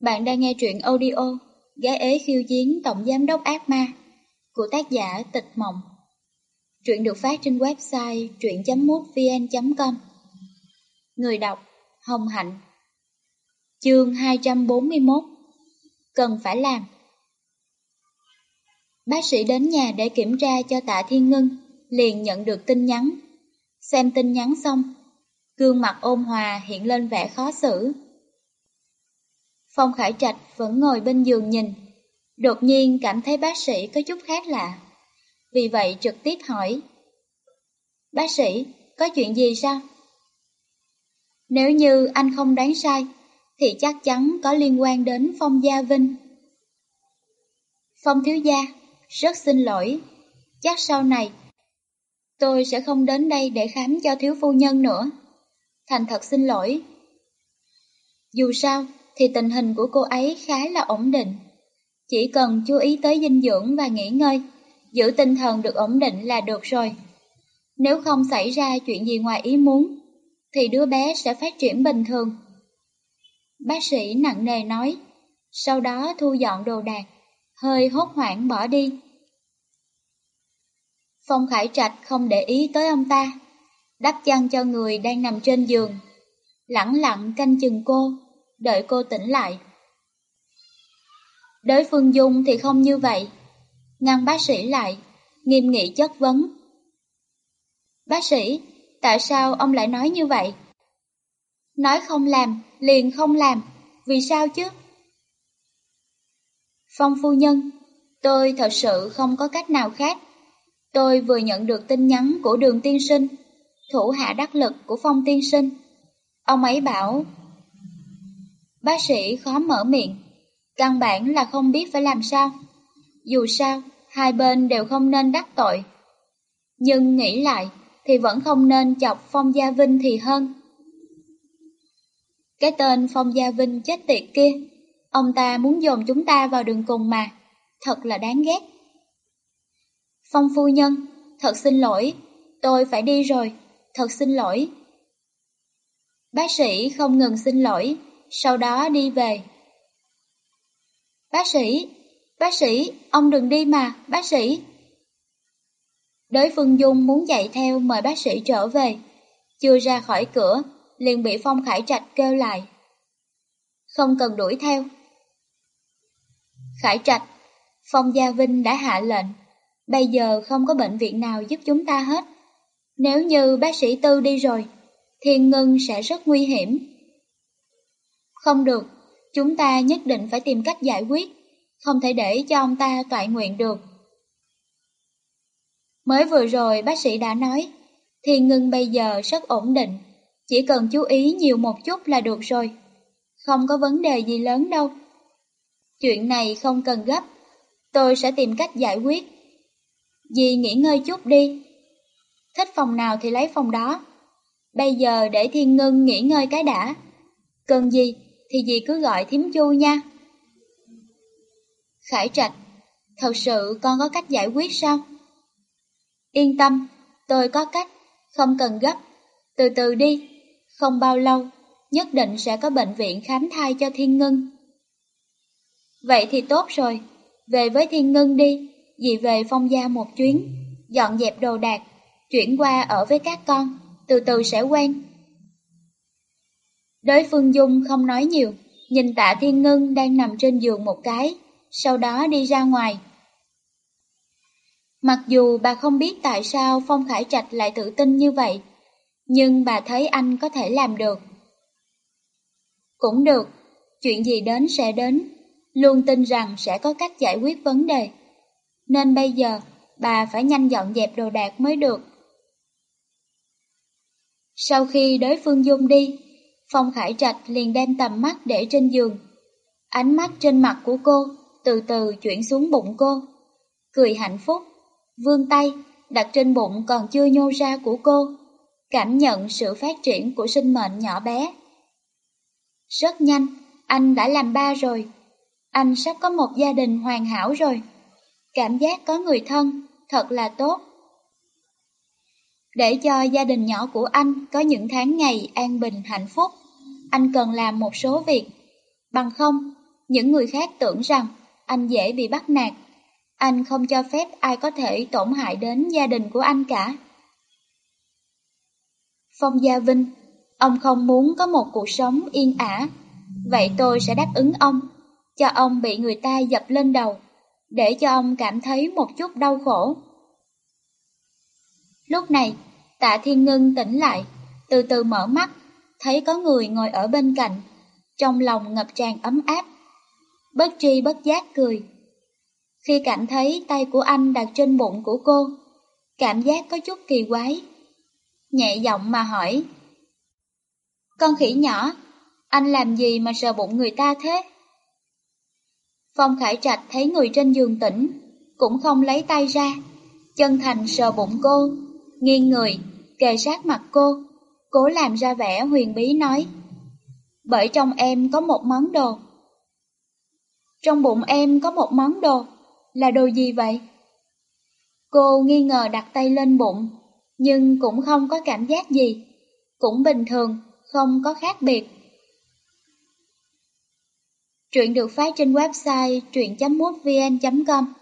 Bạn đang nghe truyện audio Gái ế khiêu chiến Tổng Giám đốc Ác Ma của tác giả Tịch Mộng. Truyện được phát trên website truyện.mútvn.com Người đọc Hồng Hạnh Chương 241 Cần phải làm Bác sĩ đến nhà để kiểm tra cho tạ Thiên Ngân, liền nhận được tin nhắn. Xem tin nhắn xong, gương mặt ôn hòa hiện lên vẻ khó xử. Phong Khải Trạch vẫn ngồi bên giường nhìn, đột nhiên cảm thấy bác sĩ có chút khác lạ. Vì vậy trực tiếp hỏi. Bác sĩ, có chuyện gì sao? Nếu như anh không đoán sai, thì chắc chắn có liên quan đến Phong Gia Vinh. Phong Thiếu Gia, rất xin lỗi, chắc sau này tôi sẽ không đến đây để khám cho thiếu phu nhân nữa. Thành thật xin lỗi. Dù sao, thì tình hình của cô ấy khá là ổn định. Chỉ cần chú ý tới dinh dưỡng và nghỉ ngơi, giữ tinh thần được ổn định là được rồi. Nếu không xảy ra chuyện gì ngoài ý muốn, thì đứa bé sẽ phát triển bình thường. Bác sĩ nặng nề nói, sau đó thu dọn đồ đạc, hơi hốt hoảng bỏ đi. Phong Khải Trạch không để ý tới ông ta, đắp chăn cho người đang nằm trên giường, lẳng lặng canh chừng cô đợi cô tỉnh lại. Đối phương Dung thì không như vậy, ngăn bác sĩ lại, nghiêm nghị chất vấn. Bác sĩ, tại sao ông lại nói như vậy? Nói không làm, liền không làm, vì sao chứ? Phong phu nhân, tôi thật sự không có cách nào khác. Tôi vừa nhận được tin nhắn của đường tiên sinh, thủ hạ đắc lực của phong tiên sinh. Ông ấy bảo Bác sĩ khó mở miệng, căn bản là không biết phải làm sao. Dù sao, hai bên đều không nên đắc tội. Nhưng nghĩ lại thì vẫn không nên chọc Phong Gia Vinh thì hơn. Cái tên Phong Gia Vinh chết tiệt kia, ông ta muốn dồn chúng ta vào đường cùng mà, thật là đáng ghét. Phong phu nhân, thật xin lỗi, tôi phải đi rồi, thật xin lỗi. Bác sĩ không ngừng xin lỗi, sau đó đi về. Bác sĩ, bác sĩ, ông đừng đi mà, bác sĩ. Đới Phương Dung muốn chạy theo mời bác sĩ trở về, chưa ra khỏi cửa, liền bị Phong Khải Trạch kêu lại. Không cần đuổi theo. Khải Trạch, Phong Gia Vinh đã hạ lệnh, bây giờ không có bệnh viện nào giúp chúng ta hết. Nếu như bác sĩ Tư đi rồi, Thiên Ngân sẽ rất nguy hiểm. Không được, chúng ta nhất định phải tìm cách giải quyết, không thể để cho ông ta toại nguyện được. Mới vừa rồi bác sĩ đã nói, Thiên Ngưng bây giờ rất ổn định, chỉ cần chú ý nhiều một chút là được rồi, không có vấn đề gì lớn đâu. Chuyện này không cần gấp, tôi sẽ tìm cách giải quyết. Dì nghỉ ngơi chút đi, thích phòng nào thì lấy phòng đó. Bây giờ để Thiên Ngưng nghỉ ngơi cái đã. Cần gì thì dì cứ gọi thím chu nha. Khải Trạch, thật sự con có cách giải quyết sao? Yên tâm, tôi có cách, không cần gấp, từ từ đi, không bao lâu, nhất định sẽ có bệnh viện khám thai cho Thiên Ngân. Vậy thì tốt rồi, về với Thiên Ngân đi, dì về phong gia một chuyến, dọn dẹp đồ đạc, chuyển qua ở với các con, từ từ sẽ quen. Đối phương Dung không nói nhiều, nhìn tạ Thiên Ngân đang nằm trên giường một cái, sau đó đi ra ngoài. Mặc dù bà không biết tại sao Phong Khải Trạch lại tự tin như vậy, nhưng bà thấy anh có thể làm được. Cũng được, chuyện gì đến sẽ đến, luôn tin rằng sẽ có cách giải quyết vấn đề. Nên bây giờ, bà phải nhanh dọn dẹp đồ đạc mới được. Sau khi đối phương Dung đi, Phong Khải Trạch liền đem tầm mắt để trên giường. Ánh mắt trên mặt của cô từ từ chuyển xuống bụng cô. Cười hạnh phúc, vươn tay, đặt trên bụng còn chưa nhô ra của cô, cảm nhận sự phát triển của sinh mệnh nhỏ bé. Rất nhanh, anh đã làm ba rồi. Anh sắp có một gia đình hoàn hảo rồi. Cảm giác có người thân, thật là tốt. Để cho gia đình nhỏ của anh có những tháng ngày an bình hạnh phúc, anh cần làm một số việc. Bằng không, những người khác tưởng rằng anh dễ bị bắt nạt. Anh không cho phép ai có thể tổn hại đến gia đình của anh cả. Phong Gia Vinh, ông không muốn có một cuộc sống yên ả, vậy tôi sẽ đáp ứng ông, cho ông bị người ta dập lên đầu, để cho ông cảm thấy một chút đau khổ. Lúc này, tạ thiên ngân tỉnh lại, từ từ mở mắt, thấy có người ngồi ở bên cạnh, trong lòng ngập tràn ấm áp. Bất tri bất giác cười. Khi cảm thấy tay của anh đặt trên bụng của cô, cảm giác có chút kỳ quái. Nhẹ giọng mà hỏi. Con khỉ nhỏ, anh làm gì mà sờ bụng người ta thế? Phong Khải Trạch thấy người trên giường tỉnh, cũng không lấy tay ra, chân thành sờ bụng cô, nghiêng người, kề sát mặt cô, cố làm ra vẻ huyền bí nói. Bởi trong em có một món đồ. Trong bụng em có một món đồ, là đồ gì vậy? Cô nghi ngờ đặt tay lên bụng, nhưng cũng không có cảm giác gì, cũng bình thường, không có khác biệt. Truyện được phát trên website truyện.mútvn.com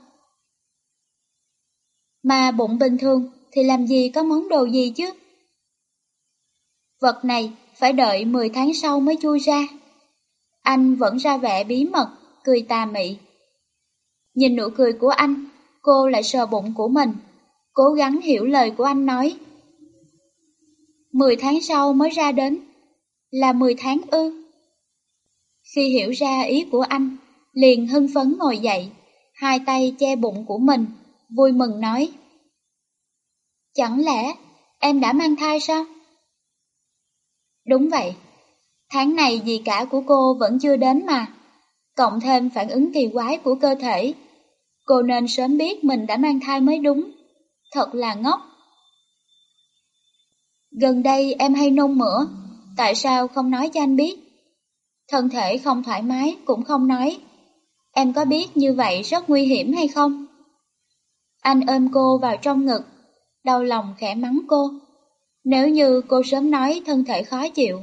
Mà bụng bình thường thì làm gì có món đồ gì chứ? Vật này phải đợi 10 tháng sau mới chui ra. Anh vẫn ra vẻ bí mật, cười tà mị. Nhìn nụ cười của anh, cô lại sờ bụng của mình, cố gắng hiểu lời của anh nói. 10 tháng sau mới ra đến, là 10 tháng ư. Khi hiểu ra ý của anh, liền hưng phấn ngồi dậy, hai tay che bụng của mình, vui mừng nói. Chẳng lẽ em đã mang thai sao? Đúng vậy, tháng này gì cả của cô vẫn chưa đến mà, cộng thêm phản ứng kỳ quái của cơ thể. Cô nên sớm biết mình đã mang thai mới đúng, thật là ngốc. Gần đây em hay nôn mửa, tại sao không nói cho anh biết? Thân thể không thoải mái cũng không nói. Em có biết như vậy rất nguy hiểm hay không? Anh ôm cô vào trong ngực, đau lòng khẽ mắng cô. Nếu như cô sớm nói thân thể khó chịu,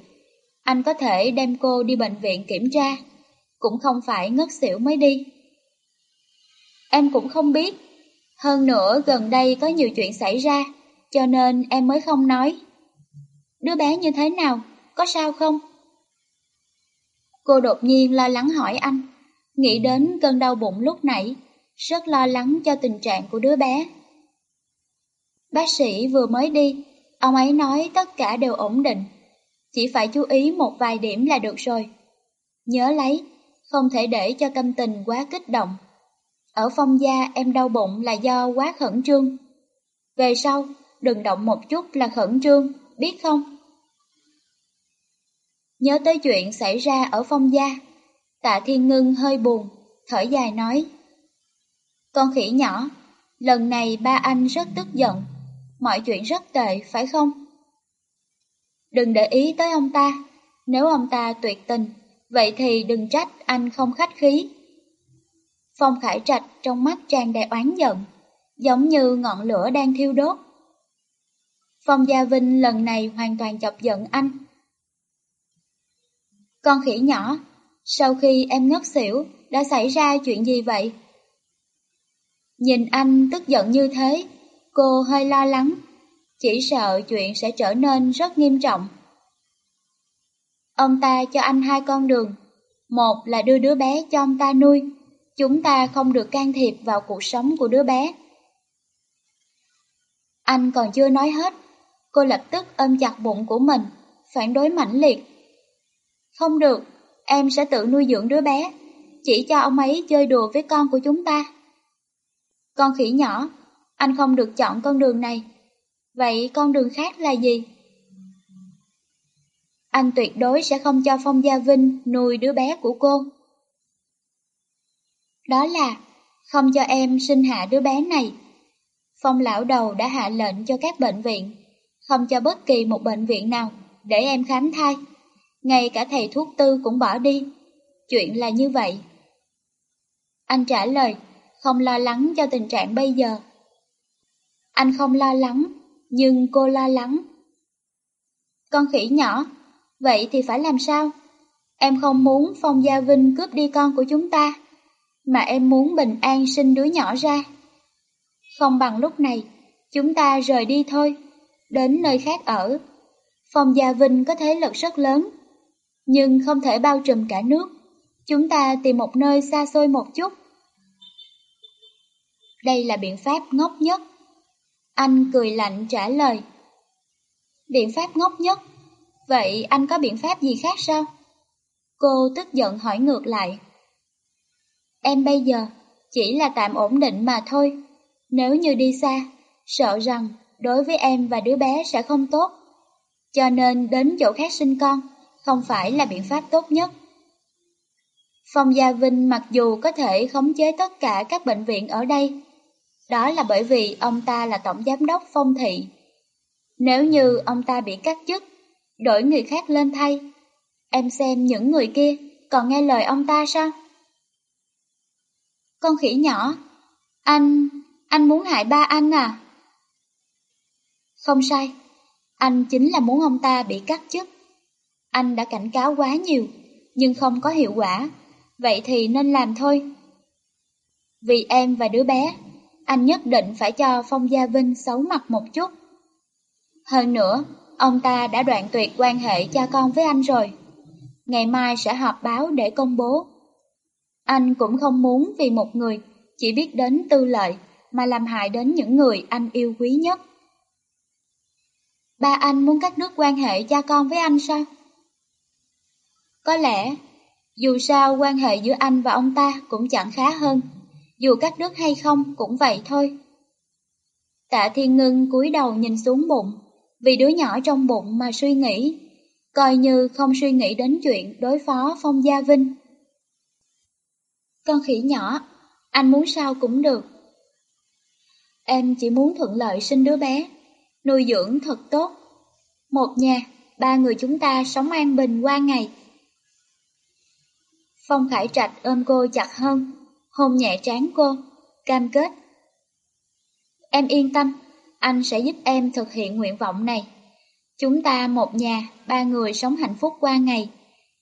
anh có thể đem cô đi bệnh viện kiểm tra, cũng không phải ngất xỉu mới đi. Em cũng không biết, hơn nữa gần đây có nhiều chuyện xảy ra, cho nên em mới không nói. Đứa bé như thế nào, có sao không? Cô đột nhiên lo lắng hỏi anh, nghĩ đến cơn đau bụng lúc nãy, rất lo lắng cho tình trạng của đứa bé. Bác sĩ vừa mới đi, ông ấy nói tất cả đều ổn định, chỉ phải chú ý một vài điểm là được rồi. Nhớ lấy, không thể để cho tâm tình quá kích động. Ở phong gia em đau bụng là do quá khẩn trương. Về sau, đừng động một chút là khẩn trương, biết không? Nhớ tới chuyện xảy ra ở phong gia, tạ thiên ngưng hơi buồn, thở dài nói. Con khỉ nhỏ, lần này ba anh rất tức giận, mọi chuyện rất tệ, phải không? Đừng để ý tới ông ta, nếu ông ta tuyệt tình, vậy thì đừng trách anh không khách khí. Phong Khải Trạch trong mắt tràn đầy oán giận, giống như ngọn lửa đang thiêu đốt. Phong Gia Vinh lần này hoàn toàn chọc giận anh, con khỉ nhỏ, sau khi em ngất xỉu, đã xảy ra chuyện gì vậy? Nhìn anh tức giận như thế, cô hơi lo lắng, chỉ sợ chuyện sẽ trở nên rất nghiêm trọng. Ông ta cho anh hai con đường, một là đưa đứa bé cho ông ta nuôi, chúng ta không được can thiệp vào cuộc sống của đứa bé. Anh còn chưa nói hết, cô lập tức ôm chặt bụng của mình, phản đối mãnh liệt. Không được, em sẽ tự nuôi dưỡng đứa bé, chỉ cho ông ấy chơi đùa với con của chúng ta. Con khỉ nhỏ, anh không được chọn con đường này. Vậy con đường khác là gì? Anh tuyệt đối sẽ không cho Phong Gia Vinh nuôi đứa bé của cô. Đó là không cho em sinh hạ đứa bé này. Phong lão đầu đã hạ lệnh cho các bệnh viện, không cho bất kỳ một bệnh viện nào để em khám thai ngay cả thầy thuốc tư cũng bỏ đi. Chuyện là như vậy. Anh trả lời, không lo lắng cho tình trạng bây giờ. Anh không lo lắng, nhưng cô lo lắng. Con khỉ nhỏ, vậy thì phải làm sao? Em không muốn Phong Gia Vinh cướp đi con của chúng ta, mà em muốn bình an sinh đứa nhỏ ra. Không bằng lúc này, chúng ta rời đi thôi, đến nơi khác ở. Phong Gia Vinh có thế lực rất lớn, nhưng không thể bao trùm cả nước. Chúng ta tìm một nơi xa xôi một chút. Đây là biện pháp ngốc nhất. Anh cười lạnh trả lời. Biện pháp ngốc nhất? Vậy anh có biện pháp gì khác sao? Cô tức giận hỏi ngược lại. Em bây giờ chỉ là tạm ổn định mà thôi. Nếu như đi xa, sợ rằng đối với em và đứa bé sẽ không tốt. Cho nên đến chỗ khác sinh con không phải là biện pháp tốt nhất. Phong Gia Vinh mặc dù có thể khống chế tất cả các bệnh viện ở đây, đó là bởi vì ông ta là tổng giám đốc phong thị. Nếu như ông ta bị cắt chức, đổi người khác lên thay, em xem những người kia còn nghe lời ông ta sao? Con khỉ nhỏ, anh, anh muốn hại ba anh à? Không sai, anh chính là muốn ông ta bị cắt chức. Anh đã cảnh cáo quá nhiều, nhưng không có hiệu quả, vậy thì nên làm thôi. Vì em và đứa bé, anh nhất định phải cho Phong Gia Vinh xấu mặt một chút. Hơn nữa, ông ta đã đoạn tuyệt quan hệ cha con với anh rồi. Ngày mai sẽ họp báo để công bố. Anh cũng không muốn vì một người chỉ biết đến tư lợi mà làm hại đến những người anh yêu quý nhất. Ba anh muốn cắt đứt quan hệ cha con với anh sao? Có lẽ, dù sao quan hệ giữa anh và ông ta cũng chẳng khá hơn, dù cắt đứt hay không cũng vậy thôi. Tạ Thiên Ngân cúi đầu nhìn xuống bụng, vì đứa nhỏ trong bụng mà suy nghĩ, coi như không suy nghĩ đến chuyện đối phó Phong Gia Vinh. Con khỉ nhỏ, anh muốn sao cũng được. Em chỉ muốn thuận lợi sinh đứa bé, nuôi dưỡng thật tốt. Một nhà, ba người chúng ta sống an bình qua ngày. Phong Khải Trạch ôm cô chặt hơn, hôn nhẹ trán cô, cam kết. Em yên tâm, anh sẽ giúp em thực hiện nguyện vọng này. Chúng ta một nhà, ba người sống hạnh phúc qua ngày,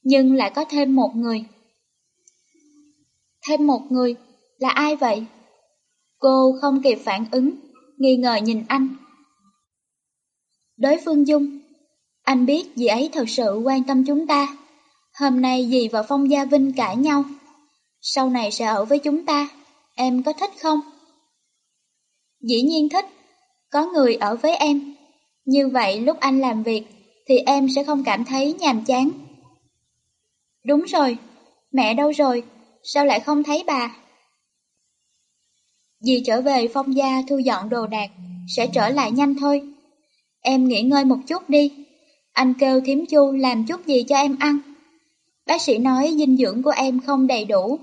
nhưng lại có thêm một người. Thêm một người, là ai vậy? Cô không kịp phản ứng, nghi ngờ nhìn anh. Đối phương Dung, anh biết dì ấy thật sự quan tâm chúng ta. Hôm nay dì và Phong Gia Vinh cãi nhau. Sau này sẽ ở với chúng ta, em có thích không? Dĩ nhiên thích, có người ở với em. Như vậy lúc anh làm việc thì em sẽ không cảm thấy nhàm chán. Đúng rồi, mẹ đâu rồi, sao lại không thấy bà? Dì trở về phong gia thu dọn đồ đạc, sẽ trở lại nhanh thôi. Em nghỉ ngơi một chút đi, anh kêu thiếm chu làm chút gì cho em ăn. Bác sĩ nói dinh dưỡng của em không đầy đủ,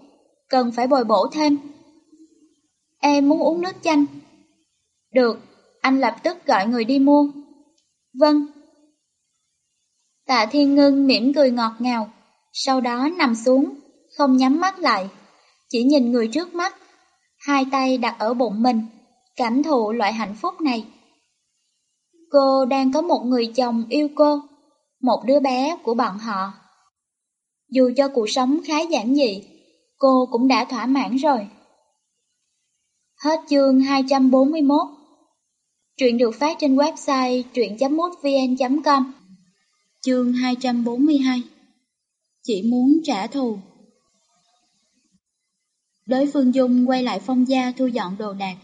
cần phải bồi bổ thêm. Em muốn uống nước chanh. Được, anh lập tức gọi người đi mua. Vâng. Tạ Thiên Ngân mỉm cười ngọt ngào, sau đó nằm xuống, không nhắm mắt lại, chỉ nhìn người trước mắt, hai tay đặt ở bụng mình, cảm thụ loại hạnh phúc này. Cô đang có một người chồng yêu cô, một đứa bé của bọn họ. Dù cho cuộc sống khá giản dị, cô cũng đã thỏa mãn rồi. Hết chương 241 Truyện được phát trên website truyện.mútvn.com Chương 242 Chỉ muốn trả thù Đối phương Dung quay lại phong gia thu dọn đồ đạc.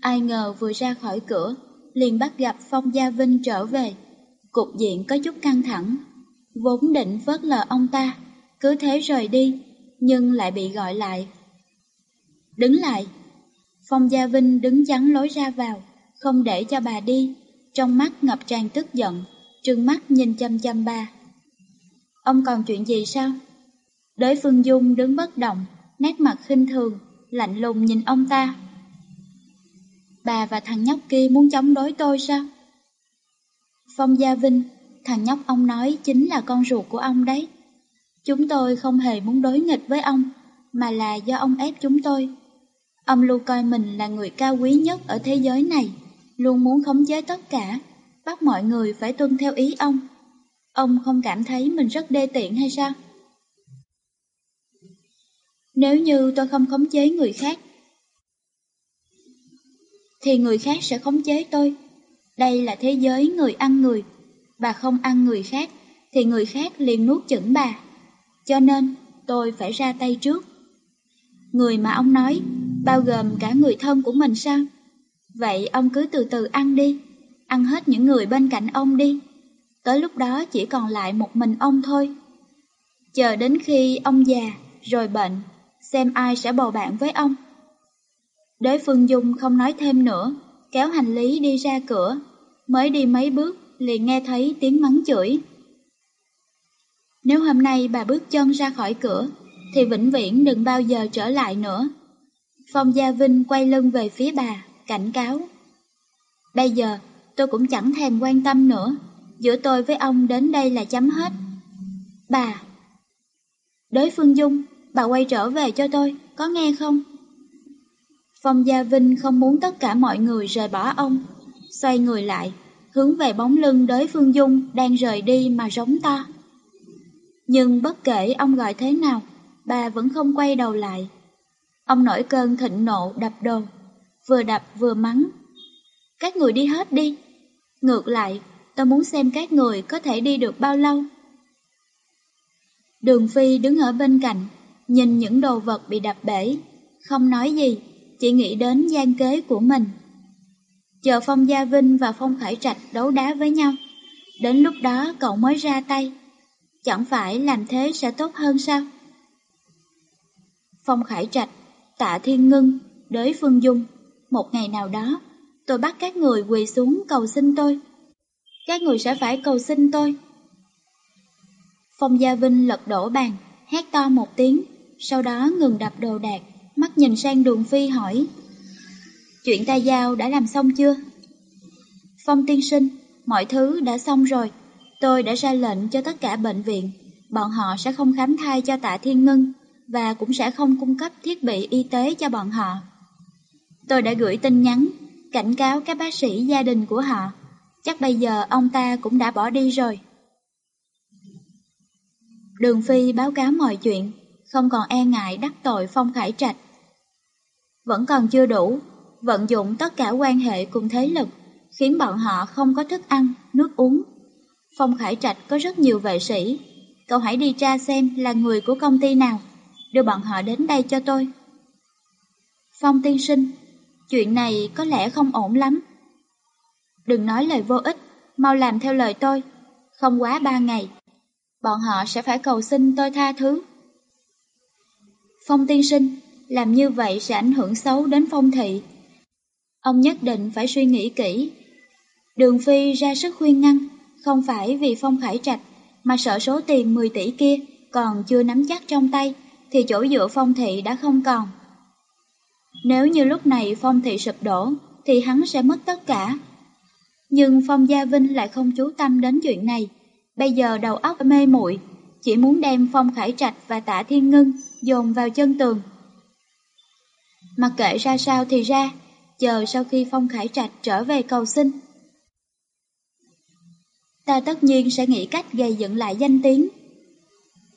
Ai ngờ vừa ra khỏi cửa, liền bắt gặp phong gia Vinh trở về. Cục diện có chút căng thẳng. Vốn định vớt lờ ông ta, cứ thế rời đi, nhưng lại bị gọi lại. Đứng lại. Phong Gia Vinh đứng chắn lối ra vào, không để cho bà đi, trong mắt ngập tràn tức giận, trừng mắt nhìn chăm chăm ba Ông còn chuyện gì sao? Đới Phương Dung đứng bất động, nét mặt khinh thường, lạnh lùng nhìn ông ta. Bà và thằng nhóc kia muốn chống đối tôi sao? Phong Gia Vinh, thằng nhóc ông nói chính là con ruột của ông đấy. Chúng tôi không hề muốn đối nghịch với ông, mà là do ông ép chúng tôi. Ông luôn coi mình là người cao quý nhất ở thế giới này, luôn muốn khống chế tất cả, bắt mọi người phải tuân theo ý ông. Ông không cảm thấy mình rất đê tiện hay sao? Nếu như tôi không khống chế người khác, thì người khác sẽ khống chế tôi. Đây là thế giới người ăn người, bà không ăn người khác, thì người khác liền nuốt chửng bà. Cho nên, tôi phải ra tay trước. Người mà ông nói, bao gồm cả người thân của mình sao? Vậy ông cứ từ từ ăn đi, ăn hết những người bên cạnh ông đi. Tới lúc đó chỉ còn lại một mình ông thôi. Chờ đến khi ông già, rồi bệnh, xem ai sẽ bầu bạn với ông. Đới Phương Dung không nói thêm nữa, kéo hành lý đi ra cửa, mới đi mấy bước liền nghe thấy tiếng mắng chửi. Nếu hôm nay bà bước chân ra khỏi cửa, thì vĩnh viễn đừng bao giờ trở lại nữa. Phong Gia Vinh quay lưng về phía bà, cảnh cáo. Bây giờ, tôi cũng chẳng thèm quan tâm nữa, giữa tôi với ông đến đây là chấm hết. Bà! đối Phương Dung, bà quay trở về cho tôi, có nghe không? Phong Gia Vinh không muốn tất cả mọi người rời bỏ ông, xoay người lại, hướng về bóng lưng đối Phương Dung đang rời đi mà rống to. Nhưng bất kể ông gọi thế nào, bà vẫn không quay đầu lại. Ông nổi cơn thịnh nộ đập đồ, vừa đập vừa mắng. Các người đi hết đi. Ngược lại, tôi muốn xem các người có thể đi được bao lâu. Đường Phi đứng ở bên cạnh, nhìn những đồ vật bị đập bể, không nói gì, chỉ nghĩ đến gian kế của mình. Chờ Phong Gia Vinh và Phong Khải Trạch đấu đá với nhau, đến lúc đó cậu mới ra tay. Chẳng phải làm thế sẽ tốt hơn sao? Phong Khải Trạch, Tạ Thiên Ngân, Đới Phương Dung, một ngày nào đó, tôi bắt các người quỳ xuống cầu xin tôi. Các người sẽ phải cầu xin tôi. Phong Gia Vinh lật đổ bàn, hét to một tiếng, sau đó ngừng đập đồ đạc, mắt nhìn sang đường phi hỏi. Chuyện ta giao đã làm xong chưa? Phong tiên sinh, mọi thứ đã xong rồi. Tôi đã ra lệnh cho tất cả bệnh viện, bọn họ sẽ không khám thai cho tạ thiên ngân và cũng sẽ không cung cấp thiết bị y tế cho bọn họ. Tôi đã gửi tin nhắn, cảnh cáo các bác sĩ gia đình của họ. Chắc bây giờ ông ta cũng đã bỏ đi rồi. Đường Phi báo cáo mọi chuyện, không còn e ngại đắc tội Phong Khải Trạch. Vẫn còn chưa đủ, vận dụng tất cả quan hệ cùng thế lực, khiến bọn họ không có thức ăn, nước uống. Phong Khải Trạch có rất nhiều vệ sĩ, cậu hãy đi tra xem là người của công ty nào, đưa bọn họ đến đây cho tôi. Phong tiên sinh, chuyện này có lẽ không ổn lắm. Đừng nói lời vô ích, mau làm theo lời tôi, không quá ba ngày, bọn họ sẽ phải cầu xin tôi tha thứ. Phong tiên sinh, làm như vậy sẽ ảnh hưởng xấu đến phong thị. Ông nhất định phải suy nghĩ kỹ. Đường Phi ra sức khuyên ngăn, không phải vì Phong Khải Trạch, mà sợ số tiền 10 tỷ kia còn chưa nắm chắc trong tay, thì chỗ dựa Phong thị đã không còn. Nếu như lúc này Phong thị sụp đổ, thì hắn sẽ mất tất cả. Nhưng Phong Gia Vinh lại không chú tâm đến chuyện này, bây giờ đầu óc mê muội chỉ muốn đem Phong Khải Trạch và Tạ Thiên Ngân dồn vào chân tường. Mặc kệ ra sao thì ra, chờ sau khi Phong Khải Trạch trở về cầu xin. Ta tất nhiên sẽ nghĩ cách gây dựng lại danh tiếng.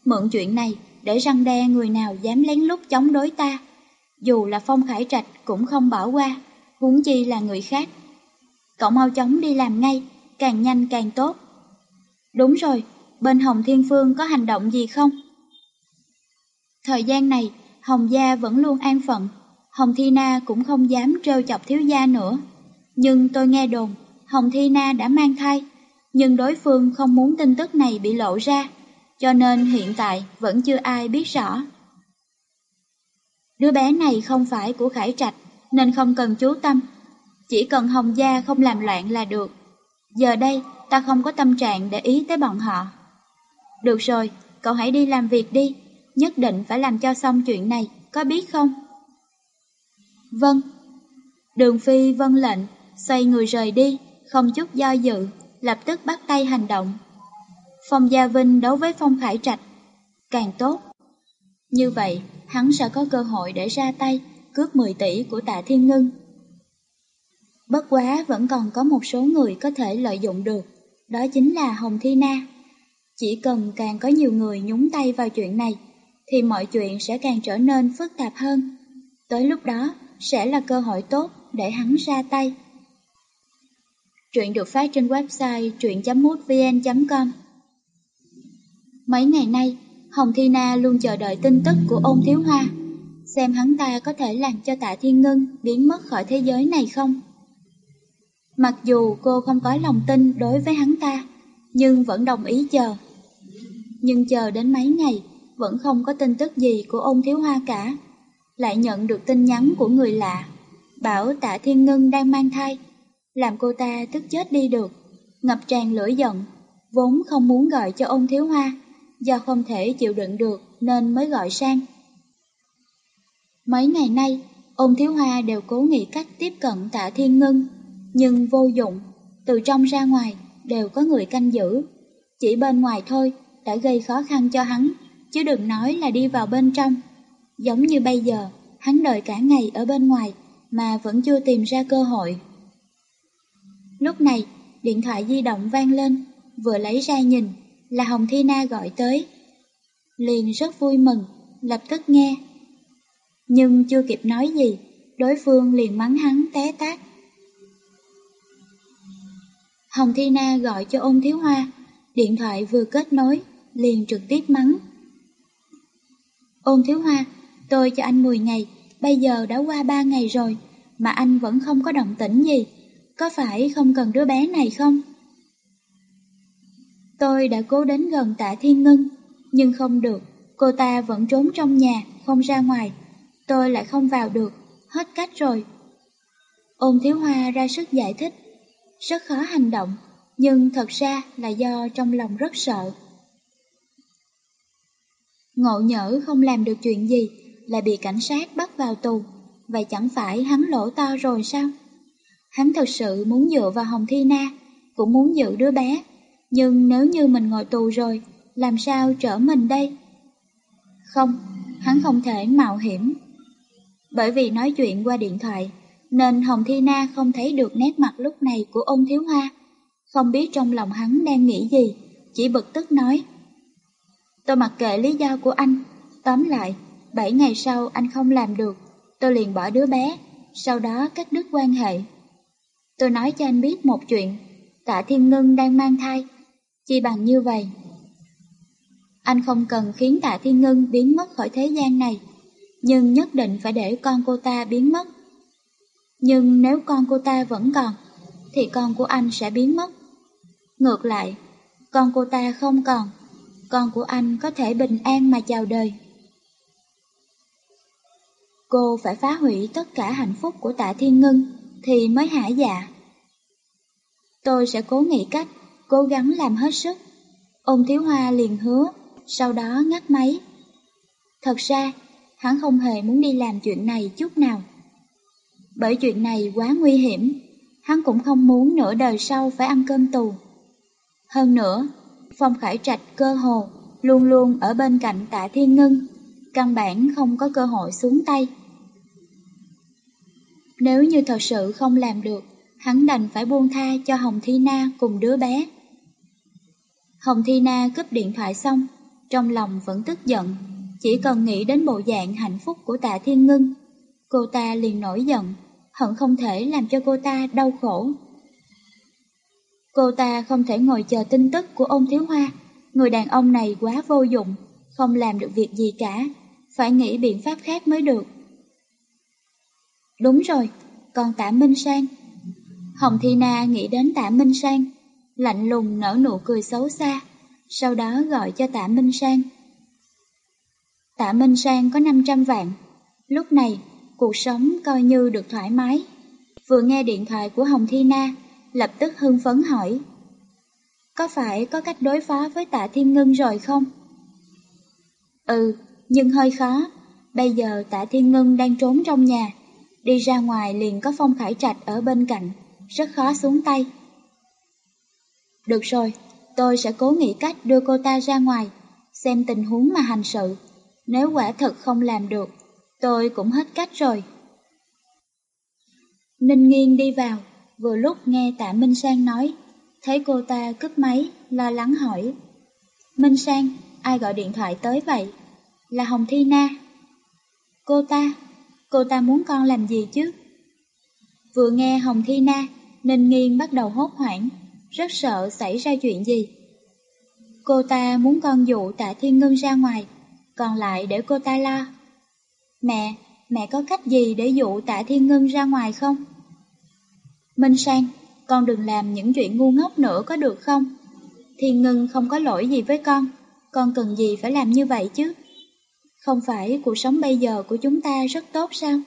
Mượn chuyện này để răng đe người nào dám lén lút chống đối ta, dù là Phong Khải Trạch cũng không bỏ qua, huống chi là người khác. Cậu mau chóng đi làm ngay, càng nhanh càng tốt. Đúng rồi, bên Hồng Thiên Phương có hành động gì không? Thời gian này, Hồng Gia vẫn luôn an phận, Hồng Thi Na cũng không dám trêu chọc thiếu gia nữa. Nhưng tôi nghe đồn, Hồng Thi Na đã mang thai, nhưng đối phương không muốn tin tức này bị lộ ra, cho nên hiện tại vẫn chưa ai biết rõ. Đứa bé này không phải của Khải Trạch, nên không cần chú tâm, chỉ cần Hồng Gia không làm loạn là được. Giờ đây, ta không có tâm trạng để ý tới bọn họ. Được rồi, cậu hãy đi làm việc đi, nhất định phải làm cho xong chuyện này, có biết không? Vâng. Đường Phi vâng lệnh, xoay người rời đi, không chút do dự, lập tức bắt tay hành động. Phong Gia Vinh đấu với Phong Khải Trạch, càng tốt. Như vậy, hắn sẽ có cơ hội để ra tay, cướp 10 tỷ của tạ Thiên Ngân. Bất quá vẫn còn có một số người có thể lợi dụng được, đó chính là Hồng Thi Na. Chỉ cần càng có nhiều người nhúng tay vào chuyện này, thì mọi chuyện sẽ càng trở nên phức tạp hơn. Tới lúc đó sẽ là cơ hội tốt để hắn ra tay. Truyện được phát trên website truyện.mútvn.com Mấy ngày nay, Hồng Thi Na luôn chờ đợi tin tức của ôn thiếu hoa, xem hắn ta có thể làm cho tạ thiên ngân biến mất khỏi thế giới này không. Mặc dù cô không có lòng tin đối với hắn ta, nhưng vẫn đồng ý chờ. Nhưng chờ đến mấy ngày, vẫn không có tin tức gì của ôn thiếu hoa cả. Lại nhận được tin nhắn của người lạ, bảo tạ thiên ngân đang mang thai, làm cô ta tức chết đi được, ngập tràn lửa giận, vốn không muốn gọi cho ông thiếu hoa, do không thể chịu đựng được nên mới gọi sang. Mấy ngày nay, ông thiếu hoa đều cố nghĩ cách tiếp cận tạ thiên ngân, nhưng vô dụng, từ trong ra ngoài đều có người canh giữ. Chỉ bên ngoài thôi đã gây khó khăn cho hắn, chứ đừng nói là đi vào bên trong. Giống như bây giờ, hắn đợi cả ngày ở bên ngoài mà vẫn chưa tìm ra cơ hội. Lúc này, điện thoại di động vang lên, vừa lấy ra nhìn, là Hồng Thi Na gọi tới. Liền rất vui mừng, lập tức nghe. Nhưng chưa kịp nói gì, đối phương liền mắng hắn té tát. Hồng Thi Na gọi cho ôn thiếu hoa, điện thoại vừa kết nối, liền trực tiếp mắng. Ôn thiếu hoa, tôi cho anh 10 ngày, bây giờ đã qua 3 ngày rồi, mà anh vẫn không có động tĩnh gì, có phải không cần đứa bé này không? Tôi đã cố đến gần tạ thiên ngân, nhưng không được, cô ta vẫn trốn trong nhà, không ra ngoài, tôi lại không vào được, hết cách rồi. Ôn thiếu hoa ra sức giải thích, rất khó hành động, nhưng thật ra là do trong lòng rất sợ. Ngộ nhỡ không làm được chuyện gì, lại bị cảnh sát bắt vào tù, vậy chẳng phải hắn lỗ to rồi sao? Hắn thật sự muốn dựa vào Hồng Thi Na, cũng muốn giữ đứa bé, nhưng nếu như mình ngồi tù rồi, làm sao trở mình đây? Không, hắn không thể mạo hiểm. Bởi vì nói chuyện qua điện thoại, nên Hồng Thi Na không thấy được nét mặt lúc này của ông Thiếu Hoa. Không biết trong lòng hắn đang nghĩ gì, chỉ bực tức nói. Tôi mặc kệ lý do của anh, tóm lại, 7 ngày sau anh không làm được, tôi liền bỏ đứa bé, sau đó cắt đứt quan hệ. Tôi nói cho anh biết một chuyện, tạ Thiên Ngân đang mang thai, chỉ bằng như vậy. Anh không cần khiến tạ Thiên Ngân biến mất khỏi thế gian này, nhưng nhất định phải để con cô ta biến mất. Nhưng nếu con cô ta vẫn còn, thì con của anh sẽ biến mất. Ngược lại, con cô ta không còn, con của anh có thể bình an mà chào đời. Cô phải phá hủy tất cả hạnh phúc của tạ Thiên Ngân thì mới hả dạ. Tôi sẽ cố nghĩ cách, cố gắng làm hết sức. Ông Thiếu Hoa liền hứa, sau đó ngắt máy. Thật ra, hắn không hề muốn đi làm chuyện này chút nào. Bởi chuyện này quá nguy hiểm, hắn cũng không muốn nửa đời sau phải ăn cơm tù. Hơn nữa, Phong Khải Trạch cơ hồ luôn luôn ở bên cạnh tạ Thiên Ngân, căn bản không có cơ hội xuống tay. Nếu như thật sự không làm được, hắn đành phải buông tha cho Hồng Thi Na cùng đứa bé. Hồng Thi Na cướp điện thoại xong, trong lòng vẫn tức giận, chỉ cần nghĩ đến bộ dạng hạnh phúc của tạ Thiên Ngân, cô ta liền nổi giận, hận không thể làm cho cô ta đau khổ. Cô ta không thể ngồi chờ tin tức của ông Thiếu Hoa, người đàn ông này quá vô dụng, không làm được việc gì cả, phải nghĩ biện pháp khác mới được. Đúng rồi, còn tạ Minh Sang. Hồng Thi Na nghĩ đến tạ Minh Sang, lạnh lùng nở nụ cười xấu xa, sau đó gọi cho tạ Minh Sang. Tạ Minh Sang có 500 vạn, lúc này cuộc sống coi như được thoải mái. Vừa nghe điện thoại của Hồng Thi Na, lập tức hưng phấn hỏi. Có phải có cách đối phó với tạ Thiên Ngân rồi không? Ừ, nhưng hơi khó. Bây giờ tạ Thiên Ngân đang trốn trong nhà. Đi ra ngoài liền có Phong Khải Trạch ở bên cạnh, rất khó xuống tay. Được rồi, tôi sẽ cố nghĩ cách đưa cô ta ra ngoài, xem tình huống mà hành sự. Nếu quả thật không làm được, tôi cũng hết cách rồi. Ninh nghiêng đi vào, vừa lúc nghe tạ Minh Sang nói, thấy cô ta cướp máy, lo lắng hỏi. Minh Sang, ai gọi điện thoại tới vậy? là Hồng Thi Na. Cô ta, cô ta muốn con làm gì chứ? Vừa nghe Hồng Thi Na, Ninh Nghiên bắt đầu hốt hoảng, rất sợ xảy ra chuyện gì. Cô ta muốn con dụ tạ Thiên Ngân ra ngoài, còn lại để cô ta lo. Mẹ, mẹ có cách gì để dụ tạ Thiên Ngân ra ngoài không? Minh Sang, con đừng làm những chuyện ngu ngốc nữa có được không? Thiên Ngân không có lỗi gì với con, con cần gì phải làm như vậy chứ? Không phải cuộc sống bây giờ của chúng ta rất tốt sao?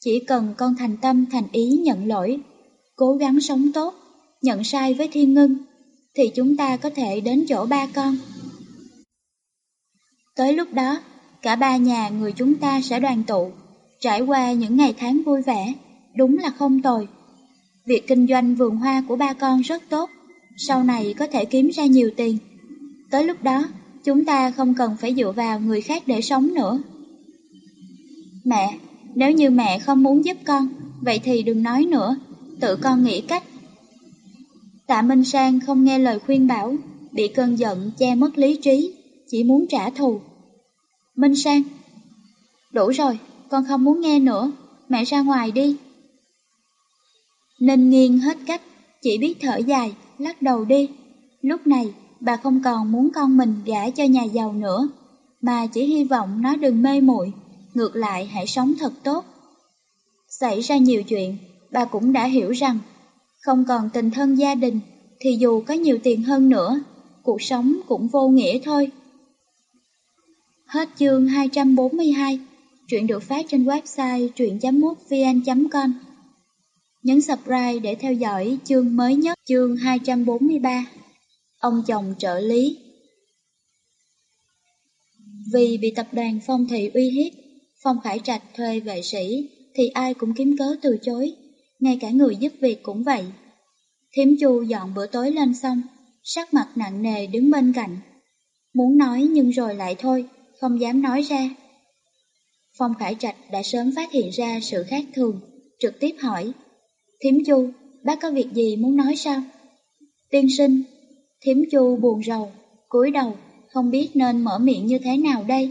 Chỉ cần con thành tâm thành ý nhận lỗi, cố gắng sống tốt, nhận sai với Thiên ngưng, thì chúng ta có thể đến chỗ ba con. Tới lúc đó, cả ba nhà người chúng ta sẽ đoàn tụ, trải qua những ngày tháng vui vẻ, đúng là không tồi. Việc kinh doanh vườn hoa của ba con rất tốt, sau này có thể kiếm ra nhiều tiền. Tới lúc đó, chúng ta không cần phải dựa vào người khác để sống nữa. Mẹ, nếu như mẹ không muốn giúp con, vậy thì đừng nói nữa, tự con nghĩ cách. Tạ Minh Sang không nghe lời khuyên bảo, bị cơn giận che mất lý trí, chỉ muốn trả thù. Minh Sang, đủ rồi, con không muốn nghe nữa, mẹ ra ngoài đi. Ninh nghiêng hết cách, chỉ biết thở dài, lắc đầu đi. Lúc này, bà không còn muốn con mình gả cho nhà giàu nữa, mà chỉ hy vọng nó đừng mê muội, ngược lại hãy sống thật tốt. Xảy ra nhiều chuyện, bà cũng đã hiểu rằng, không còn tình thân gia đình, thì dù có nhiều tiền hơn nữa, cuộc sống cũng vô nghĩa thôi. Hết chương 242, truyện được phát trên website truyện.mútvn.com. Nhấn subscribe để theo dõi chương mới nhất chương 243 Ông chồng trợ lý Vì bị tập đoàn phong thị uy hiếp, Phong Khải Trạch thuê vệ sĩ thì ai cũng kiếm cớ từ chối, ngay cả người giúp việc cũng vậy. Thiếm chu dọn bữa tối lên xong, sắc mặt nặng nề đứng bên cạnh. Muốn nói nhưng rồi lại thôi, không dám nói ra. Phong Khải Trạch đã sớm phát hiện ra sự khác thường, trực tiếp hỏi. Thiếm chu, bác có việc gì muốn nói sao? Tiên sinh, thiếm chu buồn rầu, cúi đầu, không biết nên mở miệng như thế nào đây.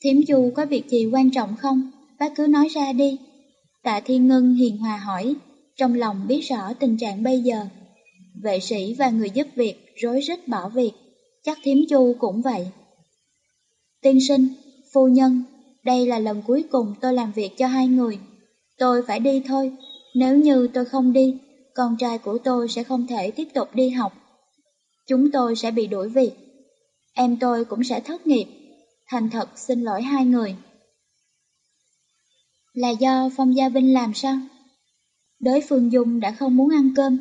Thiếm chu có việc gì quan trọng không? Bác cứ nói ra đi. Tạ Thiên Ngân hiền hòa hỏi, trong lòng biết rõ tình trạng bây giờ. Vệ sĩ và người giúp việc rối rít bỏ việc, chắc thiếm chu cũng vậy. Tiên sinh, phu nhân, đây là lần cuối cùng tôi làm việc cho hai người. Tôi phải đi thôi, nếu như tôi không đi, con trai của tôi sẽ không thể tiếp tục đi học. Chúng tôi sẽ bị đuổi việc. Em tôi cũng sẽ thất nghiệp. Thành thật xin lỗi hai người. Là do Phong Gia Vinh làm sao? Đới Phương Dung đã không muốn ăn cơm,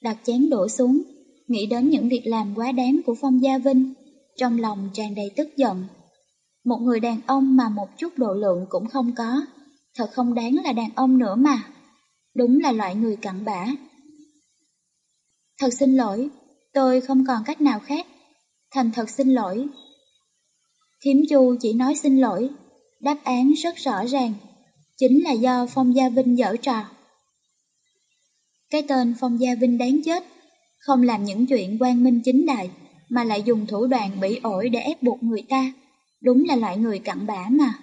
đặt chén đổ xuống, nghĩ đến những việc làm quá đáng của Phong Gia Vinh, trong lòng tràn đầy tức giận. Một người đàn ông mà một chút độ lượng cũng không có, thật không đáng là đàn ông nữa mà. Đúng là loại người cặn bã. Thật xin lỗi, tôi không còn cách nào khác. Thành thật xin lỗi. Thiếm Chu chỉ nói xin lỗi, đáp án rất rõ ràng, chính là do Phong Gia Vinh dở trò. Cái tên Phong Gia Vinh đáng chết, không làm những chuyện quan minh chính đại, mà lại dùng thủ đoạn bỉ ổi để ép buộc người ta. Đúng là loại người cặn bã mà.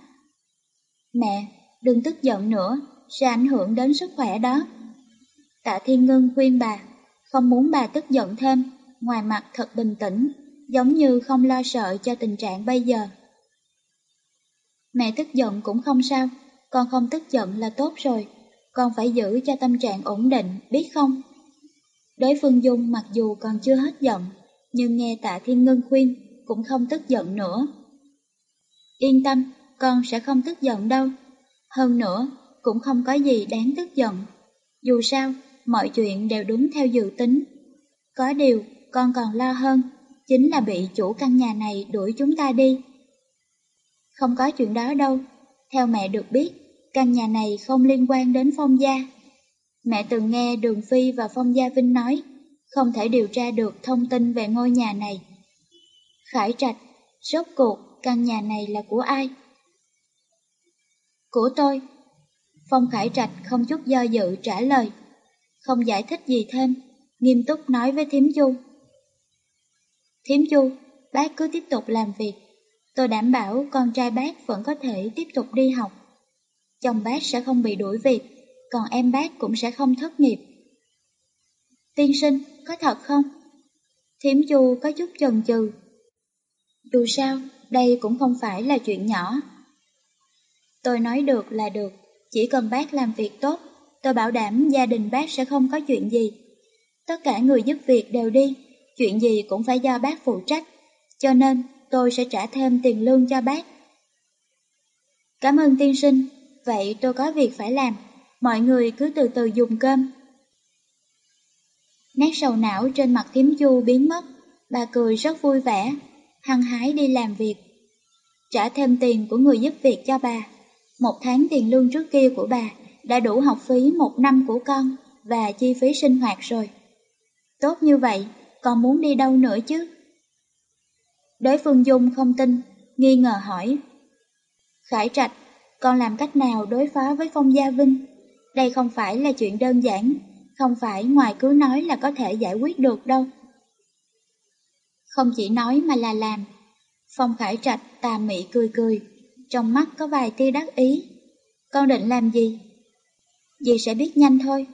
Mẹ, đừng tức giận nữa, sẽ ảnh hưởng đến sức khỏe đó. Tạ Thiên Ngân khuyên bà, không muốn bà tức giận thêm, ngoài mặt thật bình tĩnh, giống như không lo sợ cho tình trạng bây giờ. Mẹ tức giận cũng không sao, con không tức giận là tốt rồi, con phải giữ cho tâm trạng ổn định, biết không? Đối phương Dung mặc dù còn chưa hết giận, nhưng nghe tạ Thiên Ngân khuyên cũng không tức giận nữa. Yên tâm, con sẽ không tức giận đâu. Hơn nữa, cũng không có gì đáng tức giận. Dù sao, mọi chuyện đều đúng theo dự tính. Có điều, con còn lo hơn, chính là bị chủ căn nhà này đuổi chúng ta đi. Không có chuyện đó đâu, theo mẹ được biết, căn nhà này không liên quan đến Phong Gia. Mẹ từng nghe Đường Phi và Phong Gia Vinh nói, không thể điều tra được thông tin về ngôi nhà này. Khải Trạch, rốt cuộc căn nhà này là của ai? Của tôi. Phong Khải Trạch không chút do dự trả lời, không giải thích gì thêm, nghiêm túc nói với Thiếm Du, Thiếm Du, bác cứ tiếp tục làm việc, Tôi đảm bảo con trai bác vẫn có thể tiếp tục đi học. Chồng bác sẽ không bị đuổi việc, còn em bác cũng sẽ không thất nghiệp. Tiên sinh, có thật không? Thiểm Du có chút chần chừ. Dù sao, đây cũng không phải là chuyện nhỏ. Tôi nói được là được, chỉ cần bác làm việc tốt, tôi bảo đảm gia đình bác sẽ không có chuyện gì. Tất cả người giúp việc đều đi, chuyện gì cũng phải do bác phụ trách, cho nên tôi sẽ trả thêm tiền lương cho bác. Cảm ơn tiên sinh, vậy tôi có việc phải làm, mọi người cứ từ từ dùng cơm. Nét sầu não trên mặt thím chu biến mất, bà cười rất vui vẻ, hăng hái đi làm việc. Trả thêm tiền của người giúp việc cho bà, một tháng tiền lương trước kia của bà đã đủ học phí một năm của con và chi phí sinh hoạt rồi. Tốt như vậy, còn muốn đi đâu nữa chứ? Đối phương Dung không tin, nghi ngờ hỏi. Khải Trạch, con làm cách nào đối phó với Phong Gia Vinh? Đây không phải là chuyện đơn giản, không phải ngoài cứ nói là có thể giải quyết được đâu. Không chỉ nói mà là làm. Phong Khải Trạch tà mị cười cười, trong mắt có vài tia đắc ý. Con định làm gì? Dì sẽ biết nhanh thôi.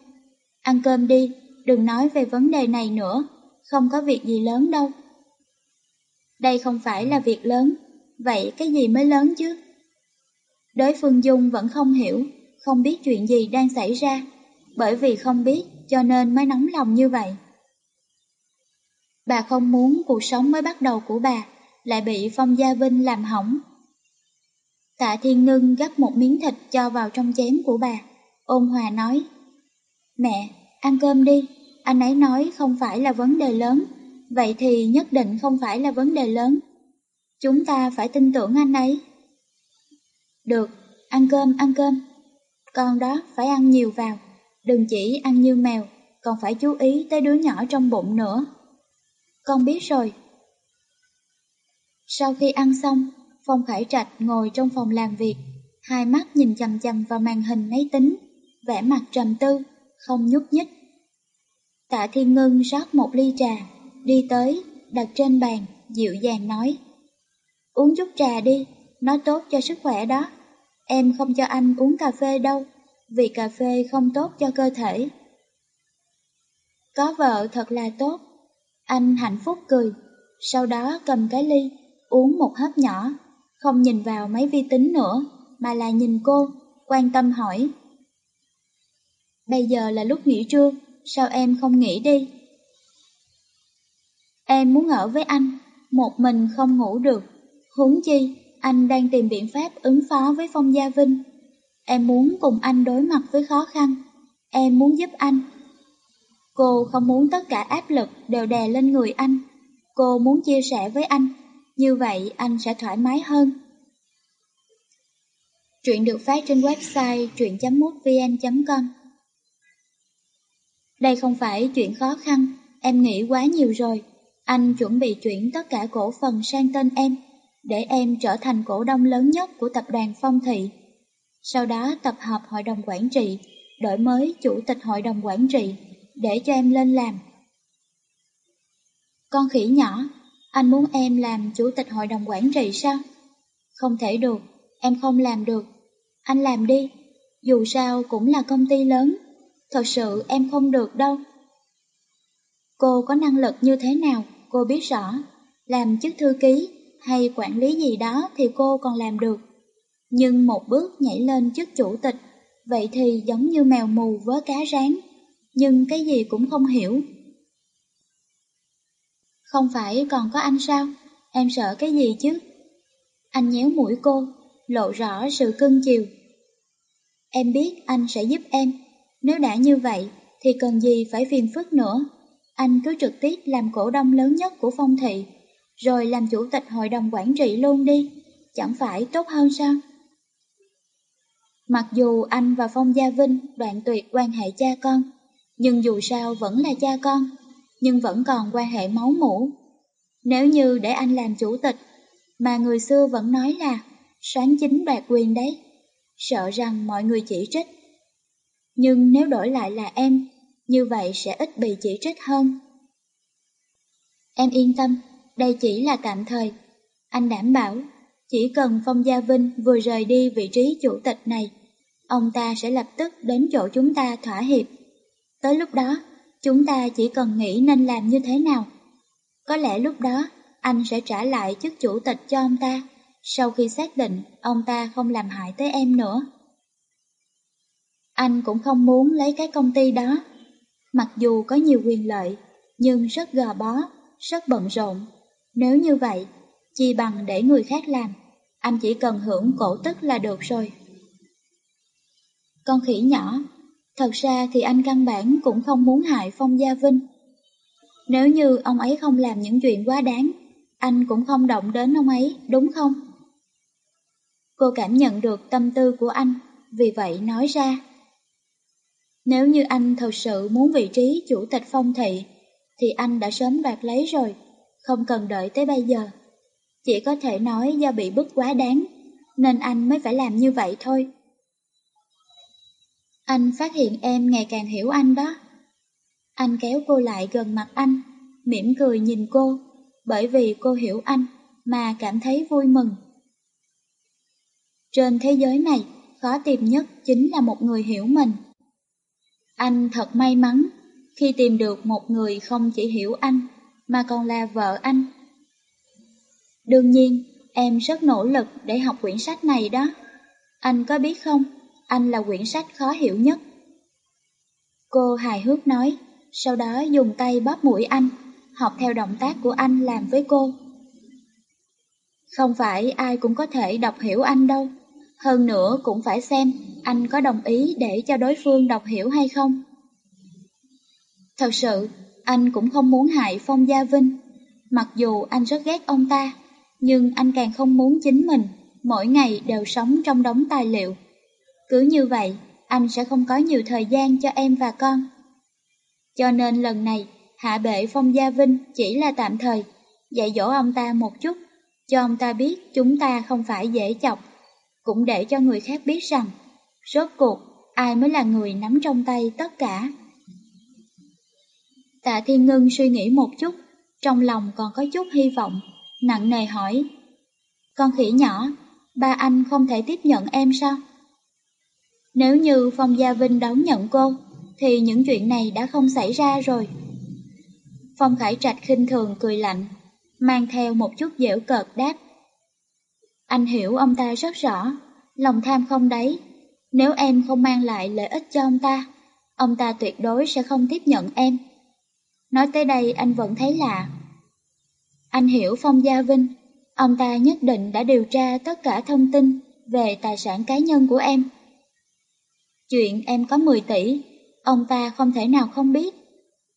Ăn cơm đi, đừng nói về vấn đề này nữa, không có việc gì lớn đâu. Đây không phải là việc lớn, vậy cái gì mới lớn chứ? Đối phương Dung vẫn không hiểu, không biết chuyện gì đang xảy ra, bởi vì không biết cho nên mới nóng lòng như vậy. Bà không muốn cuộc sống mới bắt đầu của bà lại bị Phong Gia Vinh làm hỏng. Tạ Thiên Ngân gắp một miếng thịt cho vào trong chén của bà, ôn hòa nói, Mẹ, ăn cơm đi, anh ấy nói không phải là vấn đề lớn, vậy thì nhất định không phải là vấn đề lớn. Chúng ta phải tin tưởng anh ấy. Được, ăn cơm, ăn cơm. Con đó phải ăn nhiều vào, đừng chỉ ăn như mèo, còn phải chú ý tới đứa nhỏ trong bụng nữa. Con biết rồi. Sau khi ăn xong, Phong Khải Trạch ngồi trong phòng làm việc, hai mắt nhìn chầm chầm vào màn hình máy tính, vẻ mặt trầm tư, không nhúc nhích. Tạ Thiên Ngân rót một ly trà, đi tới, đặt trên bàn, dịu dàng nói. Uống chút trà đi, nó tốt cho sức khỏe đó. Em không cho anh uống cà phê đâu, vì cà phê không tốt cho cơ thể. Có vợ thật là tốt. Anh hạnh phúc cười, sau đó cầm cái ly, uống một hớp nhỏ, không nhìn vào máy vi tính nữa, mà là nhìn cô, quan tâm hỏi. Bây giờ là lúc nghỉ trưa, sao em không nghỉ đi? Em muốn ở với anh, một mình không ngủ được. Huống chi, anh đang tìm biện pháp ứng phó với Phong Gia Vinh. Em muốn cùng anh đối mặt với khó khăn. Em muốn giúp anh. Cô không muốn tất cả áp lực đều đè lên người anh. Cô muốn chia sẻ với anh. Như vậy anh sẽ thoải mái hơn. Truyện được phát trên website truyện.mútvn.com đây không phải chuyện khó khăn, em nghĩ quá nhiều rồi. Anh chuẩn bị chuyển tất cả cổ phần sang tên em, để em trở thành cổ đông lớn nhất của tập đoàn Phong Thị. Sau đó tập hợp hội đồng quản trị, đổi mới chủ tịch hội đồng quản trị, để cho em lên làm. Con khỉ nhỏ, anh muốn em làm chủ tịch hội đồng quản trị sao? Không thể được, em không làm được. Anh làm đi, dù sao cũng là công ty lớn, thật sự em không được đâu. Cô có năng lực như thế nào, cô biết rõ. Làm chức thư ký hay quản lý gì đó thì cô còn làm được. Nhưng một bước nhảy lên chức chủ tịch, vậy thì giống như mèo mù với cá rán, nhưng cái gì cũng không hiểu. Không phải còn có anh sao? Em sợ cái gì chứ? Anh nhéo mũi cô, lộ rõ sự cưng chiều. Em biết anh sẽ giúp em, nếu đã như vậy thì cần gì phải phiền phức nữa. Anh cứ trực tiếp làm cổ đông lớn nhất của phong thị, rồi làm chủ tịch hội đồng quản trị luôn đi, chẳng phải tốt hơn sao? Mặc dù anh và Phong Gia Vinh đoạn tuyệt quan hệ cha con, nhưng dù sao vẫn là cha con, nhưng vẫn còn quan hệ máu mủ. Nếu như để anh làm chủ tịch, mà người xưa vẫn nói là sáng chính đoạt quyền đấy, sợ rằng mọi người chỉ trích. Nhưng nếu đổi lại là em, như vậy sẽ ít bị chỉ trích hơn. Em yên tâm, đây chỉ là tạm thời. Anh đảm bảo, chỉ cần Phong Gia Vinh vừa rời đi vị trí chủ tịch này, ông ta sẽ lập tức đến chỗ chúng ta thỏa hiệp. Tới lúc đó, chúng ta chỉ cần nghĩ nên làm như thế nào. Có lẽ lúc đó, anh sẽ trả lại chức chủ tịch cho ông ta, sau khi xác định ông ta không làm hại tới em nữa. Anh cũng không muốn lấy cái công ty đó. Mặc dù có nhiều quyền lợi, nhưng rất gò bó, rất bận rộn. Nếu như vậy, chi bằng để người khác làm, anh chỉ cần hưởng cổ tức là được rồi. Con khỉ nhỏ, thật ra thì anh căn bản cũng không muốn hại Phong Gia Vinh. Nếu như ông ấy không làm những chuyện quá đáng, anh cũng không động đến ông ấy, đúng không? Cô cảm nhận được tâm tư của anh, vì vậy nói ra. Nếu như anh thật sự muốn vị trí chủ tịch phong thị, thì anh đã sớm đoạt lấy rồi, không cần đợi tới bây giờ. Chỉ có thể nói do bị bức quá đáng, nên anh mới phải làm như vậy thôi. Anh phát hiện em ngày càng hiểu anh đó. Anh kéo cô lại gần mặt anh, mỉm cười nhìn cô, bởi vì cô hiểu anh mà cảm thấy vui mừng. Trên thế giới này, khó tìm nhất chính là một người hiểu mình. Anh thật may mắn khi tìm được một người không chỉ hiểu anh, mà còn là vợ anh. Đương nhiên, em rất nỗ lực để học quyển sách này đó. Anh có biết không, anh là quyển sách khó hiểu nhất. Cô hài hước nói, sau đó dùng tay bóp mũi anh, học theo động tác của anh làm với cô. Không phải ai cũng có thể đọc hiểu anh đâu. Hơn nữa cũng phải xem anh có đồng ý để cho đối phương đọc hiểu hay không. Thật sự, anh cũng không muốn hại Phong Gia Vinh. Mặc dù anh rất ghét ông ta, nhưng anh càng không muốn chính mình mỗi ngày đều sống trong đống tài liệu. Cứ như vậy, anh sẽ không có nhiều thời gian cho em và con. Cho nên lần này, hạ bệ Phong Gia Vinh chỉ là tạm thời, dạy dỗ ông ta một chút, cho ông ta biết chúng ta không phải dễ chọc, cũng để cho người khác biết rằng, rốt cuộc, ai mới là người nắm trong tay tất cả. Tạ Thiên Ngân suy nghĩ một chút, trong lòng còn có chút hy vọng, nặng nề hỏi. Con khỉ nhỏ, ba anh không thể tiếp nhận em sao? Nếu như Phong Gia Vinh đón nhận cô, thì những chuyện này đã không xảy ra rồi. Phong Khải Trạch khinh thường cười lạnh, mang theo một chút dễu cợt đáp. Anh hiểu ông ta rất rõ, lòng tham không đấy. Nếu em không mang lại lợi ích cho ông ta, ông ta tuyệt đối sẽ không tiếp nhận em. Nói tới đây anh vẫn thấy lạ. Anh hiểu Phong Gia Vinh, ông ta nhất định đã điều tra tất cả thông tin về tài sản cá nhân của em. Chuyện em có 10 tỷ, ông ta không thể nào không biết.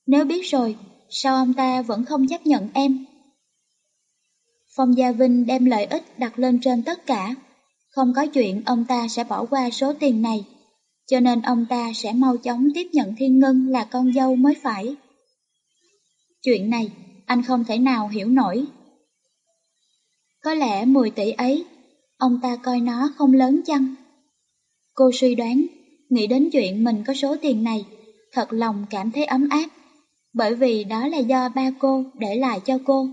Nếu biết rồi, sao ông ta vẫn không chấp nhận em? Phong Gia Vinh đem lợi ích đặt lên trên tất cả. Không có chuyện ông ta sẽ bỏ qua số tiền này, cho nên ông ta sẽ mau chóng tiếp nhận Thiên Ngân là con dâu mới phải. Chuyện này, anh không thể nào hiểu nổi. Có lẽ 10 tỷ ấy, ông ta coi nó không lớn chăng? Cô suy đoán, nghĩ đến chuyện mình có số tiền này, thật lòng cảm thấy ấm áp, bởi vì đó là do ba cô để lại cho cô.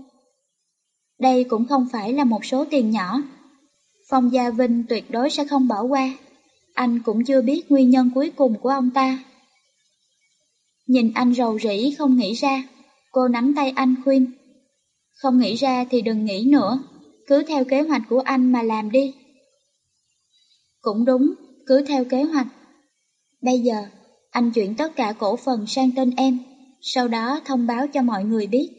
Đây cũng không phải là một số tiền nhỏ. Phong Gia Vinh tuyệt đối sẽ không bỏ qua. Anh cũng chưa biết nguyên nhân cuối cùng của ông ta. Nhìn anh rầu rĩ không nghĩ ra, cô nắm tay anh khuyên. Không nghĩ ra thì đừng nghĩ nữa, cứ theo kế hoạch của anh mà làm đi. Cũng đúng, cứ theo kế hoạch. Bây giờ, anh chuyển tất cả cổ phần sang tên em, sau đó thông báo cho mọi người biết.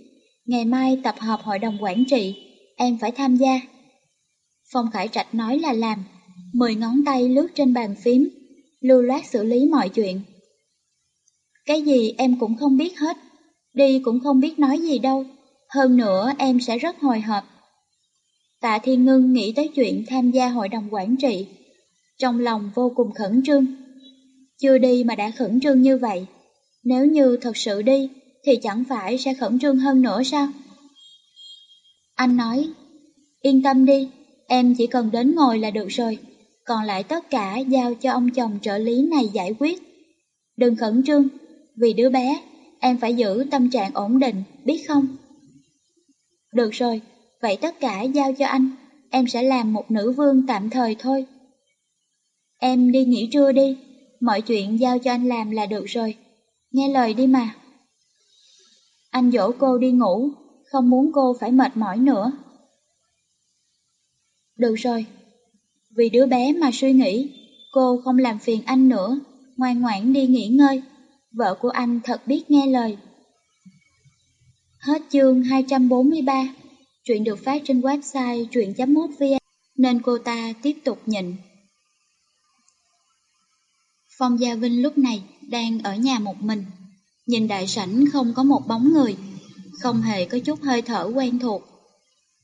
Ngày mai tập hợp hội đồng quản trị, em phải tham gia. Phong Khải Trạch nói là làm, mười ngón tay lướt trên bàn phím, lưu loát xử lý mọi chuyện. Cái gì em cũng không biết hết, đi cũng không biết nói gì đâu, hơn nữa em sẽ rất hồi hộp. Tạ Thiên Ngân nghĩ tới chuyện tham gia hội đồng quản trị, trong lòng vô cùng khẩn trương. Chưa đi mà đã khẩn trương như vậy, nếu như thật sự đi thì chẳng phải sẽ khẩn trương hơn nữa sao? Anh nói, yên tâm đi, em chỉ cần đến ngồi là được rồi, còn lại tất cả giao cho ông chồng trợ lý này giải quyết. Đừng khẩn trương, vì đứa bé, em phải giữ tâm trạng ổn định, biết không? Được rồi, vậy tất cả giao cho anh, em sẽ làm một nữ vương tạm thời thôi. Em đi nghỉ trưa đi, mọi chuyện giao cho anh làm là được rồi. Nghe lời đi mà. Anh dỗ cô đi ngủ, không muốn cô phải mệt mỏi nữa. Được rồi, vì đứa bé mà suy nghĩ, cô không làm phiền anh nữa, ngoan ngoãn đi nghỉ ngơi. Vợ của anh thật biết nghe lời. Hết chương 243, chuyện được phát trên website truyện.mútvn nên cô ta tiếp tục nhịn. Phong Gia Vinh lúc này đang ở nhà một mình, nhìn đại sảnh không có một bóng người, không hề có chút hơi thở quen thuộc.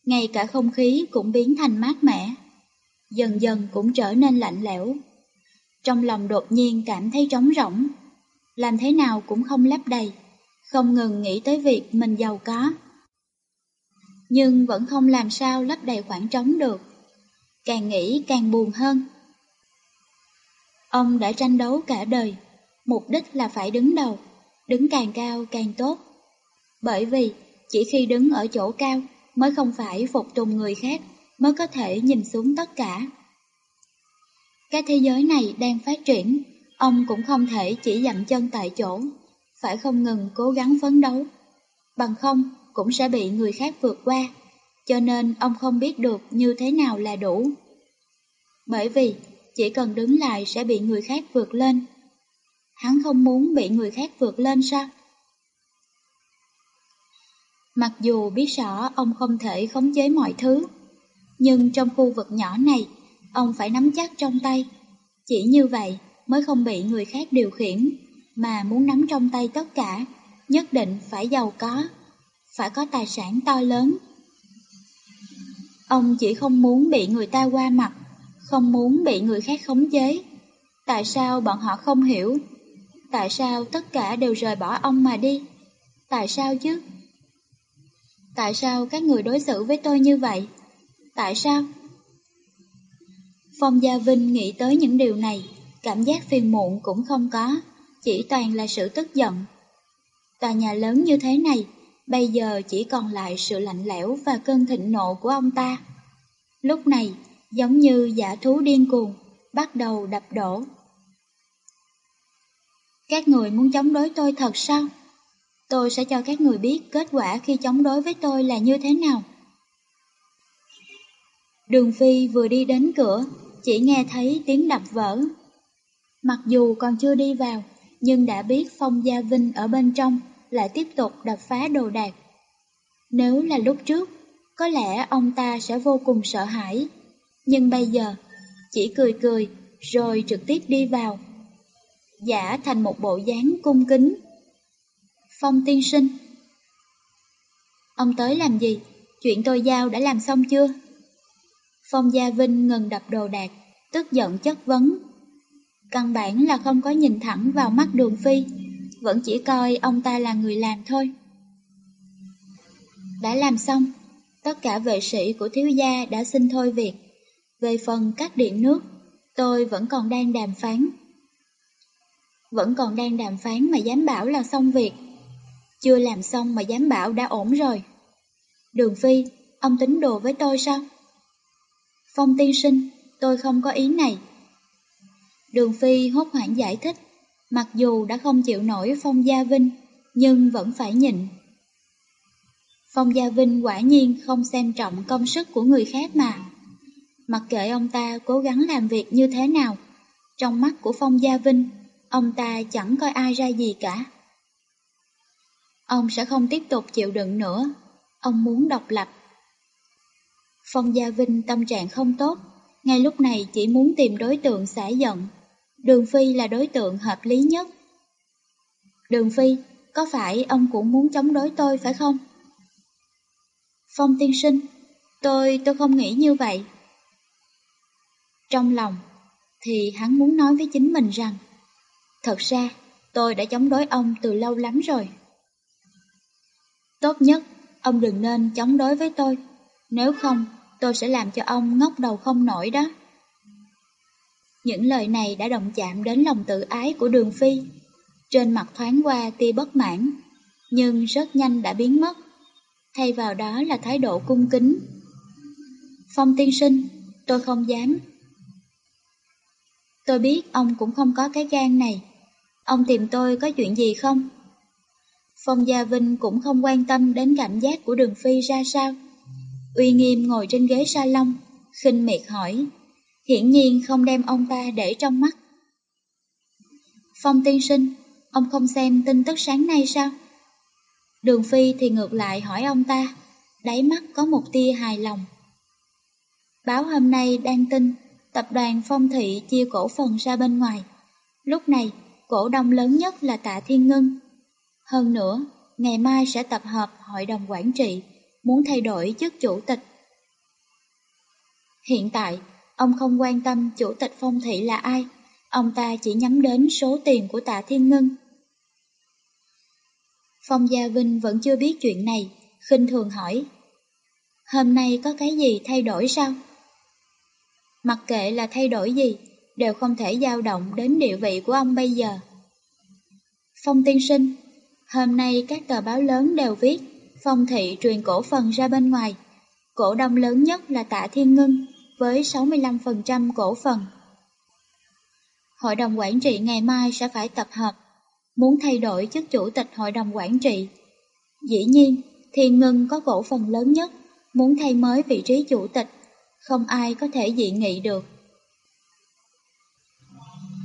Ngay cả không khí cũng biến thành mát mẻ, dần dần cũng trở nên lạnh lẽo. Trong lòng đột nhiên cảm thấy trống rỗng, làm thế nào cũng không lấp đầy, không ngừng nghĩ tới việc mình giàu có. Nhưng vẫn không làm sao lấp đầy khoảng trống được, càng nghĩ càng buồn hơn. Ông đã tranh đấu cả đời, mục đích là phải đứng đầu, đứng càng cao càng tốt. Bởi vì chỉ khi đứng ở chỗ cao mới không phải phục tùng người khác, mới có thể nhìn xuống tất cả. Cái thế giới này đang phát triển, ông cũng không thể chỉ dậm chân tại chỗ, phải không ngừng cố gắng phấn đấu. Bằng không, cũng sẽ bị người khác vượt qua, cho nên ông không biết được như thế nào là đủ. Bởi vì, chỉ cần đứng lại sẽ bị người khác vượt lên. Hắn không muốn bị người khác vượt lên sao? Mặc dù biết rõ ông không thể khống chế mọi thứ, nhưng trong khu vực nhỏ này, ông phải nắm chắc trong tay. Chỉ như vậy mới không bị người khác điều khiển, mà muốn nắm trong tay tất cả, nhất định phải giàu có, phải có tài sản to lớn. Ông chỉ không muốn bị người ta qua mặt, không muốn bị người khác khống chế. Tại sao bọn họ không hiểu? Tại sao tất cả đều rời bỏ ông mà đi? Tại sao chứ? Tại sao các người đối xử với tôi như vậy? Tại sao? Phong Gia Vinh nghĩ tới những điều này, cảm giác phiền muộn cũng không có, chỉ toàn là sự tức giận. Tòa nhà lớn như thế này, bây giờ chỉ còn lại sự lạnh lẽo và cơn thịnh nộ của ông ta. Lúc này, giống như giả thú điên cuồng, bắt đầu đập đổ. Các người muốn chống đối tôi thật sao? Tôi sẽ cho các người biết kết quả khi chống đối với tôi là như thế nào. Đường Phi vừa đi đến cửa, chỉ nghe thấy tiếng đập vỡ. Mặc dù còn chưa đi vào, nhưng đã biết Phong Gia Vinh ở bên trong lại tiếp tục đập phá đồ đạc. Nếu là lúc trước, có lẽ ông ta sẽ vô cùng sợ hãi. Nhưng bây giờ, chỉ cười cười rồi trực tiếp đi vào. Giả thành một bộ dáng cung kính. Phong tiên sinh Ông tới làm gì? Chuyện tôi giao đã làm xong chưa? Phong Gia Vinh ngừng đập đồ đạc, tức giận chất vấn. Căn bản là không có nhìn thẳng vào mắt đường phi, vẫn chỉ coi ông ta là người làm thôi. Đã làm xong, tất cả vệ sĩ của thiếu gia đã xin thôi việc. Về phần cắt điện nước, tôi vẫn còn đang đàm phán. Vẫn còn đang đàm phán mà dám bảo là xong việc. Chưa làm xong mà dám bảo đã ổn rồi. Đường Phi, ông tính đồ với tôi sao? Phong tiên sinh, tôi không có ý này. Đường Phi hốt hoảng giải thích, mặc dù đã không chịu nổi Phong Gia Vinh, nhưng vẫn phải nhịn. Phong Gia Vinh quả nhiên không xem trọng công sức của người khác mà. Mặc kệ ông ta cố gắng làm việc như thế nào, trong mắt của Phong Gia Vinh, ông ta chẳng coi ai ra gì cả. Ông sẽ không tiếp tục chịu đựng nữa, ông muốn độc lập. Phong Gia Vinh tâm trạng không tốt, ngay lúc này chỉ muốn tìm đối tượng xả giận. Đường Phi là đối tượng hợp lý nhất. Đường Phi, có phải ông cũng muốn chống đối tôi phải không? Phong tiên sinh, tôi, tôi không nghĩ như vậy. Trong lòng, thì hắn muốn nói với chính mình rằng, thật ra, tôi đã chống đối ông từ lâu lắm rồi. Tốt nhất, ông đừng nên chống đối với tôi, nếu không, tôi sẽ làm cho ông ngóc đầu không nổi đó. Những lời này đã động chạm đến lòng tự ái của Đường Phi. Trên mặt thoáng qua tia bất mãn, nhưng rất nhanh đã biến mất. Thay vào đó là thái độ cung kính. Phong tiên sinh, tôi không dám. Tôi biết ông cũng không có cái gan này. Ông tìm tôi có chuyện gì không? Phong Gia Vinh cũng không quan tâm đến cảm giác của Đường Phi ra sao. Uy nghiêm ngồi trên ghế salon, khinh miệt hỏi, hiển nhiên không đem ông ta để trong mắt. Phong tiên sinh, ông không xem tin tức sáng nay sao? Đường Phi thì ngược lại hỏi ông ta, đáy mắt có một tia hài lòng. Báo hôm nay đang tin, tập đoàn Phong Thị chia cổ phần ra bên ngoài. Lúc này, cổ đông lớn nhất là Tạ Thiên Ngân. Hơn nữa, ngày mai sẽ tập hợp hội đồng quản trị, muốn thay đổi chức chủ tịch. Hiện tại, ông không quan tâm chủ tịch Phong Thị là ai, ông ta chỉ nhắm đến số tiền của Tạ Thiên Ngân. Phong Gia Vinh vẫn chưa biết chuyện này, khinh thường hỏi. Hôm nay có cái gì thay đổi sao? Mặc kệ là thay đổi gì, đều không thể dao động đến địa vị của ông bây giờ. Phong tiên sinh, hôm nay các tờ báo lớn đều viết Phong thị truyền cổ phần ra bên ngoài. Cổ đông lớn nhất là Tạ Thiên Ngân với 65% cổ phần. Hội đồng quản trị ngày mai sẽ phải tập hợp, muốn thay đổi chức chủ tịch hội đồng quản trị. Dĩ nhiên, Thiên Ngân có cổ phần lớn nhất, muốn thay mới vị trí chủ tịch không ai có thể dị nghị được.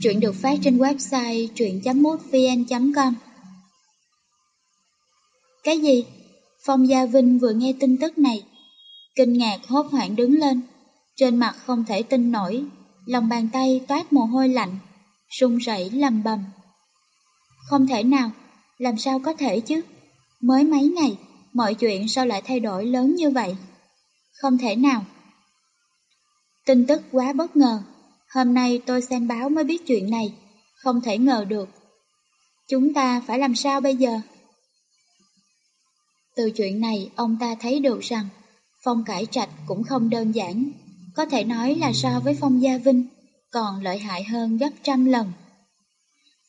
Truyện được phát trên website truyện.mútvn.com Cái gì? Phong Gia Vinh vừa nghe tin tức này, kinh ngạc hốt hoảng đứng lên, trên mặt không thể tin nổi, lòng bàn tay toát mồ hôi lạnh, run rẩy lầm bầm. Không thể nào, làm sao có thể chứ? Mới mấy ngày, mọi chuyện sao lại thay đổi lớn như vậy? Không thể nào. Tin tức quá bất ngờ, hôm nay tôi xem báo mới biết chuyện này, không thể ngờ được. Chúng ta phải làm sao bây giờ? Từ chuyện này ông ta thấy được rằng Phong Cải Trạch cũng không đơn giản, có thể nói là so với Phong Gia Vinh còn lợi hại hơn gấp trăm lần.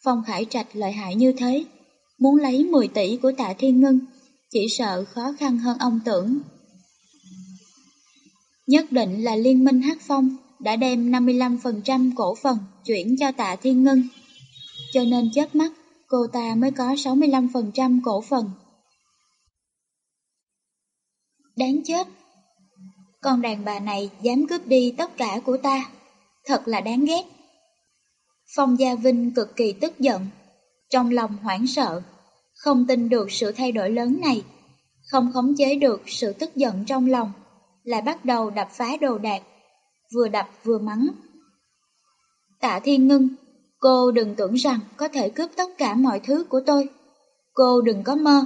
Phong Khải Trạch lợi hại như thế, muốn lấy 10 tỷ của tạ Thiên Ngân, chỉ sợ khó khăn hơn ông tưởng. Nhất định là Liên minh hát Phong đã đem 55% cổ phần chuyển cho tạ Thiên Ngân. Cho nên chết mắt, cô ta mới có 65% cổ phần. Đáng chết! Con đàn bà này dám cướp đi tất cả của ta. Thật là đáng ghét. Phong Gia Vinh cực kỳ tức giận, trong lòng hoảng sợ, không tin được sự thay đổi lớn này, không khống chế được sự tức giận trong lòng lại bắt đầu đập phá đồ đạc, vừa đập vừa mắng. Tạ Thiên Ngân, cô đừng tưởng rằng có thể cướp tất cả mọi thứ của tôi. Cô đừng có mơ.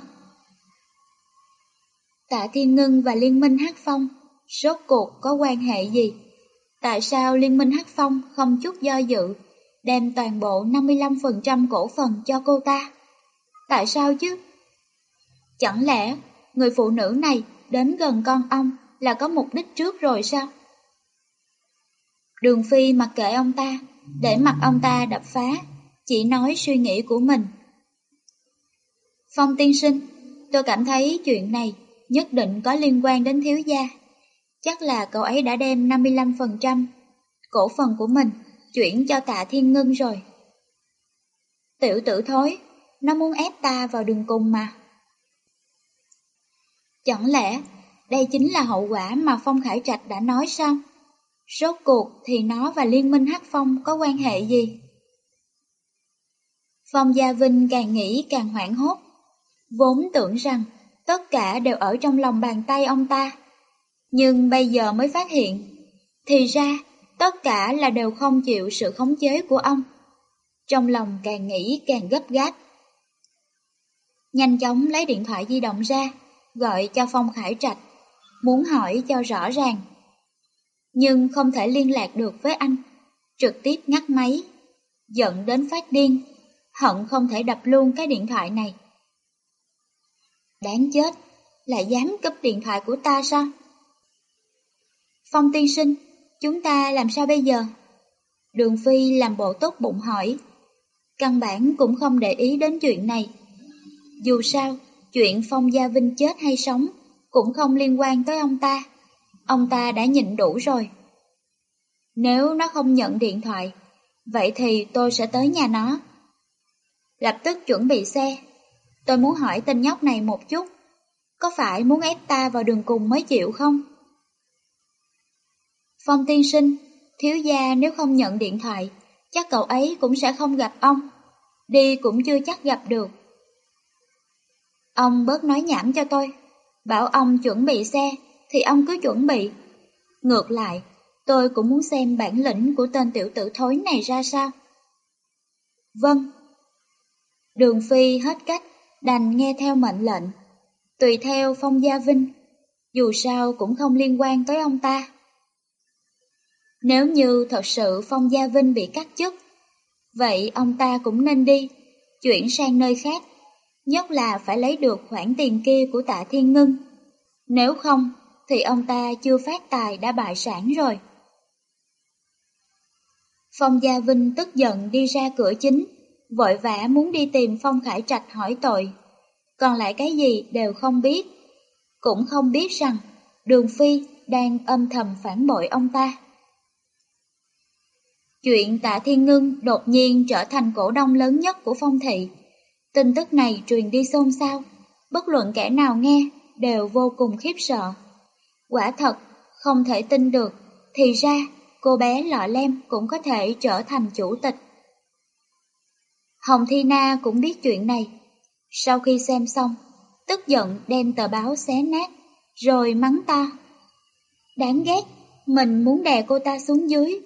Tạ Thiên Ngân và Liên minh Hát Phong, rốt cuộc có quan hệ gì? Tại sao Liên minh Hát Phong không chút do dự, đem toàn bộ 55% cổ phần cho cô ta? Tại sao chứ? Chẳng lẽ người phụ nữ này đến gần con ông là có mục đích trước rồi sao? Đường Phi mặc kệ ông ta, để mặc ông ta đập phá, chỉ nói suy nghĩ của mình. Phong tiên sinh, tôi cảm thấy chuyện này nhất định có liên quan đến thiếu gia. Chắc là cậu ấy đã đem 55% cổ phần của mình chuyển cho tạ thiên ngân rồi. Tiểu tử thối, nó muốn ép ta vào đường cùng mà. Chẳng lẽ đây chính là hậu quả mà Phong Khải Trạch đã nói sao? Rốt cuộc thì nó và Liên minh Hắc Phong có quan hệ gì? Phong Gia Vinh càng nghĩ càng hoảng hốt, vốn tưởng rằng tất cả đều ở trong lòng bàn tay ông ta. Nhưng bây giờ mới phát hiện, thì ra tất cả là đều không chịu sự khống chế của ông. Trong lòng càng nghĩ càng gấp gáp. Nhanh chóng lấy điện thoại di động ra, gọi cho Phong Khải Trạch muốn hỏi cho rõ ràng. Nhưng không thể liên lạc được với anh, trực tiếp ngắt máy, giận đến phát điên, hận không thể đập luôn cái điện thoại này. Đáng chết, lại dám cướp điện thoại của ta sao? Phong tiên sinh, chúng ta làm sao bây giờ? Đường Phi làm bộ tốt bụng hỏi. Căn bản cũng không để ý đến chuyện này. Dù sao, chuyện Phong Gia Vinh chết hay sống cũng không liên quan tới ông ta. Ông ta đã nhịn đủ rồi. Nếu nó không nhận điện thoại, vậy thì tôi sẽ tới nhà nó. Lập tức chuẩn bị xe. Tôi muốn hỏi tên nhóc này một chút. Có phải muốn ép ta vào đường cùng mới chịu không? Phong tiên sinh, thiếu gia nếu không nhận điện thoại, chắc cậu ấy cũng sẽ không gặp ông. Đi cũng chưa chắc gặp được. Ông bớt nói nhảm cho tôi. Bảo ông chuẩn bị xe, thì ông cứ chuẩn bị. Ngược lại, tôi cũng muốn xem bản lĩnh của tên tiểu tử thối này ra sao. Vâng. Đường Phi hết cách, đành nghe theo mệnh lệnh. Tùy theo Phong Gia Vinh, dù sao cũng không liên quan tới ông ta. Nếu như thật sự Phong Gia Vinh bị cắt chức, vậy ông ta cũng nên đi, chuyển sang nơi khác, nhất là phải lấy được khoản tiền kia của tạ Thiên Ngân. Nếu không, thì ông ta chưa phát tài đã bại sản rồi. Phong Gia Vinh tức giận đi ra cửa chính, vội vã muốn đi tìm Phong Khải Trạch hỏi tội. Còn lại cái gì đều không biết. Cũng không biết rằng Đường Phi đang âm thầm phản bội ông ta. Chuyện tạ Thiên Ngưng đột nhiên trở thành cổ đông lớn nhất của phong thị. Tin tức này truyền đi xôn xao, bất luận kẻ nào nghe đều vô cùng khiếp sợ. Quả thật, không thể tin được, thì ra cô bé lọ lem cũng có thể trở thành chủ tịch. Hồng Thi Na cũng biết chuyện này. Sau khi xem xong, tức giận đem tờ báo xé nát, rồi mắng ta. Đáng ghét, mình muốn đè cô ta xuống dưới,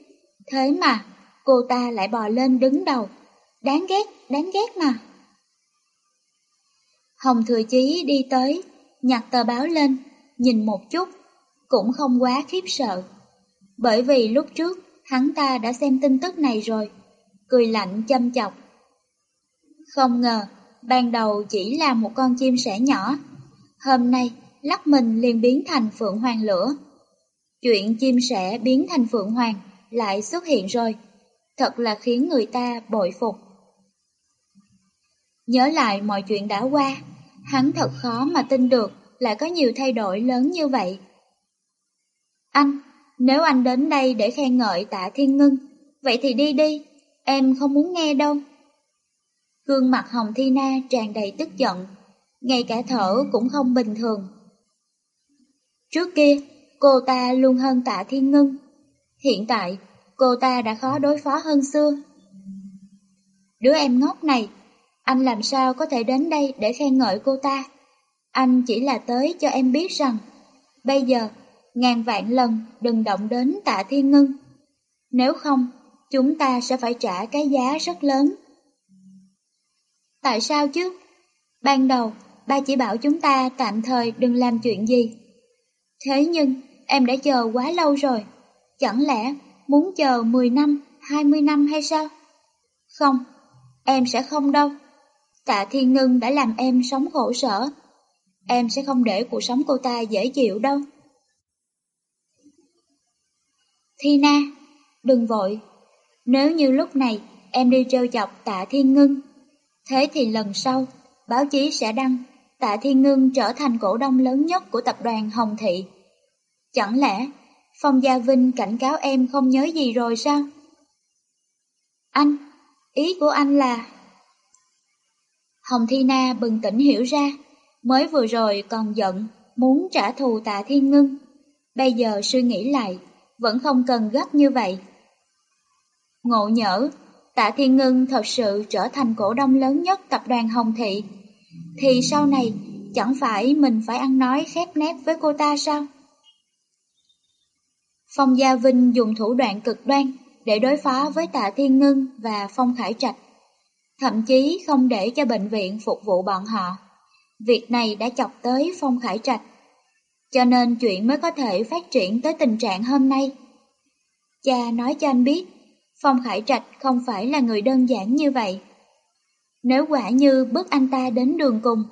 thế mà cô ta lại bò lên đứng đầu. Đáng ghét, đáng ghét mà. Hồng Thừa Chí đi tới, nhặt tờ báo lên, nhìn một chút, cũng không quá khiếp sợ. Bởi vì lúc trước, hắn ta đã xem tin tức này rồi, cười lạnh châm chọc. Không ngờ, ban đầu chỉ là một con chim sẻ nhỏ, hôm nay lắc mình liền biến thành phượng hoàng lửa. Chuyện chim sẻ biến thành phượng hoàng lại xuất hiện rồi, thật là khiến người ta bội phục. Nhớ lại mọi chuyện đã qua, hắn thật khó mà tin được lại có nhiều thay đổi lớn như vậy. Anh, nếu anh đến đây để khen ngợi tạ thiên ngưng, vậy thì đi đi, em không muốn nghe đâu. Gương mặt Hồng Thi Na tràn đầy tức giận, ngay cả thở cũng không bình thường. Trước kia, cô ta luôn hơn tạ thiên ngưng. Hiện tại, cô ta đã khó đối phó hơn xưa. Đứa em ngốc này, anh làm sao có thể đến đây để khen ngợi cô ta? Anh chỉ là tới cho em biết rằng, bây giờ, ngàn vạn lần đừng động đến tạ thiên ngưng. Nếu không, chúng ta sẽ phải trả cái giá rất lớn. Tại sao chứ? Ban đầu, ba chỉ bảo chúng ta tạm thời đừng làm chuyện gì. Thế nhưng, em đã chờ quá lâu rồi. Chẳng lẽ muốn chờ 10 năm, 20 năm hay sao? Không, em sẽ không đâu. Tạ Thiên Ngân đã làm em sống khổ sở. Em sẽ không để cuộc sống cô ta dễ chịu đâu. Thi Na, đừng vội. Nếu như lúc này em đi trêu chọc Tạ Thiên Ngân, thế thì lần sau báo chí sẽ đăng Tạ Thiên Ngân trở thành cổ đông lớn nhất của tập đoàn Hồng Thị. Chẳng lẽ Phong Gia Vinh cảnh cáo em không nhớ gì rồi sao? Anh, ý của anh là... Hồng Thi Na bừng tỉnh hiểu ra, mới vừa rồi còn giận, muốn trả thù tạ thiên ngưng. Bây giờ suy nghĩ lại, vẫn không cần gấp như vậy. Ngộ nhỡ, tạ thiên ngưng thật sự trở thành cổ đông lớn nhất tập đoàn Hồng Thị, thì sau này chẳng phải mình phải ăn nói khép nép với cô ta sao? Phong Gia Vinh dùng thủ đoạn cực đoan để đối phó với Tạ Thiên Ngân và Phong Khải Trạch, thậm chí không để cho bệnh viện phục vụ bọn họ. Việc này đã chọc tới Phong Khải Trạch, cho nên chuyện mới có thể phát triển tới tình trạng hôm nay. Cha nói cho anh biết, Phong Khải Trạch không phải là người đơn giản như vậy. Nếu quả như bước anh ta đến đường cùng,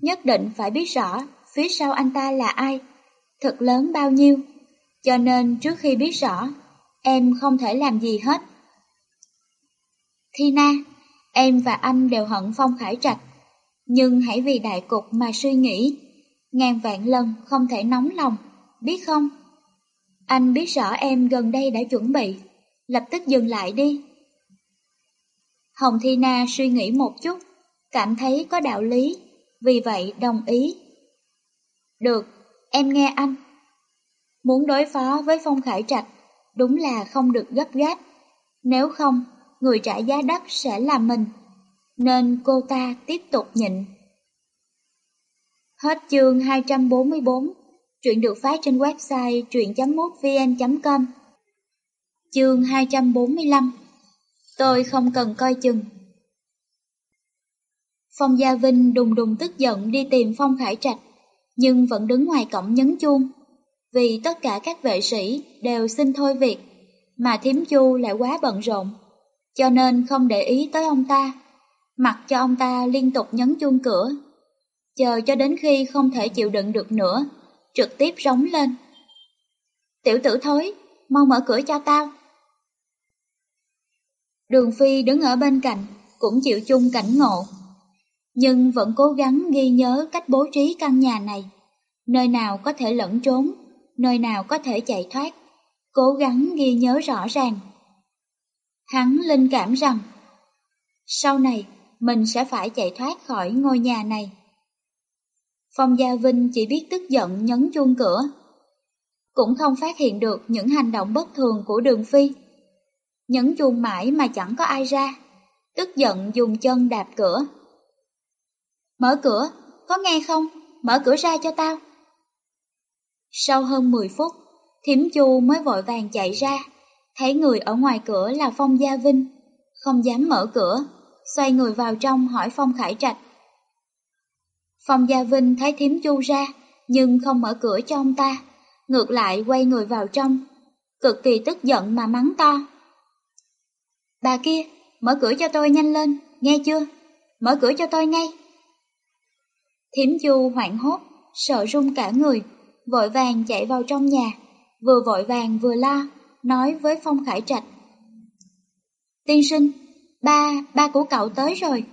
nhất định phải biết rõ phía sau anh ta là ai, thật lớn bao nhiêu. Cho nên trước khi biết rõ, em không thể làm gì hết. Thina, em và anh đều hận Phong Khải Trạch, nhưng hãy vì đại cục mà suy nghĩ, ngàn vạn lần không thể nóng lòng, biết không? Anh biết rõ em gần đây đã chuẩn bị, lập tức dừng lại đi. Hồng Thi Na suy nghĩ một chút, cảm thấy có đạo lý, vì vậy đồng ý. Được, em nghe anh. Muốn đối phó với Phong Khải Trạch, đúng là không được gấp gáp. Nếu không, người trả giá đắt sẽ là mình. Nên cô ta tiếp tục nhịn. Hết chương 244, truyện được phát trên website truyện.mútvn.com. Chương 245 Tôi không cần coi chừng. Phong Gia Vinh đùng đùng tức giận đi tìm Phong Khải Trạch, nhưng vẫn đứng ngoài cổng nhấn chuông. Vì tất cả các vệ sĩ đều xin thôi việc, mà Thiếm Chu lại quá bận rộn, cho nên không để ý tới ông ta, mặc cho ông ta liên tục nhấn chuông cửa. Chờ cho đến khi không thể chịu đựng được nữa, trực tiếp rống lên. Tiểu tử thối, mau mở cửa cho tao. Đường Phi đứng ở bên cạnh, cũng chịu chung cảnh ngộ. Nhưng vẫn cố gắng ghi nhớ cách bố trí căn nhà này. Nơi nào có thể lẫn trốn, nơi nào có thể chạy thoát. Cố gắng ghi nhớ rõ ràng. Hắn linh cảm rằng, sau này mình sẽ phải chạy thoát khỏi ngôi nhà này. Phong Gia Vinh chỉ biết tức giận nhấn chuông cửa. Cũng không phát hiện được những hành động bất thường của đường phi. Nhấn chuông mãi mà chẳng có ai ra, tức giận dùng chân đạp cửa. Mở cửa, có nghe không? Mở cửa ra cho tao. Sau hơn 10 phút, Thiểm Chu mới vội vàng chạy ra, thấy người ở ngoài cửa là Phong Gia Vinh, không dám mở cửa, xoay người vào trong hỏi Phong Khải Trạch. Phong Gia Vinh thấy Thím Chu ra, nhưng không mở cửa cho ông ta, ngược lại quay người vào trong, cực kỳ tức giận mà mắng to. Bà kia, mở cửa cho tôi nhanh lên, nghe chưa? Mở cửa cho tôi ngay. Thím chu hoảng hốt, sợ run cả người, vội vàng chạy vào trong nhà, vừa vội vàng vừa la, nói với Phong Khải Trạch. Tiên sinh, ba, ba của cậu tới rồi.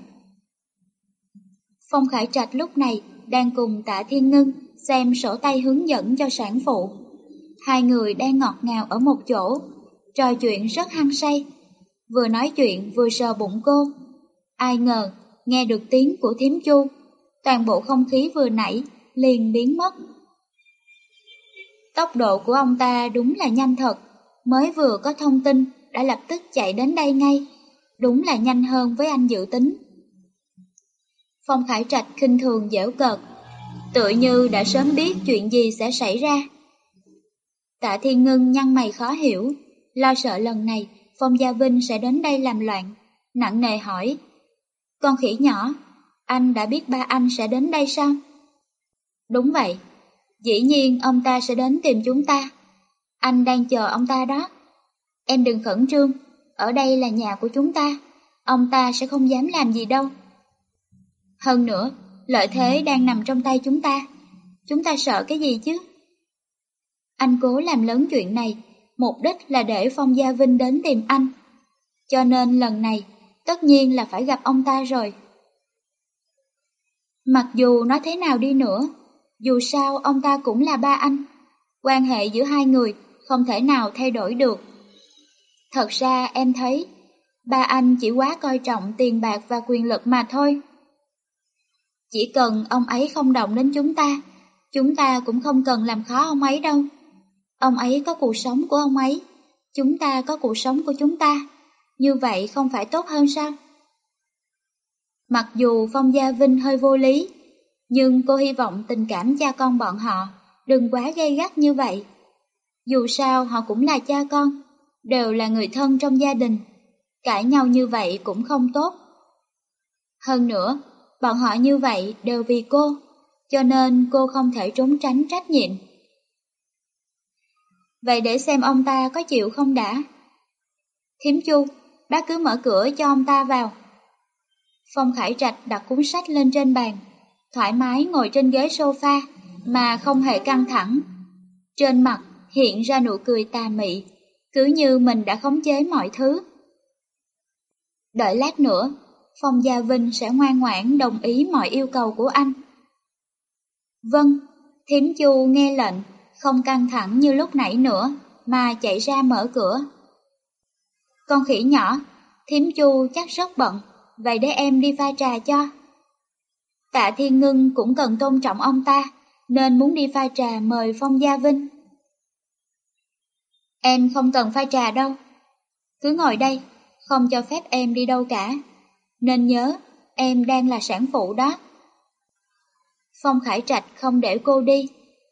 Phong Khải Trạch lúc này đang cùng tạ Thiên Ngân xem sổ tay hướng dẫn cho sản phụ. Hai người đang ngọt ngào ở một chỗ, trò chuyện rất hăng say, vừa nói chuyện vừa sờ bụng cô. Ai ngờ, nghe được tiếng của thiếm chu, toàn bộ không khí vừa nãy liền biến mất. Tốc độ của ông ta đúng là nhanh thật, mới vừa có thông tin đã lập tức chạy đến đây ngay, đúng là nhanh hơn với anh dự tính. Phong Khải Trạch khinh thường dễu cợt, tựa như đã sớm biết chuyện gì sẽ xảy ra. Tạ Thiên Ngân nhăn mày khó hiểu, lo sợ lần này Phong Gia Vinh sẽ đến đây làm loạn, nặng nề hỏi. Con khỉ nhỏ, anh đã biết ba anh sẽ đến đây sao? Đúng vậy, dĩ nhiên ông ta sẽ đến tìm chúng ta. Anh đang chờ ông ta đó. Em đừng khẩn trương, ở đây là nhà của chúng ta, ông ta sẽ không dám làm gì đâu. Hơn nữa, lợi thế đang nằm trong tay chúng ta. Chúng ta sợ cái gì chứ? Anh cố làm lớn chuyện này, mục đích là để Phong Gia Vinh đến tìm anh. Cho nên lần này, tất nhiên là phải gặp ông ta rồi. Mặc dù nói thế nào đi nữa, dù sao ông ta cũng là ba anh. Quan hệ giữa hai người không thể nào thay đổi được. Thật ra em thấy, ba anh chỉ quá coi trọng tiền bạc và quyền lực mà thôi. Chỉ cần ông ấy không động đến chúng ta, chúng ta cũng không cần làm khó ông ấy đâu. Ông ấy có cuộc sống của ông ấy, chúng ta có cuộc sống của chúng ta, như vậy không phải tốt hơn sao? Mặc dù Phong Gia Vinh hơi vô lý, nhưng cô hy vọng tình cảm cha con bọn họ đừng quá gay gắt như vậy. Dù sao họ cũng là cha con, đều là người thân trong gia đình, cãi nhau như vậy cũng không tốt. Hơn nữa, bọn họ như vậy đều vì cô, cho nên cô không thể trốn tránh trách nhiệm. Vậy để xem ông ta có chịu không đã. Thiếm chu, bác cứ mở cửa cho ông ta vào. Phong Khải Trạch đặt cuốn sách lên trên bàn, thoải mái ngồi trên ghế sofa mà không hề căng thẳng. Trên mặt hiện ra nụ cười tà mị, cứ như mình đã khống chế mọi thứ. Đợi lát nữa, Phong Gia Vinh sẽ ngoan ngoãn đồng ý mọi yêu cầu của anh. Vâng, Thiểm Chu nghe lệnh, không căng thẳng như lúc nãy nữa. mà chạy ra mở cửa. Con khỉ nhỏ, thím chu chắc rất bận, vậy để em đi pha trà cho. Tạ Thiên Ngưng cũng cần tôn trọng ông ta, nên muốn đi pha trà mời Phong Gia Vinh. Em không cần pha trà đâu. Cứ ngồi đây, không cho phép em đi đâu cả. Nên nhớ, em đang là sản phụ đó. Phong Khải Trạch không để cô đi,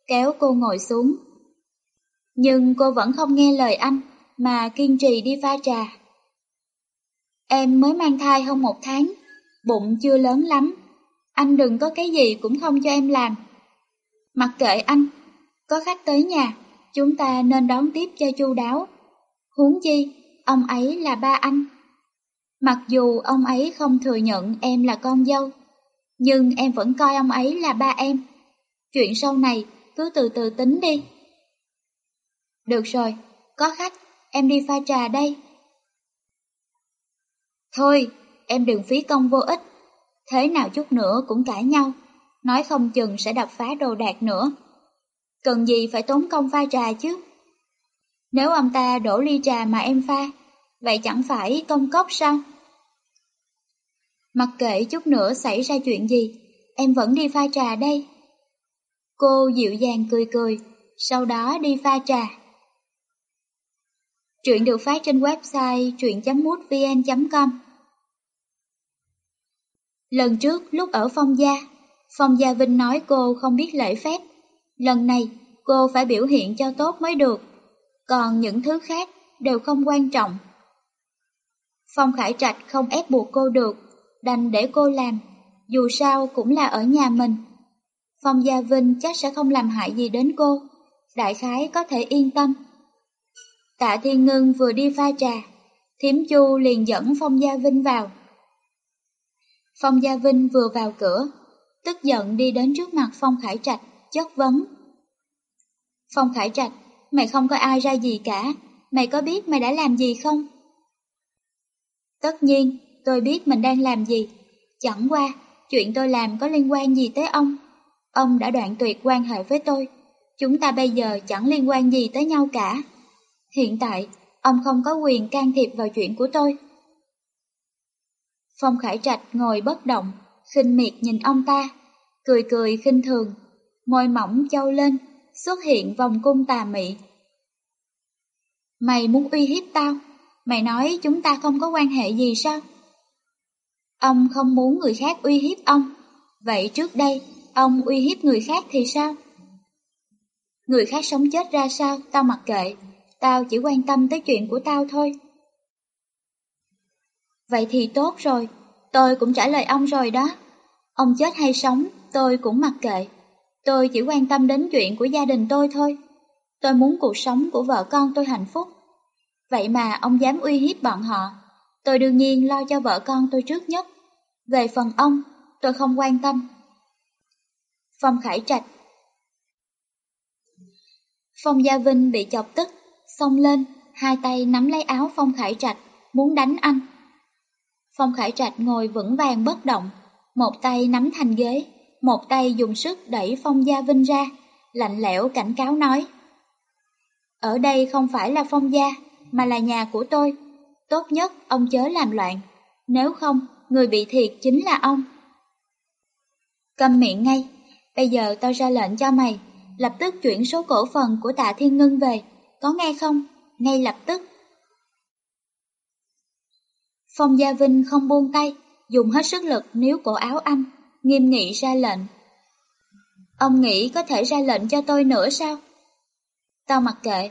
kéo cô ngồi xuống. Nhưng cô vẫn không nghe lời anh, mà kiên trì đi pha trà. Em mới mang thai hơn một tháng, bụng chưa lớn lắm. Anh đừng có cái gì cũng không cho em làm. Mặc kệ anh, có khách tới nhà, chúng ta nên đón tiếp cho chu đáo. Huống chi, ông ấy là ba anh. Mặc dù ông ấy không thừa nhận em là con dâu, nhưng em vẫn coi ông ấy là ba em. Chuyện sau này cứ từ từ tính đi. Được rồi, có khách, em đi pha trà đây. Thôi, em đừng phí công vô ích. Thế nào chút nữa cũng cãi nhau, nói không chừng sẽ đập phá đồ đạc nữa. Cần gì phải tốn công pha trà chứ? Nếu ông ta đổ ly trà mà em pha, vậy chẳng phải công cốc sao? Mặc kệ chút nữa xảy ra chuyện gì, em vẫn đi pha trà đây. Cô dịu dàng cười cười, sau đó đi pha trà. Truyện được phát trên website truyện.mútvn.com Lần trước lúc ở Phong Gia, Phong Gia Vinh nói cô không biết lễ phép. Lần này cô phải biểu hiện cho tốt mới được, còn những thứ khác đều không quan trọng. Phong Khải Trạch không ép buộc cô được, đành để cô làm, dù sao cũng là ở nhà mình. Phong Gia Vinh chắc sẽ không làm hại gì đến cô, đại khái có thể yên tâm. Tạ Thiên Ngân vừa đi pha trà, Thiểm Chu liền dẫn Phong Gia Vinh vào. Phong Gia Vinh vừa vào cửa, tức giận đi đến trước mặt Phong Khải Trạch, chất vấn. Phong Khải Trạch, mày không có ai ra gì cả, mày có biết mày đã làm gì không? Tất nhiên, tôi biết mình đang làm gì, chẳng qua, chuyện tôi làm có liên quan gì tới ông. Ông đã đoạn tuyệt quan hệ với tôi, chúng ta bây giờ chẳng liên quan gì tới nhau cả. Hiện tại, ông không có quyền can thiệp vào chuyện của tôi. Phong Khải Trạch ngồi bất động, khinh miệt nhìn ông ta, cười cười khinh thường, môi mỏng châu lên, xuất hiện vòng cung tà mị. Mày muốn uy hiếp tao? Mày nói chúng ta không có quan hệ gì sao? Ông không muốn người khác uy hiếp ông, vậy trước đây ông uy hiếp người khác thì sao? Người khác sống chết ra sao, tao mặc kệ, tao chỉ quan tâm tới chuyện của tao thôi. Vậy thì tốt rồi, tôi cũng trả lời ông rồi đó. Ông chết hay sống, tôi cũng mặc kệ. Tôi chỉ quan tâm đến chuyện của gia đình tôi thôi. Tôi muốn cuộc sống của vợ con tôi hạnh phúc. Vậy mà ông dám uy hiếp bọn họ. Tôi đương nhiên lo cho vợ con tôi trước nhất. Về phần ông, tôi không quan tâm. Phong Khải Trạch Phong Gia Vinh bị chọc tức, xông lên, hai tay nắm lấy áo Phong Khải Trạch, muốn đánh anh. Phong Khải Trạch ngồi vững vàng bất động, một tay nắm thành ghế, một tay dùng sức đẩy Phong Gia Vinh ra, lạnh lẽo cảnh cáo nói. Ở đây không phải là Phong Gia, mà là nhà của tôi. Tốt nhất ông chớ làm loạn, nếu không, người bị thiệt chính là ông. Cầm miệng ngay, bây giờ tao ra lệnh cho mày, lập tức chuyển số cổ phần của tạ Thiên Ngân về, có nghe không? Ngay lập tức. Phong Gia Vinh không buông tay, dùng hết sức lực níu cổ áo anh, nghiêm nghị ra lệnh. Ông nghĩ có thể ra lệnh cho tôi nữa sao? Tao mặc kệ,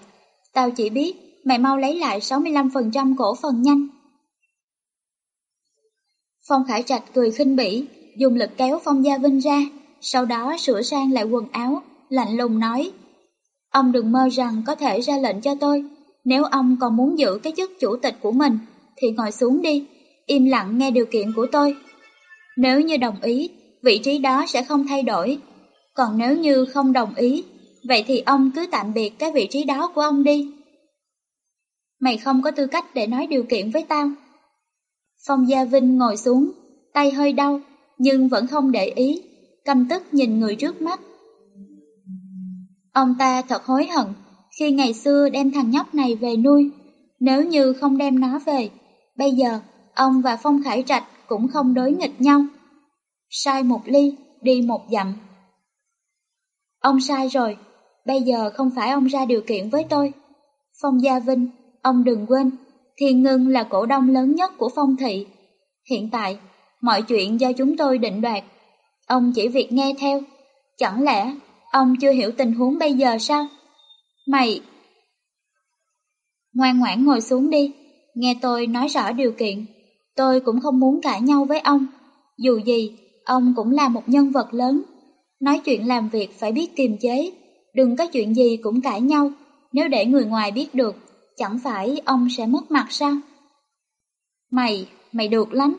tao chỉ biết mày mau lấy lại 65% cổ phần nhanh. Phong Khải Trạch cười khinh bỉ, dùng lực kéo Phong Gia Vinh ra, sau đó sửa sang lại quần áo, lạnh lùng nói. Ông đừng mơ rằng có thể ra lệnh cho tôi, nếu ông còn muốn giữ cái chức chủ tịch của mình, thì ngồi xuống đi, im lặng nghe điều kiện của tôi. Nếu như đồng ý, vị trí đó sẽ không thay đổi. Còn nếu như không đồng ý, vậy thì ông cứ tạm biệt cái vị trí đó của ông đi. Mày không có tư cách để nói điều kiện với tao. Phong Gia Vinh ngồi xuống, tay hơi đau, nhưng vẫn không để ý, căm tức nhìn người trước mắt. Ông ta thật hối hận khi ngày xưa đem thằng nhóc này về nuôi. Nếu như không đem nó về, bây giờ ông và Phong Khải Trạch cũng không đối nghịch nhau. Sai một ly, đi một dặm. Ông sai rồi, bây giờ không phải ông ra điều kiện với tôi. Phong Gia Vinh, ông đừng quên, Thiên Ngân là cổ đông lớn nhất của Phong Thị. Hiện tại, mọi chuyện do chúng tôi định đoạt. Ông chỉ việc nghe theo. Chẳng lẽ ông chưa hiểu tình huống bây giờ sao? Mày... Ngoan ngoãn ngồi xuống đi, nghe tôi nói rõ điều kiện. Tôi cũng không muốn cãi nhau với ông. Dù gì, ông cũng là một nhân vật lớn. Nói chuyện làm việc phải biết kiềm chế, đừng có chuyện gì cũng cãi nhau. Nếu để người ngoài biết được, chẳng phải ông sẽ mất mặt sao? Mày, mày được lắm.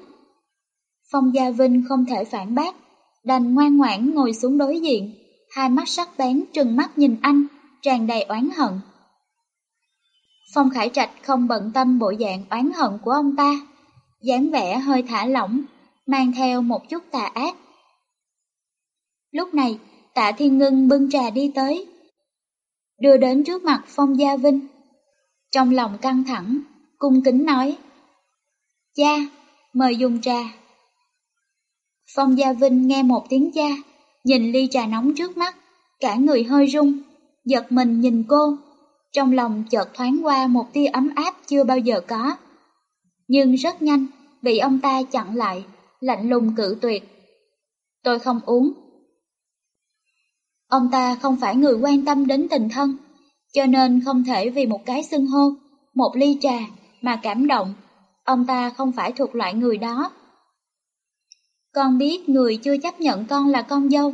Phong Gia Vinh không thể phản bác, đành ngoan ngoãn ngồi xuống đối diện, hai mắt sắc bén trừng mắt nhìn anh, tràn đầy oán hận. Phong Khải Trạch không bận tâm bộ dạng oán hận của ông ta, dáng vẻ hơi thả lỏng, mang theo một chút tà ác. Lúc này, tạ thiên ngưng bưng trà đi tới, đưa đến trước mặt Phong Gia Vinh. Trong lòng căng thẳng, cung kính nói, Cha, mời dùng trà. Phong Gia Vinh nghe một tiếng cha, nhìn ly trà nóng trước mắt, cả người hơi rung, giật mình nhìn cô, trong lòng chợt thoáng qua một tia ấm áp chưa bao giờ có. Nhưng rất nhanh, bị ông ta chặn lại, lạnh lùng cự tuyệt. Tôi không uống. Ông ta không phải người quan tâm đến tình thân, cho nên không thể vì một cái xưng hô, một ly trà mà cảm động. Ông ta không phải thuộc loại người đó. Con biết người chưa chấp nhận con là con dâu,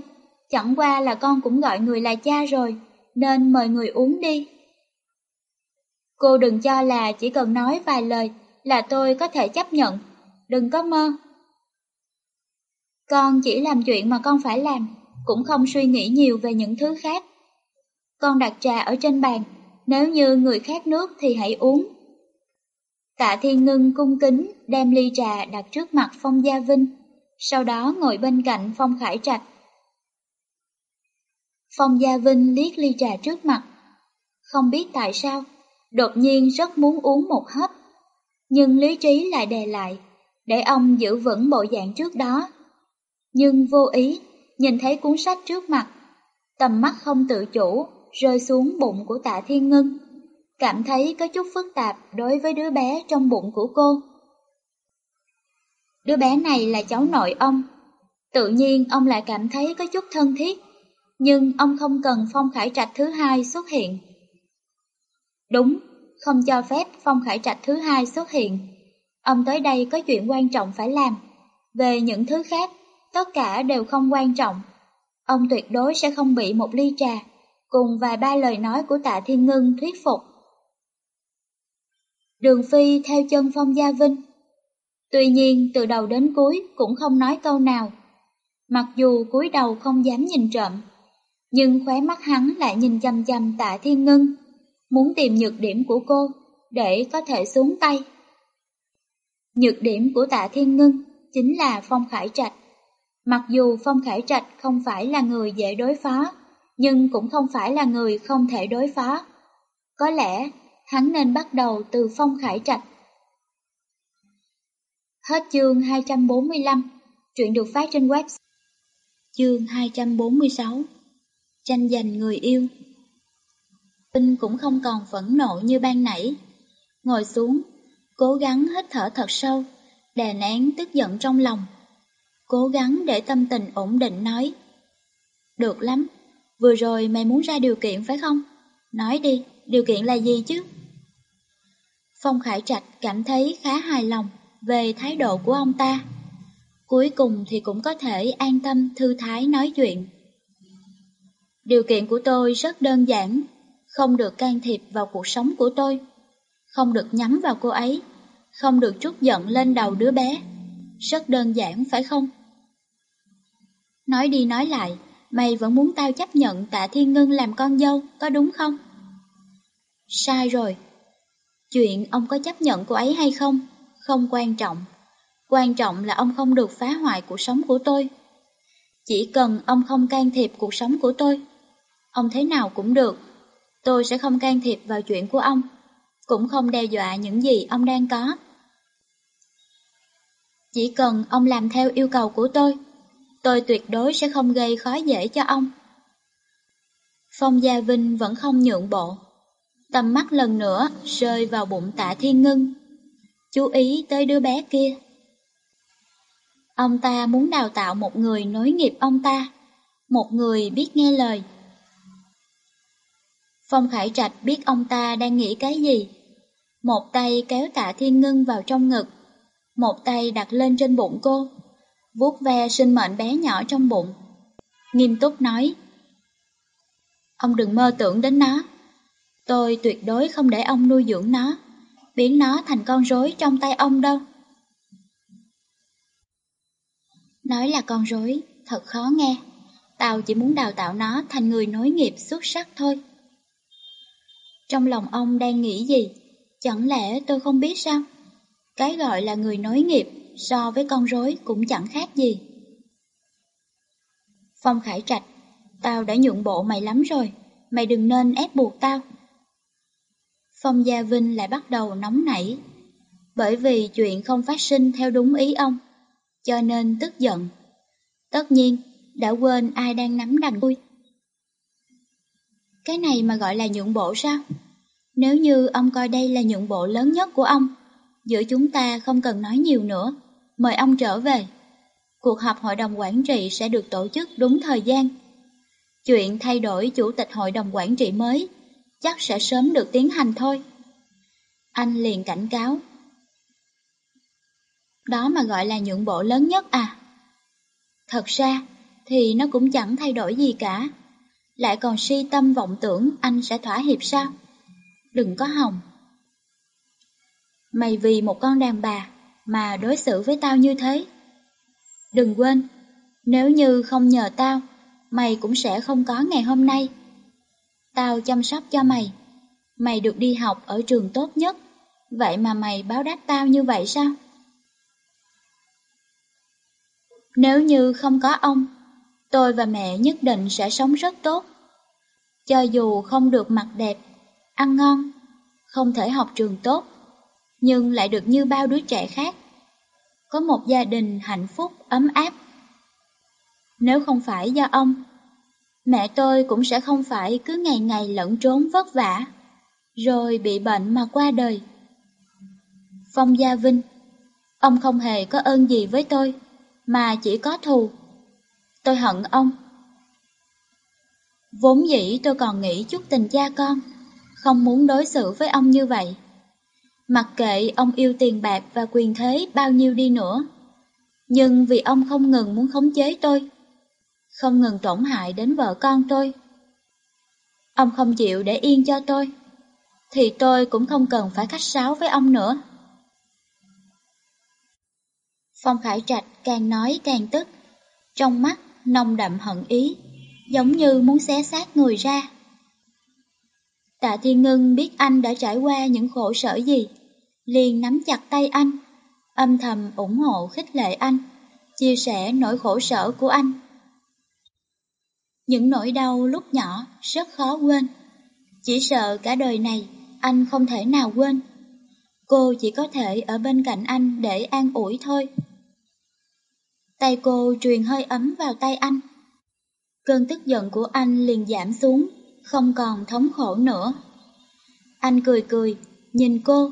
chẳng qua là con cũng gọi người là cha rồi, nên mời người uống đi. Cô đừng cho là chỉ cần nói vài lời là tôi có thể chấp nhận, đừng có mơ. Con chỉ làm chuyện mà con phải làm, cũng không suy nghĩ nhiều về những thứ khác. Con đặt trà ở trên bàn, nếu như người khác nước thì hãy uống. Tạ Thiên Ngân cung kính đem ly trà đặt trước mặt Phong Gia Vinh, sau đó ngồi bên cạnh Phong Khải Trạch. Phong Gia Vinh liếc ly trà trước mặt, không biết tại sao, đột nhiên rất muốn uống một hớp, nhưng lý trí lại đè lại, để ông giữ vững bộ dạng trước đó. Nhưng vô ý, nhìn thấy cuốn sách trước mặt, tầm mắt không tự chủ, rơi xuống bụng của tạ thiên ngân, cảm thấy có chút phức tạp đối với đứa bé trong bụng của cô. Đứa bé này là cháu nội ông, tự nhiên ông lại cảm thấy có chút thân thiết, nhưng ông không cần Phong Khải Trạch thứ hai xuất hiện. Đúng, không cho phép Phong Khải Trạch thứ hai xuất hiện. Ông tới đây có chuyện quan trọng phải làm. Về những thứ khác, tất cả đều không quan trọng. Ông tuyệt đối sẽ không bị một ly trà, cùng vài ba lời nói của tạ Thiên Ngân thuyết phục. Đường Phi theo chân Phong Gia Vinh. Tuy nhiên từ đầu đến cuối cũng không nói câu nào. Mặc dù cúi đầu không dám nhìn trộm, nhưng khóe mắt hắn lại nhìn chăm chăm tạ Thiên Ngân muốn tìm nhược điểm của cô để có thể xuống tay. Nhược điểm của tạ Thiên Ngân chính là Phong Khải Trạch. Mặc dù Phong Khải Trạch không phải là người dễ đối phó, nhưng cũng không phải là người không thể đối phó. Có lẽ hắn nên bắt đầu từ Phong Khải Trạch. Hết chương 245, truyện được phát trên web. Chương 246 Tranh giành người yêu Vinh cũng không còn phẫn nộ như ban nãy. Ngồi xuống, cố gắng hít thở thật sâu, đè nén tức giận trong lòng. Cố gắng để tâm tình ổn định nói. Được lắm, vừa rồi mày muốn ra điều kiện phải không? Nói đi, điều kiện là gì chứ? Phong Khải Trạch cảm thấy khá hài lòng về thái độ của ông ta. Cuối cùng thì cũng có thể an tâm thư thái nói chuyện. Điều kiện của tôi rất đơn giản, không được can thiệp vào cuộc sống của tôi, không được nhắm vào cô ấy, không được trút giận lên đầu đứa bé. Rất đơn giản phải không? Nói đi nói lại, mày vẫn muốn tao chấp nhận tạ thiên ngân làm con dâu, có đúng không? Sai rồi. Chuyện ông có chấp nhận cô ấy hay không, không quan trọng. Quan trọng là ông không được phá hoại cuộc sống của tôi. Chỉ cần ông không can thiệp cuộc sống của tôi, ông thế nào cũng được. Tôi sẽ không can thiệp vào chuyện của ông, cũng không đe dọa những gì ông đang có. Chỉ cần ông làm theo yêu cầu của tôi, tôi tuyệt đối sẽ không gây khó dễ cho ông. Phong Gia Vinh vẫn không nhượng bộ. Tầm mắt lần nữa rơi vào bụng tạ thiên ngưng. Chú ý tới đứa bé kia. Ông ta muốn đào tạo một người nối nghiệp ông ta, một người biết nghe lời. Phong Khải Trạch biết ông ta đang nghĩ cái gì. Một tay kéo tạ thiên ngưng vào trong ngực, một tay đặt lên trên bụng cô, vuốt ve sinh mệnh bé nhỏ trong bụng. Nghiêm túc nói, Ông đừng mơ tưởng đến nó. Tôi tuyệt đối không để ông nuôi dưỡng nó, biến nó thành con rối trong tay ông đâu. Nói là con rối, thật khó nghe. Tao chỉ muốn đào tạo nó thành người nối nghiệp xuất sắc thôi. Trong lòng ông đang nghĩ gì? Chẳng lẽ tôi không biết sao? Cái gọi là người nối nghiệp so với con rối cũng chẳng khác gì. Phong Khải Trạch, tao đã nhượng bộ mày lắm rồi, mày đừng nên ép buộc tao. Phong Gia Vinh lại bắt đầu nóng nảy, bởi vì chuyện không phát sinh theo đúng ý ông, cho nên tức giận. Tất nhiên, đã quên ai đang nắm đằng đuôi. Cái này mà gọi là nhượng bộ sao? Nếu như ông coi đây là nhượng bộ lớn nhất của ông, giữa chúng ta không cần nói nhiều nữa, mời ông trở về. Cuộc họp hội đồng quản trị sẽ được tổ chức đúng thời gian. Chuyện thay đổi chủ tịch hội đồng quản trị mới chắc sẽ sớm được tiến hành thôi. Anh liền cảnh cáo. Đó mà gọi là nhượng bộ lớn nhất à? Thật ra thì nó cũng chẳng thay đổi gì cả. Lại còn si tâm vọng tưởng anh sẽ thỏa hiệp sao? Đừng có hòng. Mày vì một con đàn bà mà đối xử với tao như thế. Đừng quên, nếu như không nhờ tao, mày cũng sẽ không có ngày hôm nay. Tao chăm sóc cho mày, mày được đi học ở trường tốt nhất, vậy mà mày báo đáp tao như vậy sao? Nếu như không có ông, tôi và mẹ nhất định sẽ sống rất tốt. Cho dù không được mặc đẹp, ăn ngon, không thể học trường tốt, nhưng lại được như bao đứa trẻ khác. Có một gia đình hạnh phúc, ấm áp. Nếu không phải do ông, mẹ tôi cũng sẽ không phải cứ ngày ngày lẫn trốn vất vả, rồi bị bệnh mà qua đời. Phong Gia Vinh, ông không hề có ơn gì với tôi, mà chỉ có thù. Tôi hận ông. Vốn dĩ tôi còn nghĩ chút tình cha con, không muốn đối xử với ông như vậy. Mặc kệ ông yêu tiền bạc và quyền thế bao nhiêu đi nữa, nhưng vì ông không ngừng muốn khống chế tôi, không ngừng tổn hại đến vợ con tôi. Ông không chịu để yên cho tôi, thì tôi cũng không cần phải khách sáo với ông nữa. Phong Khải Trạch càng nói càng tức, trong mắt nồng đậm hận ý, giống như muốn xé xác người ra. Tạ Thiên Ngân biết anh đã trải qua những khổ sở gì, liền nắm chặt tay anh, âm thầm ủng hộ khích lệ anh, chia sẻ nỗi khổ sở của anh. Những nỗi đau lúc nhỏ rất khó quên, chỉ sợ cả đời này anh không thể nào quên. Cô chỉ có thể ở bên cạnh anh để an ủi thôi. Tay cô truyền hơi ấm vào tay anh. Cơn tức giận của anh liền giảm xuống, không còn thống khổ nữa. Anh cười cười, nhìn cô,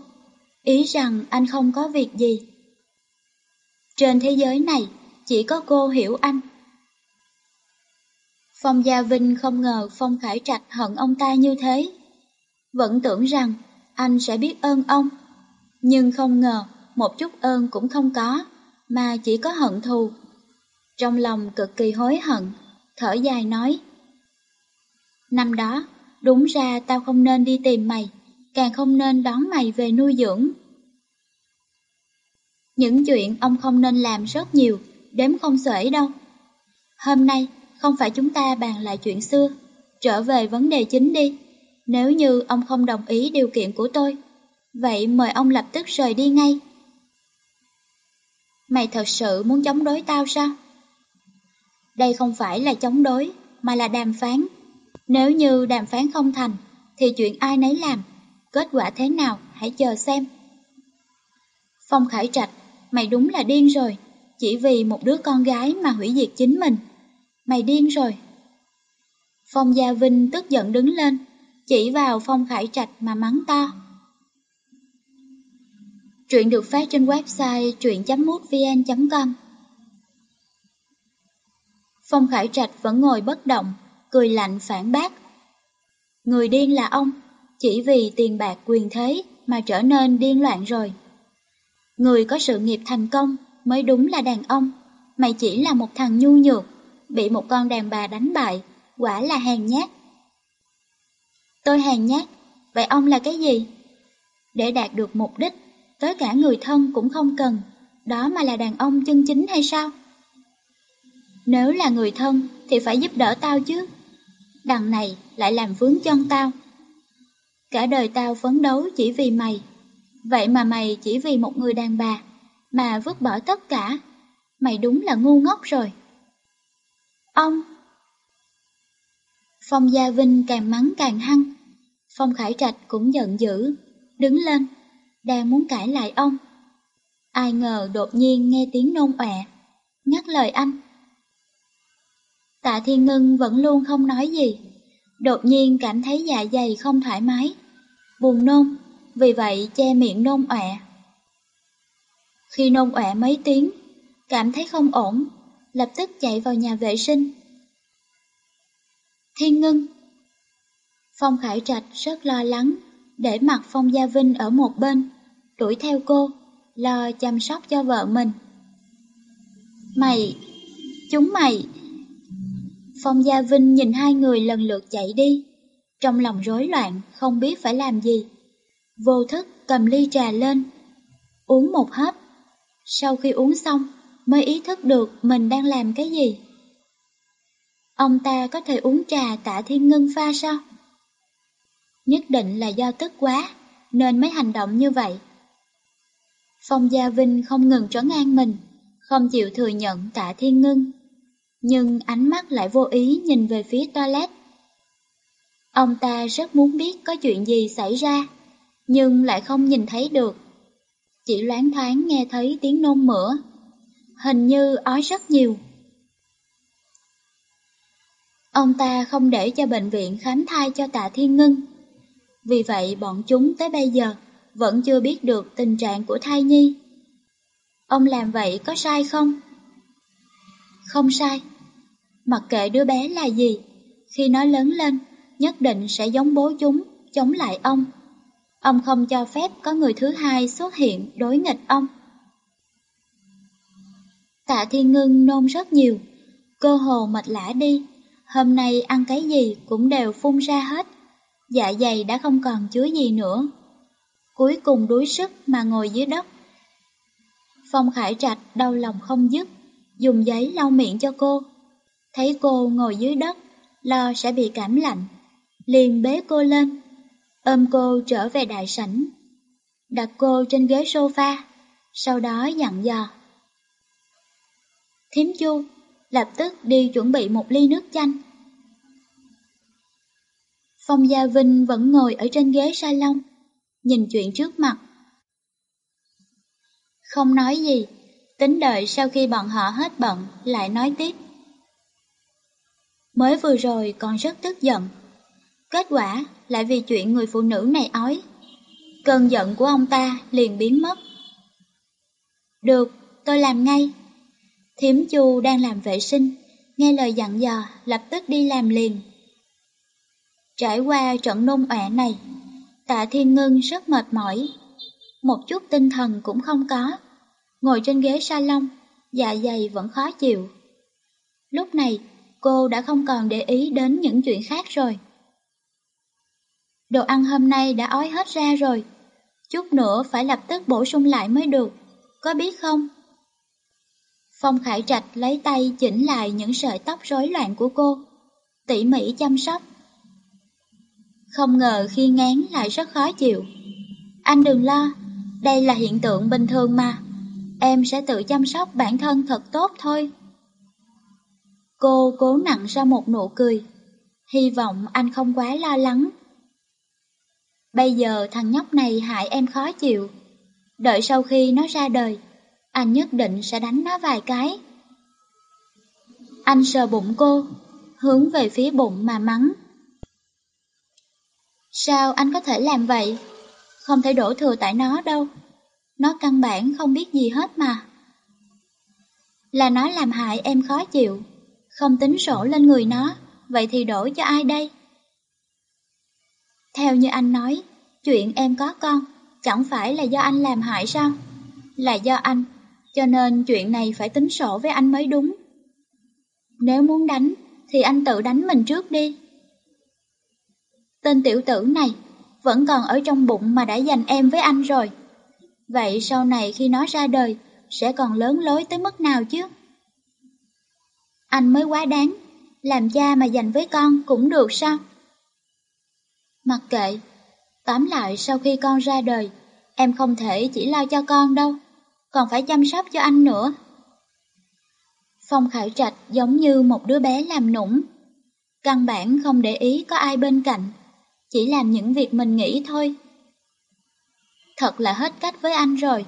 ý rằng anh không có việc gì. Trên thế giới này, chỉ có cô hiểu anh. Phong Gia Vinh không ngờ Phong Khải Trạch hận ông ta như thế. Vẫn tưởng rằng anh sẽ biết ơn ông, nhưng không ngờ một chút ơn cũng không có, mà chỉ có hận thù. Trong lòng cực kỳ hối hận, thở dài nói. Năm đó, đúng ra tao không nên đi tìm mày, càng không nên đón mày về nuôi dưỡng. Những chuyện ông không nên làm rất nhiều, đếm không xuể đâu. Hôm nay, không phải chúng ta bàn lại chuyện xưa, trở về vấn đề chính đi. Nếu như ông không đồng ý điều kiện của tôi, vậy mời ông lập tức rời đi ngay. Mày thật sự muốn chống đối tao sao? Đây không phải là chống đối, mà là đàm phán. Nếu như đàm phán không thành, thì chuyện ai nấy làm, kết quả thế nào hãy chờ xem. Phong Khải Trạch, mày đúng là điên rồi, chỉ vì một đứa con gái mà hủy diệt chính mình. Mày điên rồi. Phong Gia Vinh tức giận đứng lên, chỉ vào Phong Khải Trạch mà mắng to. Truyện được phát trên website truyện.mútvn.com Phong Khải Trạch vẫn ngồi bất động, cười lạnh phản bác. Người điên là ông, chỉ vì tiền bạc quyền thế mà trở nên điên loạn rồi. Người có sự nghiệp thành công mới đúng là đàn ông, mày chỉ là một thằng nhu nhược, bị một con đàn bà đánh bại, quả là hèn nhát. Tôi hèn nhát, vậy ông là cái gì? Để đạt được mục đích, tới cả người thân cũng không cần, đó mà là đàn ông chân chính hay sao? Nếu là người thân thì phải giúp đỡ tao chứ. Đằng này lại làm vướng chân tao. Cả đời tao phấn đấu chỉ vì mày. Vậy mà mày chỉ vì một người đàn bà mà vứt bỏ tất cả. Mày đúng là ngu ngốc rồi. Ông! Phong Gia Vinh càng mắng càng hăng. Phong Khải Trạch cũng giận dữ, đứng lên, đang muốn cãi lại ông. Ai ngờ đột nhiên nghe tiếng nôn ọe, ngắt lời anh. Tạ Thiên Ngân vẫn luôn không nói gì, đột nhiên cảm thấy dạ dày không thoải mái, buồn nôn, vì vậy che miệng nôn ọe. Khi nôn ọe mấy tiếng, cảm thấy không ổn, lập tức chạy vào nhà vệ sinh. Thiên Ngân Phong Khải Trạch rất lo lắng, để mặt Phong Gia Vinh ở một bên, đuổi theo cô, lo chăm sóc cho vợ mình. Mày, chúng mày Phong Gia Vinh nhìn hai người lần lượt chạy đi, trong lòng rối loạn, không biết phải làm gì. Vô thức cầm ly trà lên, uống một hớp. Sau khi uống xong, mới ý thức được mình đang làm cái gì. Ông ta có thể uống trà tạ thiên ngân pha sao? Nhất định là do tức quá, nên mới hành động như vậy. Phong Gia Vinh không ngừng trấn an mình, không chịu thừa nhận tạ thiên ngân nhưng ánh mắt lại vô ý nhìn về phía toilet. Ông ta rất muốn biết có chuyện gì xảy ra, nhưng lại không nhìn thấy được. Chỉ loáng thoáng nghe thấy tiếng nôn mửa, hình như ói rất nhiều. Ông ta không để cho bệnh viện khám thai cho tạ thiên ngân. Vì vậy bọn chúng tới bây giờ vẫn chưa biết được tình trạng của thai nhi. Ông làm vậy có sai không? Không sai. Mặc kệ đứa bé là gì, khi nó lớn lên, nhất định sẽ giống bố chúng, chống lại ông. Ông không cho phép có người thứ hai xuất hiện đối nghịch ông. Tạ Thiên Ngân nôn rất nhiều, cơ hồ mệt lã đi, hôm nay ăn cái gì cũng đều phun ra hết, dạ dày đã không còn chứa gì nữa. Cuối cùng đuối sức mà ngồi dưới đất. Phong Khải Trạch đau lòng không dứt, dùng giấy lau miệng cho cô. Thấy cô ngồi dưới đất, lo sẽ bị cảm lạnh, liền bế cô lên, ôm cô trở về đại sảnh, đặt cô trên ghế sofa, sau đó dặn dò. Thiếm chu, lập tức đi chuẩn bị một ly nước chanh. Phong Gia Vinh vẫn ngồi ở trên ghế salon, nhìn chuyện trước mặt. Không nói gì, tính đợi sau khi bọn họ hết bận lại nói tiếp. Mới vừa rồi còn rất tức giận. Kết quả lại vì chuyện người phụ nữ này ói. Cơn giận của ông ta liền biến mất. Được, tôi làm ngay. Thiểm chu đang làm vệ sinh, nghe lời dặn dò, lập tức đi làm liền. Trải qua trận nôn ọe này, tạ thiên ngưng rất mệt mỏi. Một chút tinh thần cũng không có. Ngồi trên ghế salon, dạ dày vẫn khó chịu. Lúc này, cô đã không còn để ý đến những chuyện khác rồi. Đồ ăn hôm nay đã ói hết ra rồi, chút nữa phải lập tức bổ sung lại mới được, có biết không? Phong Khải Trạch lấy tay chỉnh lại những sợi tóc rối loạn của cô, tỉ mỉ chăm sóc. Không ngờ khi ngán lại rất khó chịu. Anh đừng lo, đây là hiện tượng bình thường mà. Em sẽ tự chăm sóc bản thân thật tốt thôi. Cô cố nặng ra một nụ cười, hy vọng anh không quá lo lắng. Bây giờ thằng nhóc này hại em khó chịu. Đợi sau khi nó ra đời, anh nhất định sẽ đánh nó vài cái. Anh sờ bụng cô, hướng về phía bụng mà mắng. Sao anh có thể làm vậy? Không thể đổ thừa tại nó đâu. Nó căn bản không biết gì hết mà. Là nó làm hại em khó chịu, không tính sổ lên người nó, vậy thì đổ cho ai đây? Theo như anh nói, chuyện em có con, chẳng phải là do anh làm hại sao? Là do anh, cho nên chuyện này phải tính sổ với anh mới đúng. Nếu muốn đánh, thì anh tự đánh mình trước đi. Tên tiểu tử này vẫn còn ở trong bụng mà đã giành em với anh rồi. Vậy sau này khi nó ra đời, sẽ còn lớn lối tới mức nào chứ? Anh mới quá đáng, làm cha mà dành với con cũng được sao? Mặc kệ, tóm lại sau khi con ra đời, em không thể chỉ lo cho con đâu, còn phải chăm sóc cho anh nữa. Phong Khải Trạch giống như một đứa bé làm nũng, căn bản không để ý có ai bên cạnh, chỉ làm những việc mình nghĩ thôi. Thật là hết cách với anh rồi.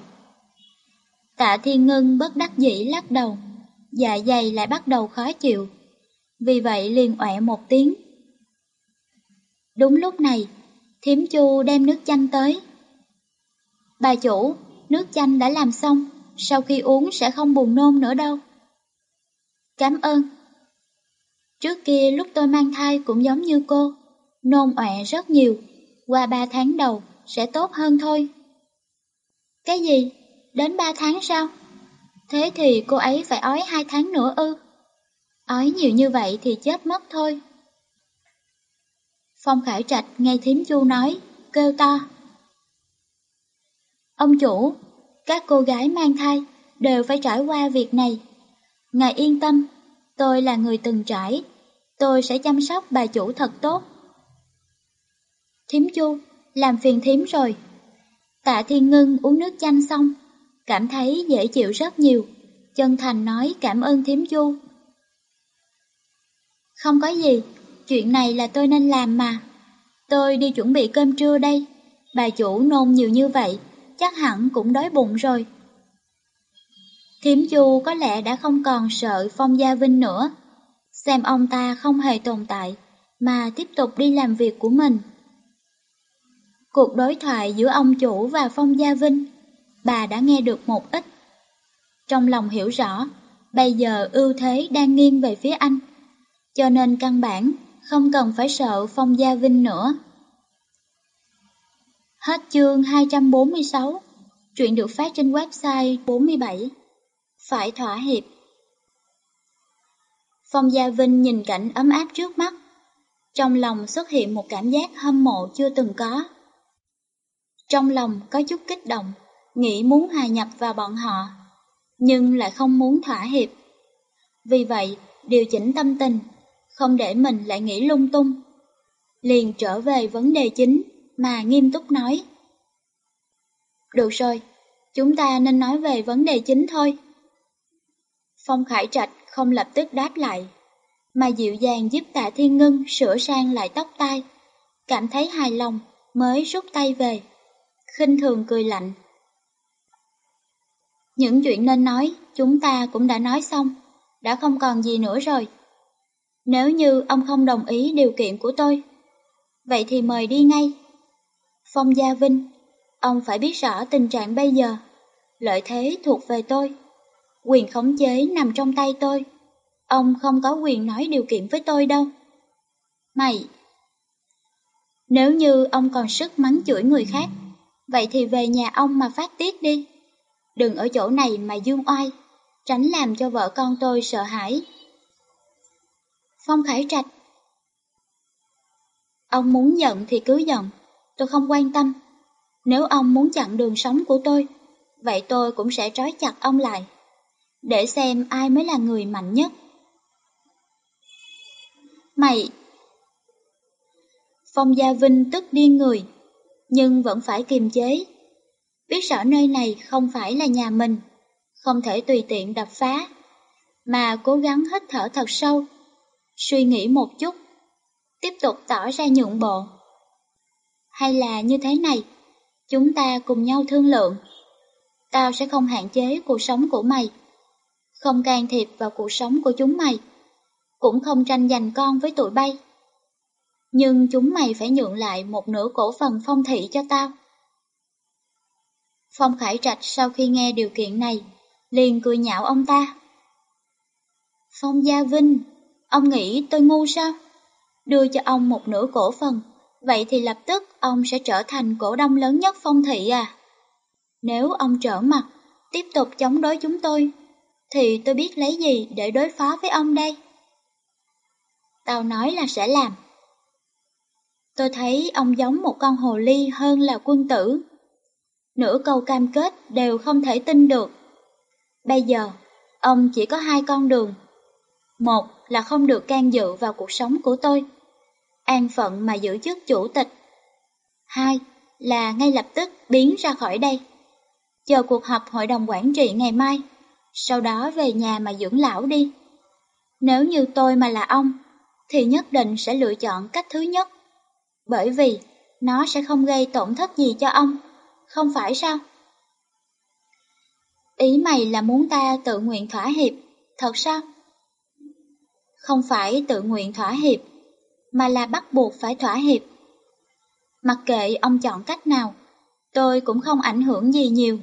Tạ Thiên Ngân bất đắc dĩ lắc đầu, dạ dày lại bắt đầu khó chịu, vì vậy liền ọe một tiếng. Đúng lúc này, thiếm chu đem nước chanh tới. Bà chủ, nước chanh đã làm xong, sau khi uống sẽ không buồn nôn nữa đâu. Cảm ơn. Trước kia lúc tôi mang thai cũng giống như cô, nôn ọe rất nhiều, qua ba tháng đầu sẽ tốt hơn thôi. Cái gì? Đến ba tháng sao? Thế thì cô ấy phải ói hai tháng nữa ư? Ói nhiều như vậy thì chết mất thôi. Phong Khải Trạch nghe thím chu nói, kêu to. Ông chủ, các cô gái mang thai đều phải trải qua việc này. Ngài yên tâm, tôi là người từng trải, tôi sẽ chăm sóc bà chủ thật tốt. Thím chu, làm phiền thím rồi. Tạ Thiên Ngân uống nước chanh xong, cảm thấy dễ chịu rất nhiều, chân thành nói cảm ơn thím chu. Không có gì, chuyện này là tôi nên làm mà. Tôi đi chuẩn bị cơm trưa đây, bà chủ nôn nhiều như vậy, chắc hẳn cũng đói bụng rồi. Thiếm chu có lẽ đã không còn sợ Phong Gia Vinh nữa, xem ông ta không hề tồn tại, mà tiếp tục đi làm việc của mình. Cuộc đối thoại giữa ông chủ và Phong Gia Vinh, bà đã nghe được một ít. Trong lòng hiểu rõ, bây giờ ưu thế đang nghiêng về phía anh, cho nên căn bản không cần phải sợ Phong Gia Vinh nữa. Hết chương 246, chuyện được phát trên website 47. Phải thỏa hiệp. Phong Gia Vinh nhìn cảnh ấm áp trước mắt, trong lòng xuất hiện một cảm giác hâm mộ chưa từng có. Trong lòng có chút kích động, nghĩ muốn hòa nhập vào bọn họ, nhưng lại không muốn thỏa hiệp. Vì vậy, điều chỉnh tâm tình, không để mình lại nghĩ lung tung. Liền trở về vấn đề chính mà nghiêm túc nói. Được rồi, chúng ta nên nói về vấn đề chính thôi. Phong Khải Trạch không lập tức đáp lại, mà dịu dàng giúp tạ thiên ngân sửa sang lại tóc tai, cảm thấy hài lòng mới rút tay về khinh thường cười lạnh. Những chuyện nên nói, chúng ta cũng đã nói xong, đã không còn gì nữa rồi. Nếu như ông không đồng ý điều kiện của tôi, vậy thì mời đi ngay. Phong Gia Vinh, ông phải biết rõ tình trạng bây giờ, lợi thế thuộc về tôi, quyền khống chế nằm trong tay tôi. Ông không có quyền nói điều kiện với tôi đâu. Mày! Nếu như ông còn sức mắng chửi người khác, Vậy thì về nhà ông mà phát tiết đi. Đừng ở chỗ này mà dương oai, tránh làm cho vợ con tôi sợ hãi. Phong Khải Trạch Ông muốn giận thì cứ giận, tôi không quan tâm. Nếu ông muốn chặn đường sống của tôi, vậy tôi cũng sẽ trói chặt ông lại, để xem ai mới là người mạnh nhất. Mày! Phong Gia Vinh tức điên người, nhưng vẫn phải kiềm chế. Biết rõ nơi này không phải là nhà mình, không thể tùy tiện đập phá, mà cố gắng hít thở thật sâu, suy nghĩ một chút, tiếp tục tỏ ra nhượng bộ. Hay là như thế này, chúng ta cùng nhau thương lượng. Tao sẽ không hạn chế cuộc sống của mày, không can thiệp vào cuộc sống của chúng mày, cũng không tranh giành con với tụi bay. Nhưng chúng mày phải nhượng lại một nửa cổ phần phong thị cho tao. Phong Khải Trạch sau khi nghe điều kiện này, liền cười nhạo ông ta. Phong Gia Vinh, ông nghĩ tôi ngu sao? Đưa cho ông một nửa cổ phần, vậy thì lập tức ông sẽ trở thành cổ đông lớn nhất phong thị à? Nếu ông trở mặt, tiếp tục chống đối chúng tôi, thì tôi biết lấy gì để đối phó với ông đây? Tao nói là sẽ làm. Tôi thấy ông giống một con hồ ly hơn là quân tử. Nửa câu cam kết đều không thể tin được. Bây giờ, ông chỉ có hai con đường. Một là không được can dự vào cuộc sống của tôi. An phận mà giữ chức chủ tịch. Hai là ngay lập tức biến ra khỏi đây. Chờ cuộc họp hội đồng quản trị ngày mai, sau đó về nhà mà dưỡng lão đi. Nếu như tôi mà là ông, thì nhất định sẽ lựa chọn cách thứ nhất. Bởi vì nó sẽ không gây tổn thất gì cho ông, không phải sao? Ý mày là muốn ta tự nguyện thỏa hiệp, thật sao? Không phải tự nguyện thỏa hiệp, mà là bắt buộc phải thỏa hiệp. Mặc kệ ông chọn cách nào, tôi cũng không ảnh hưởng gì nhiều.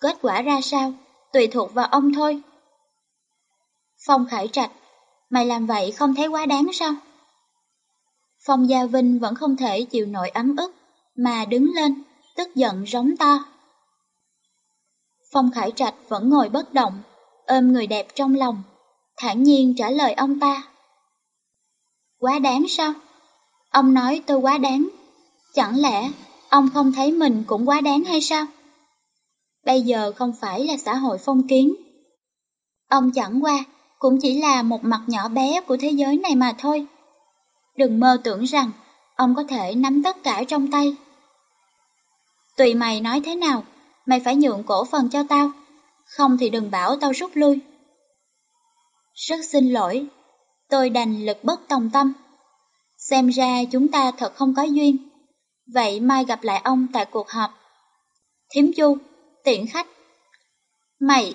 Kết quả ra sao, tùy thuộc vào ông thôi. Phong Khải Trạch, mày làm vậy không thấy quá đáng sao? Phong Gia Vinh vẫn không thể chịu nổi ấm ức, mà đứng lên, tức giận rống to. Phong Khải Trạch vẫn ngồi bất động, ôm người đẹp trong lòng, thản nhiên trả lời ông ta. Quá đáng sao? Ông nói tôi quá đáng. Chẳng lẽ ông không thấy mình cũng quá đáng hay sao? Bây giờ không phải là xã hội phong kiến. Ông chẳng qua cũng chỉ là một mặt nhỏ bé của thế giới này mà thôi. Đừng mơ tưởng rằng ông có thể nắm tất cả trong tay. Tùy mày nói thế nào, mày phải nhượng cổ phần cho tao, không thì đừng bảo tao rút lui. Rất xin lỗi, tôi đành lực bất tòng tâm. Xem ra chúng ta thật không có duyên. Vậy mai gặp lại ông tại cuộc họp. Thiếm chu, tiện khách. Mày!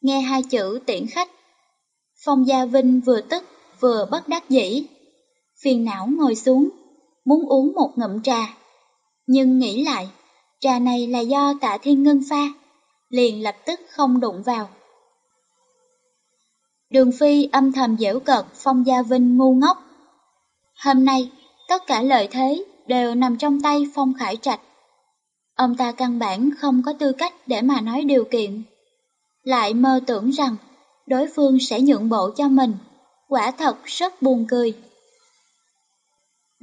Nghe hai chữ tiện khách. Phong Gia Vinh vừa tức vừa bất đắc dĩ. Phiền não ngồi xuống, muốn uống một ngụm trà. Nhưng nghĩ lại, trà này là do tạ thiên ngân pha, liền lập tức không đụng vào. Đường Phi âm thầm dễu cợt Phong Gia Vinh ngu ngốc. Hôm nay, tất cả lợi thế đều nằm trong tay Phong Khải Trạch. Ông ta căn bản không có tư cách để mà nói điều kiện. Lại mơ tưởng rằng đối phương sẽ nhượng bộ cho mình, quả thật rất buồn cười.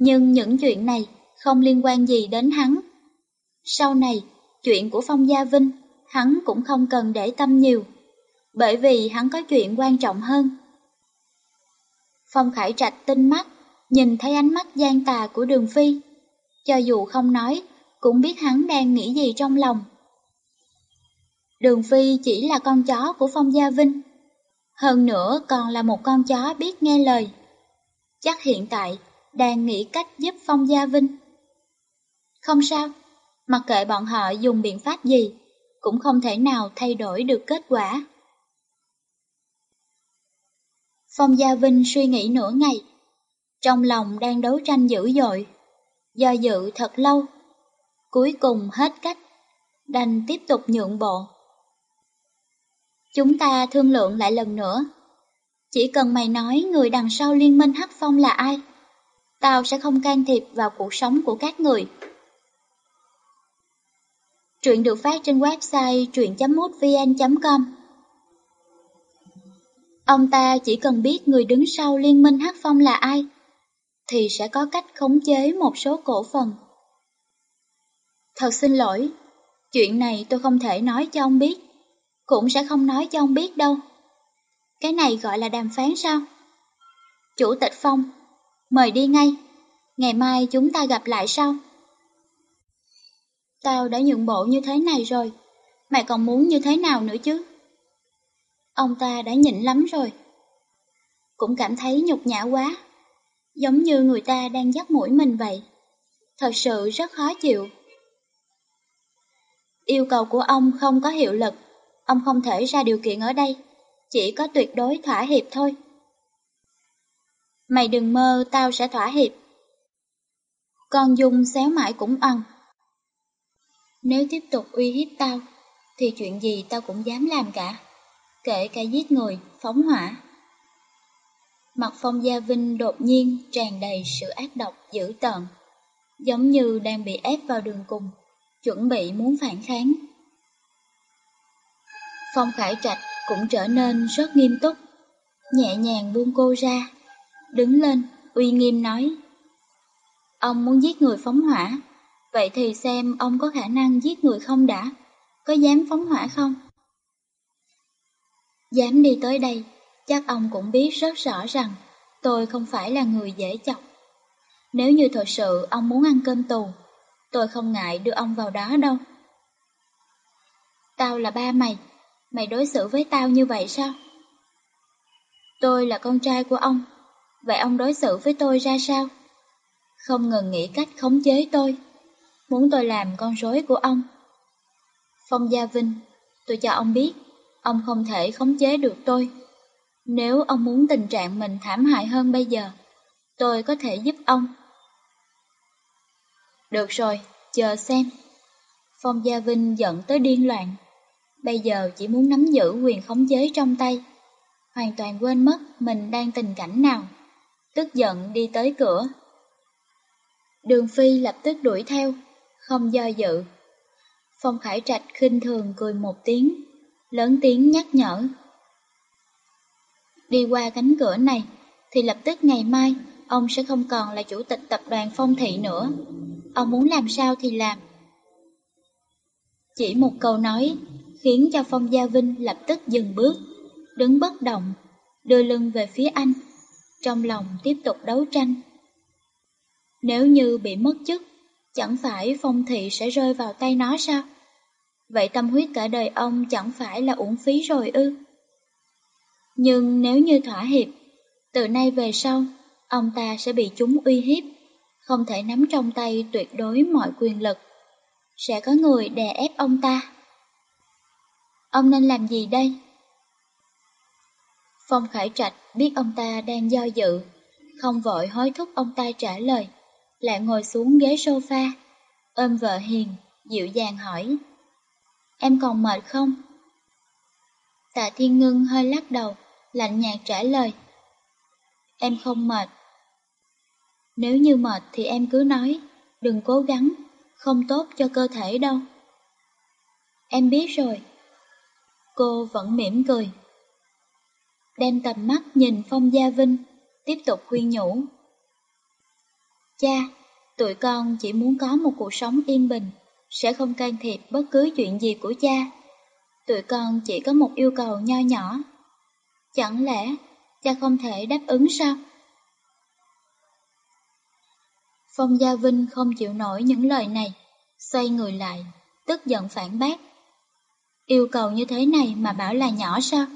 Nhưng những chuyện này không liên quan gì đến hắn. Sau này, chuyện của Phong Gia Vinh, hắn cũng không cần để tâm nhiều, bởi vì hắn có chuyện quan trọng hơn. Phong Khải Trạch tinh mắt, nhìn thấy ánh mắt gian tà của Đường Phi. Cho dù không nói, cũng biết hắn đang nghĩ gì trong lòng. Đường Phi chỉ là con chó của Phong Gia Vinh. Hơn nữa còn là một con chó biết nghe lời. Chắc hiện tại đang nghĩ cách giúp Phong Gia Vinh. Không sao, mặc kệ bọn họ dùng biện pháp gì, cũng không thể nào thay đổi được kết quả. Phong Gia Vinh suy nghĩ nửa ngày, trong lòng đang đấu tranh dữ dội, do dự thật lâu, cuối cùng hết cách, đành tiếp tục nhượng bộ. Chúng ta thương lượng lại lần nữa, chỉ cần mày nói người đằng sau liên minh Hắc Phong là ai, tao sẽ không can thiệp vào cuộc sống của các người. Truyện được phát trên website truyện.mútvn.com Ông ta chỉ cần biết người đứng sau liên minh Hắc Phong là ai, thì sẽ có cách khống chế một số cổ phần. Thật xin lỗi, chuyện này tôi không thể nói cho ông biết, cũng sẽ không nói cho ông biết đâu. Cái này gọi là đàm phán sao? Chủ tịch Phong, mời đi ngay, ngày mai chúng ta gặp lại sau. Tao đã nhượng bộ như thế này rồi, mày còn muốn như thế nào nữa chứ? Ông ta đã nhịn lắm rồi. Cũng cảm thấy nhục nhã quá, giống như người ta đang dắt mũi mình vậy. thật sự rất khó chịu. Yêu cầu của ông không có hiệu lực, ông không thể ra điều kiện ở đây, chỉ có tuyệt đối thỏa hiệp thôi. Mày đừng mơ tao sẽ thỏa hiệp. Con Dung xéo mãi cũng ăn. Nếu tiếp tục uy hiếp tao, thì chuyện gì tao cũng dám làm cả, kể cả giết người, phóng hỏa. Mặt phong gia Vinh đột nhiên tràn đầy sự ác độc dữ tợn, giống như đang bị ép vào đường cùng, chuẩn bị muốn phản kháng. Phong Khải Trạch cũng trở nên rất nghiêm túc, nhẹ nhàng buông cô ra, đứng lên, uy nghiêm nói. Ông muốn giết người phóng hỏa, vậy thì xem ông có khả năng giết người không đã, có dám phóng hỏa không? Dám đi tới đây, chắc ông cũng biết rất rõ rằng tôi không phải là người dễ chọc. Nếu như thật sự ông muốn ăn cơm tù, tôi không ngại đưa ông vào đó đâu. Tao là ba mày, mày đối xử với tao như vậy sao? Tôi là con trai của ông, vậy ông đối xử với tôi ra sao? Không ngừng nghĩ cách khống chế tôi, muốn tôi làm con rối của ông. Phong Gia Vinh, tôi cho ông biết, ông không thể khống chế được tôi. Nếu ông muốn tình trạng mình thảm hại hơn bây giờ, tôi có thể giúp ông. Được rồi, chờ xem. Phong Gia Vinh giận tới điên loạn. Bây giờ chỉ muốn nắm giữ quyền khống chế trong tay. Hoàn toàn quên mất mình đang tình cảnh nào. Tức giận đi tới cửa. Đường Phi lập tức đuổi theo, không do dự. Phong Khải Trạch khinh thường cười một tiếng, lớn tiếng nhắc nhở. Đi qua cánh cửa này, thì lập tức ngày mai, ông sẽ không còn là chủ tịch tập đoàn phong thị nữa. Ông muốn làm sao thì làm. Chỉ một câu nói, khiến cho Phong Gia Vinh lập tức dừng bước, đứng bất động, đưa lưng về phía anh, trong lòng tiếp tục đấu tranh. Nếu như bị mất chức, chẳng phải Phong Thị sẽ rơi vào tay nó sao? Vậy tâm huyết cả đời ông chẳng phải là uổng phí rồi ư? Nhưng nếu như thỏa hiệp, từ nay về sau, ông ta sẽ bị chúng uy hiếp, không thể nắm trong tay tuyệt đối mọi quyền lực. Sẽ có người đè ép ông ta. Ông nên làm gì đây? Phong Khải Trạch biết ông ta đang do dự, không vội hối thúc ông ta trả lời, lại ngồi xuống ghế sofa, ôm vợ hiền, dịu dàng hỏi. Em còn mệt không? Tạ Thiên Ngân hơi lắc đầu, lạnh nhạt trả lời. Em không mệt. Nếu như mệt thì em cứ nói, đừng cố gắng, không tốt cho cơ thể đâu. Em biết rồi. Cô vẫn mỉm cười. Đem tầm mắt nhìn Phong Gia Vinh, tiếp tục khuyên nhủ. Cha, tụi con chỉ muốn có một cuộc sống yên bình, sẽ không can thiệp bất cứ chuyện gì của cha. Tụi con chỉ có một yêu cầu nho nhỏ. Chẳng lẽ cha không thể đáp ứng sao? Phong Gia Vinh không chịu nổi những lời này, xoay người lại, tức giận phản bác. Yêu cầu như thế này mà bảo là nhỏ sao?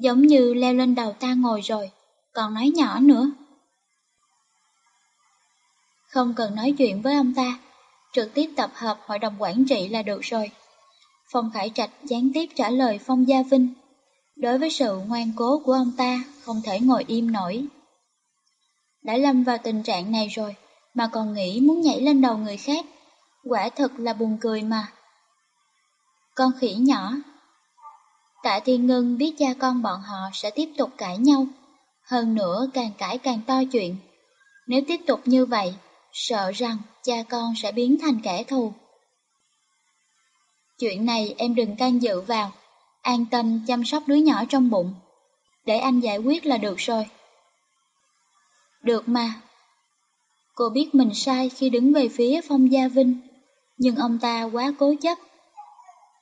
Giống như leo lên đầu ta ngồi rồi, còn nói nhỏ nữa. Không cần nói chuyện với ông ta, trực tiếp tập hợp hội đồng quản trị là được rồi. Phong Khải Trạch gián tiếp trả lời Phong Gia Vinh. Đối với sự ngoan cố của ông ta, không thể ngồi im nổi. Đã lâm vào tình trạng này rồi, mà còn nghĩ muốn nhảy lên đầu người khác. Quả thật là buồn cười mà. Con khỉ nhỏ Tạ Thiên Ngân biết cha con bọn họ sẽ tiếp tục cãi nhau. Hơn nữa càng cãi càng to chuyện. Nếu tiếp tục như vậy, sợ rằng cha con sẽ biến thành kẻ thù. Chuyện này em đừng can dự vào, an tâm chăm sóc đứa nhỏ trong bụng. Để anh giải quyết là được rồi. Được mà. Cô biết mình sai khi đứng về phía Phong Gia Vinh, nhưng ông ta quá cố chấp.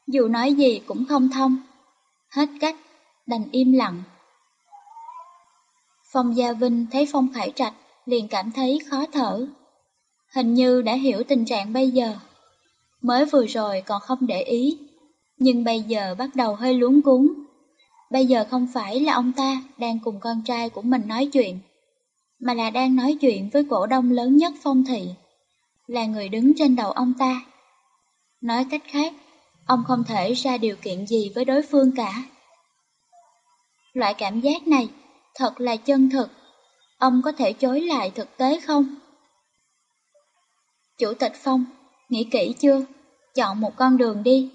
Dù nói gì cũng không thông. Hết cách, đành im lặng. Phong Gia Vinh thấy Phong Khải Trạch liền cảm thấy khó thở hình như đã hiểu tình trạng bây giờ. Mới vừa rồi còn không để ý, nhưng bây giờ bắt đầu hơi luống cuốn. Bây giờ không phải là ông ta đang cùng con trai của mình nói chuyện, mà là đang nói chuyện với cổ đông lớn nhất phong thị. là người đứng trên đầu ông ta. Nói cách khác, ông không thể ra điều kiện gì với đối phương cả. Loại cảm giác này thật là chân thực. Ông có thể chối lại thực tế không? Chủ tịch Phong, nghĩ kỹ chưa? Chọn một con đường đi.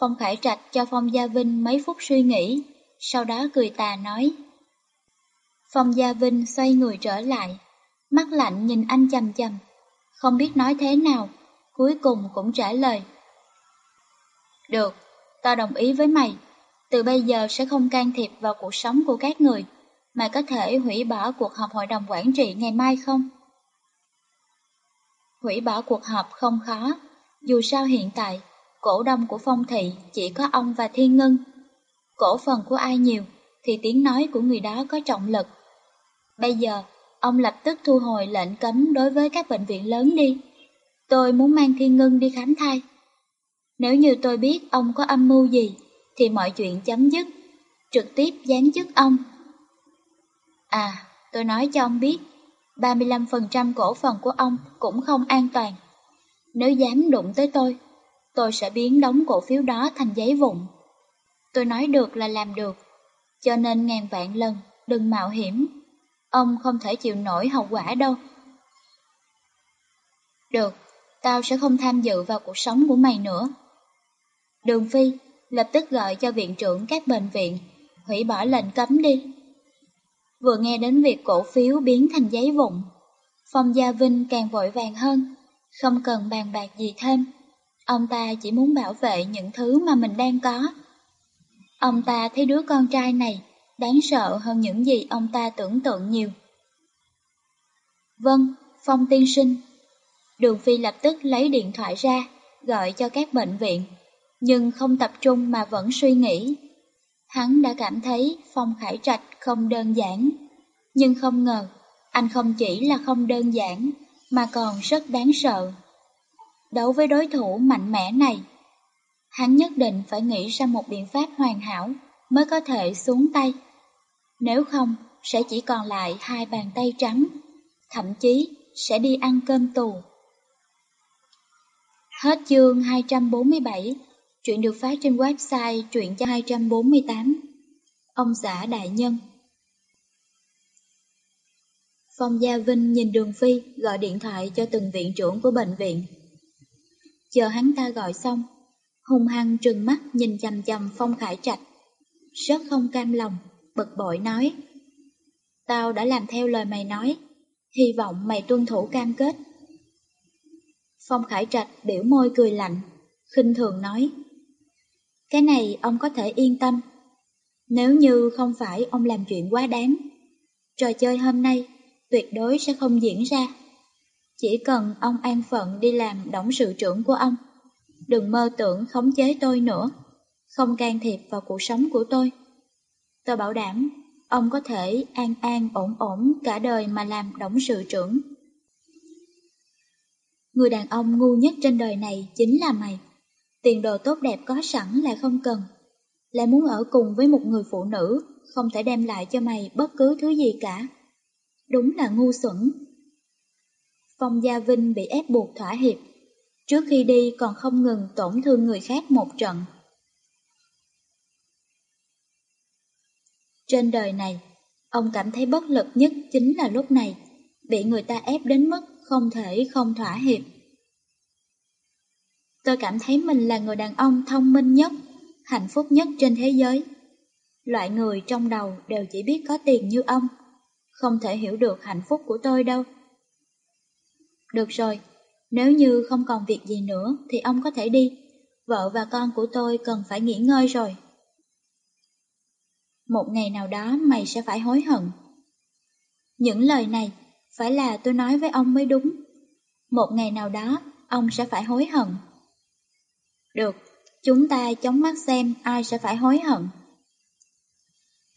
Phong Khải Trạch cho Phong Gia Vinh mấy phút suy nghĩ, sau đó cười tà nói. Phong Gia Vinh xoay người trở lại, mắt lạnh nhìn anh chầm chầm, không biết nói thế nào, cuối cùng cũng trả lời. Được, ta đồng ý với mày, từ bây giờ sẽ không can thiệp vào cuộc sống của các người, Mày có thể hủy bỏ cuộc họp hội đồng quản trị ngày mai không? Hủy bỏ cuộc họp không khó, dù sao hiện tại, cổ đông của phong thị chỉ có ông và thiên ngân. Cổ phần của ai nhiều, thì tiếng nói của người đó có trọng lực. Bây giờ, ông lập tức thu hồi lệnh cấm đối với các bệnh viện lớn đi. Tôi muốn mang thiên ngân đi khám thai. Nếu như tôi biết ông có âm mưu gì, thì mọi chuyện chấm dứt, trực tiếp giáng chức ông. À, tôi nói cho ông biết, 35% cổ phần của ông cũng không an toàn. Nếu dám đụng tới tôi, tôi sẽ biến đóng cổ phiếu đó thành giấy vụn. Tôi nói được là làm được, cho nên ngàn vạn lần đừng mạo hiểm. Ông không thể chịu nổi hậu quả đâu. Được, tao sẽ không tham dự vào cuộc sống của mày nữa. Đường Phi lập tức gọi cho viện trưởng các bệnh viện, hủy bỏ lệnh cấm đi. Vừa nghe đến việc cổ phiếu biến thành giấy vụn, Phong Gia Vinh càng vội vàng hơn, không cần bàn bạc gì thêm. Ông ta chỉ muốn bảo vệ những thứ mà mình đang có. Ông ta thấy đứa con trai này đáng sợ hơn những gì ông ta tưởng tượng nhiều. Vâng, Phong tiên sinh. Đường Phi lập tức lấy điện thoại ra, gọi cho các bệnh viện, nhưng không tập trung mà vẫn suy nghĩ. Hắn đã cảm thấy Phong Khải Trạch không đơn giản, nhưng không ngờ anh không chỉ là không đơn giản, mà còn rất đáng sợ. Đấu với đối thủ mạnh mẽ này, hắn nhất định phải nghĩ ra một biện pháp hoàn hảo mới có thể xuống tay. Nếu không, sẽ chỉ còn lại hai bàn tay trắng, thậm chí sẽ đi ăn cơm tù. Hết chương 247, chuyện được phát trên website truyện cho 248. Ông xã đại nhân Phong Gia Vinh nhìn Đường Phi gọi điện thoại cho từng viện trưởng của bệnh viện. Chờ hắn ta gọi xong, hung hăng trừng mắt nhìn chằm chằm Phong Khải Trạch. Rất không cam lòng, bực bội nói. Tao đã làm theo lời mày nói, hy vọng mày tuân thủ cam kết. Phong Khải Trạch biểu môi cười lạnh, khinh thường nói. Cái này ông có thể yên tâm. Nếu như không phải ông làm chuyện quá đáng, trò chơi hôm nay tuyệt đối sẽ không diễn ra. Chỉ cần ông an phận đi làm tổng sự trưởng của ông, đừng mơ tưởng khống chế tôi nữa, không can thiệp vào cuộc sống của tôi. Tôi bảo đảm, ông có thể an an ổn ổn cả đời mà làm tổng sự trưởng. Người đàn ông ngu nhất trên đời này chính là mày. Tiền đồ tốt đẹp có sẵn là không cần. Lại muốn ở cùng với một người phụ nữ, không thể đem lại cho mày bất cứ thứ gì cả. Đúng là ngu xuẩn. Phong Gia Vinh bị ép buộc thỏa hiệp. Trước khi đi còn không ngừng tổn thương người khác một trận. Trên đời này, ông cảm thấy bất lực nhất chính là lúc này, bị người ta ép đến mức không thể không thỏa hiệp. Tôi cảm thấy mình là người đàn ông thông minh nhất, hạnh phúc nhất trên thế giới. Loại người trong đầu đều chỉ biết có tiền như ông không thể hiểu được hạnh phúc của tôi đâu. Được rồi, nếu như không còn việc gì nữa thì ông có thể đi, vợ và con của tôi cần phải nghỉ ngơi rồi. Một ngày nào đó mày sẽ phải hối hận. Những lời này phải là tôi nói với ông mới đúng. Một ngày nào đó, ông sẽ phải hối hận. Được, chúng ta chống mắt xem ai sẽ phải hối hận.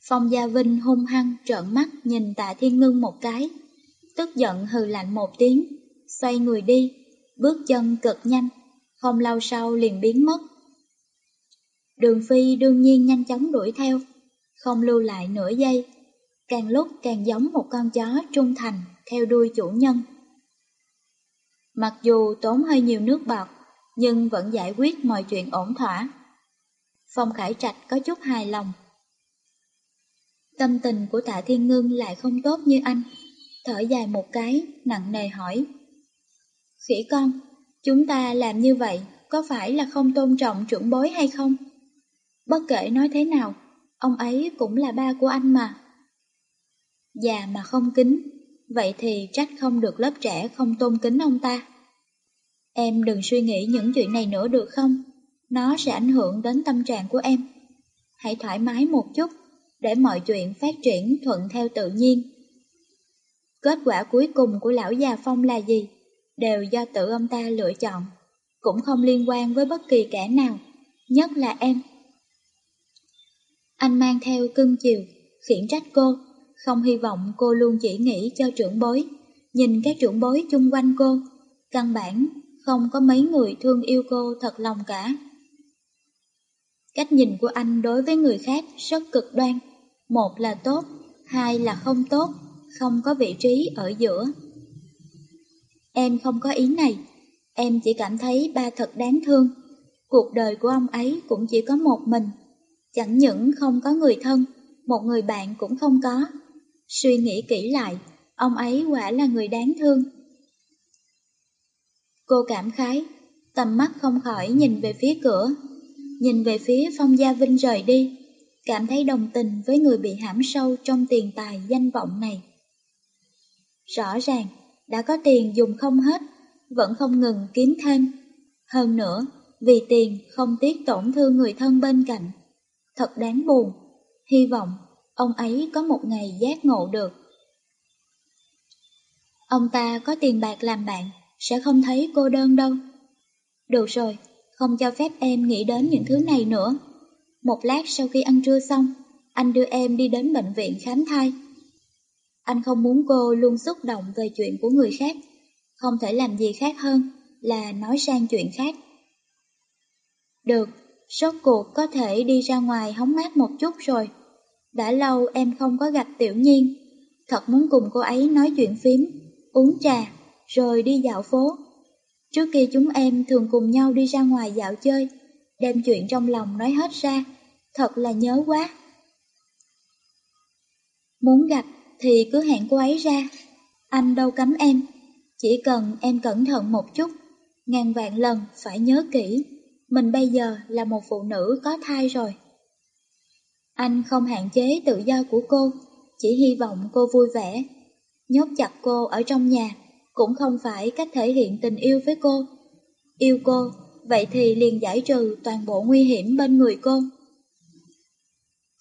Phong Gia Vinh hung hăng trợn mắt nhìn tạ thiên ngưng một cái, tức giận hừ lạnh một tiếng, xoay người đi, bước chân cực nhanh, không lâu sau liền biến mất. Đường Phi đương nhiên nhanh chóng đuổi theo, không lưu lại nửa giây, càng lúc càng giống một con chó trung thành theo đuôi chủ nhân. Mặc dù tốn hơi nhiều nước bọt, nhưng vẫn giải quyết mọi chuyện ổn thỏa. Phong Khải Trạch có chút hài lòng. Tâm tình của tạ thiên ngưng lại không tốt như anh. Thở dài một cái, nặng nề hỏi. Khỉ con, chúng ta làm như vậy có phải là không tôn trọng trưởng bối hay không? Bất kể nói thế nào, ông ấy cũng là ba của anh mà. Già mà không kính, vậy thì trách không được lớp trẻ không tôn kính ông ta. Em đừng suy nghĩ những chuyện này nữa được không? Nó sẽ ảnh hưởng đến tâm trạng của em. Hãy thoải mái một chút, để mọi chuyện phát triển thuận theo tự nhiên. Kết quả cuối cùng của lão già Phong là gì? Đều do tự ông ta lựa chọn, cũng không liên quan với bất kỳ kẻ nào, nhất là em. Anh mang theo cưng chiều, khiển trách cô, không hy vọng cô luôn chỉ nghĩ cho trưởng bối, nhìn các trưởng bối chung quanh cô, căn bản không có mấy người thương yêu cô thật lòng cả. Cách nhìn của anh đối với người khác rất cực đoan, một là tốt, hai là không tốt, không có vị trí ở giữa. Em không có ý này, em chỉ cảm thấy ba thật đáng thương. Cuộc đời của ông ấy cũng chỉ có một mình, chẳng những không có người thân, một người bạn cũng không có. Suy nghĩ kỹ lại, ông ấy quả là người đáng thương. Cô cảm khái, tầm mắt không khỏi nhìn về phía cửa, nhìn về phía Phong Gia Vinh rời đi, cảm thấy đồng tình với người bị hãm sâu trong tiền tài danh vọng này. Rõ ràng, đã có tiền dùng không hết, vẫn không ngừng kiếm thêm. Hơn nữa, vì tiền không tiếc tổn thương người thân bên cạnh. Thật đáng buồn, hy vọng ông ấy có một ngày giác ngộ được. Ông ta có tiền bạc làm bạn, sẽ không thấy cô đơn đâu. Được rồi, không cho phép em nghĩ đến những thứ này nữa. Một lát sau khi ăn trưa xong, anh đưa em đi đến bệnh viện khám thai. Anh không muốn cô luôn xúc động về chuyện của người khác, không thể làm gì khác hơn là nói sang chuyện khác. Được, sốt cuộc có thể đi ra ngoài hóng mát một chút rồi. Đã lâu em không có gặp Tiểu Nhiên, thật muốn cùng cô ấy nói chuyện phím, uống trà, rồi đi dạo phố. Trước kia chúng em thường cùng nhau đi ra ngoài dạo chơi, đem chuyện trong lòng nói hết ra, thật là nhớ quá. Muốn gặp thì cứ hẹn cô ấy ra, anh đâu cấm em, chỉ cần em cẩn thận một chút, ngàn vạn lần phải nhớ kỹ, mình bây giờ là một phụ nữ có thai rồi. Anh không hạn chế tự do của cô, chỉ hy vọng cô vui vẻ. Nhốt chặt cô ở trong nhà cũng không phải cách thể hiện tình yêu với cô. Yêu cô, vậy thì liền giải trừ toàn bộ nguy hiểm bên người cô.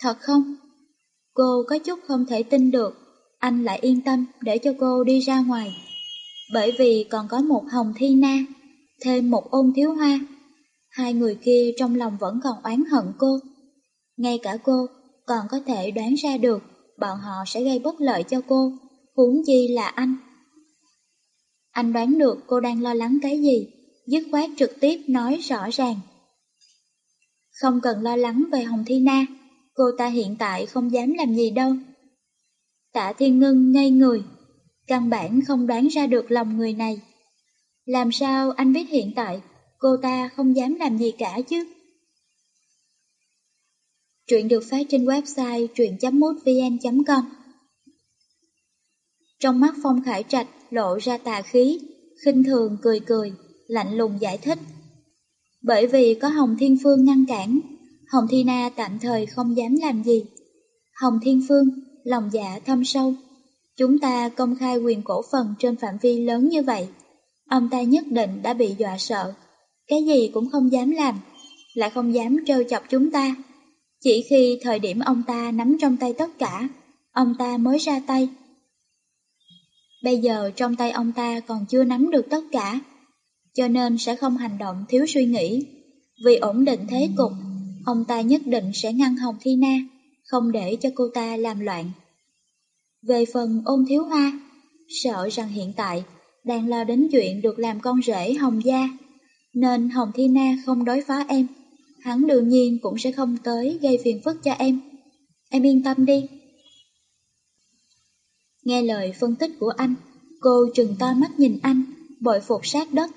Thật không? Cô có chút không thể tin được, anh lại yên tâm để cho cô đi ra ngoài. Bởi vì còn có một hồng thi na, thêm một ôn thiếu hoa. Hai người kia trong lòng vẫn còn oán hận cô. Ngay cả cô còn có thể đoán ra được bọn họ sẽ gây bất lợi cho cô, huống chi là anh. Anh đoán được cô đang lo lắng cái gì, dứt khoát trực tiếp nói rõ ràng. Không cần lo lắng về Hồng Thi Na, cô ta hiện tại không dám làm gì đâu. Tạ Thiên Ngân ngây người, căn bản không đoán ra được lòng người này. Làm sao anh biết hiện tại cô ta không dám làm gì cả chứ? Truyện được phát trên website truyện.mútvn.com Trong mắt Phong Khải Trạch lộ ra tà khí, khinh thường cười cười, lạnh lùng giải thích. Bởi vì có Hồng Thiên Phương ngăn cản, Hồng Thi Na tạm thời không dám làm gì. Hồng Thiên Phương, lòng dạ thâm sâu. Chúng ta công khai quyền cổ phần trên phạm vi lớn như vậy. Ông ta nhất định đã bị dọa sợ. Cái gì cũng không dám làm, lại không dám trêu chọc chúng ta. Chỉ khi thời điểm ông ta nắm trong tay tất cả, ông ta mới ra tay. Bây giờ trong tay ông ta còn chưa nắm được tất cả, cho nên sẽ không hành động thiếu suy nghĩ. Vì ổn định thế cục, ông ta nhất định sẽ ngăn Hồng Thi Na, không để cho cô ta làm loạn. Về phần ôn thiếu hoa, sợ rằng hiện tại đang lo đến chuyện được làm con rể Hồng Gia, nên Hồng Thi Na không đối phó em hắn đương nhiên cũng sẽ không tới gây phiền phức cho em. Em yên tâm đi. Nghe lời phân tích của anh, cô trừng to mắt nhìn anh, bội phục sát đất.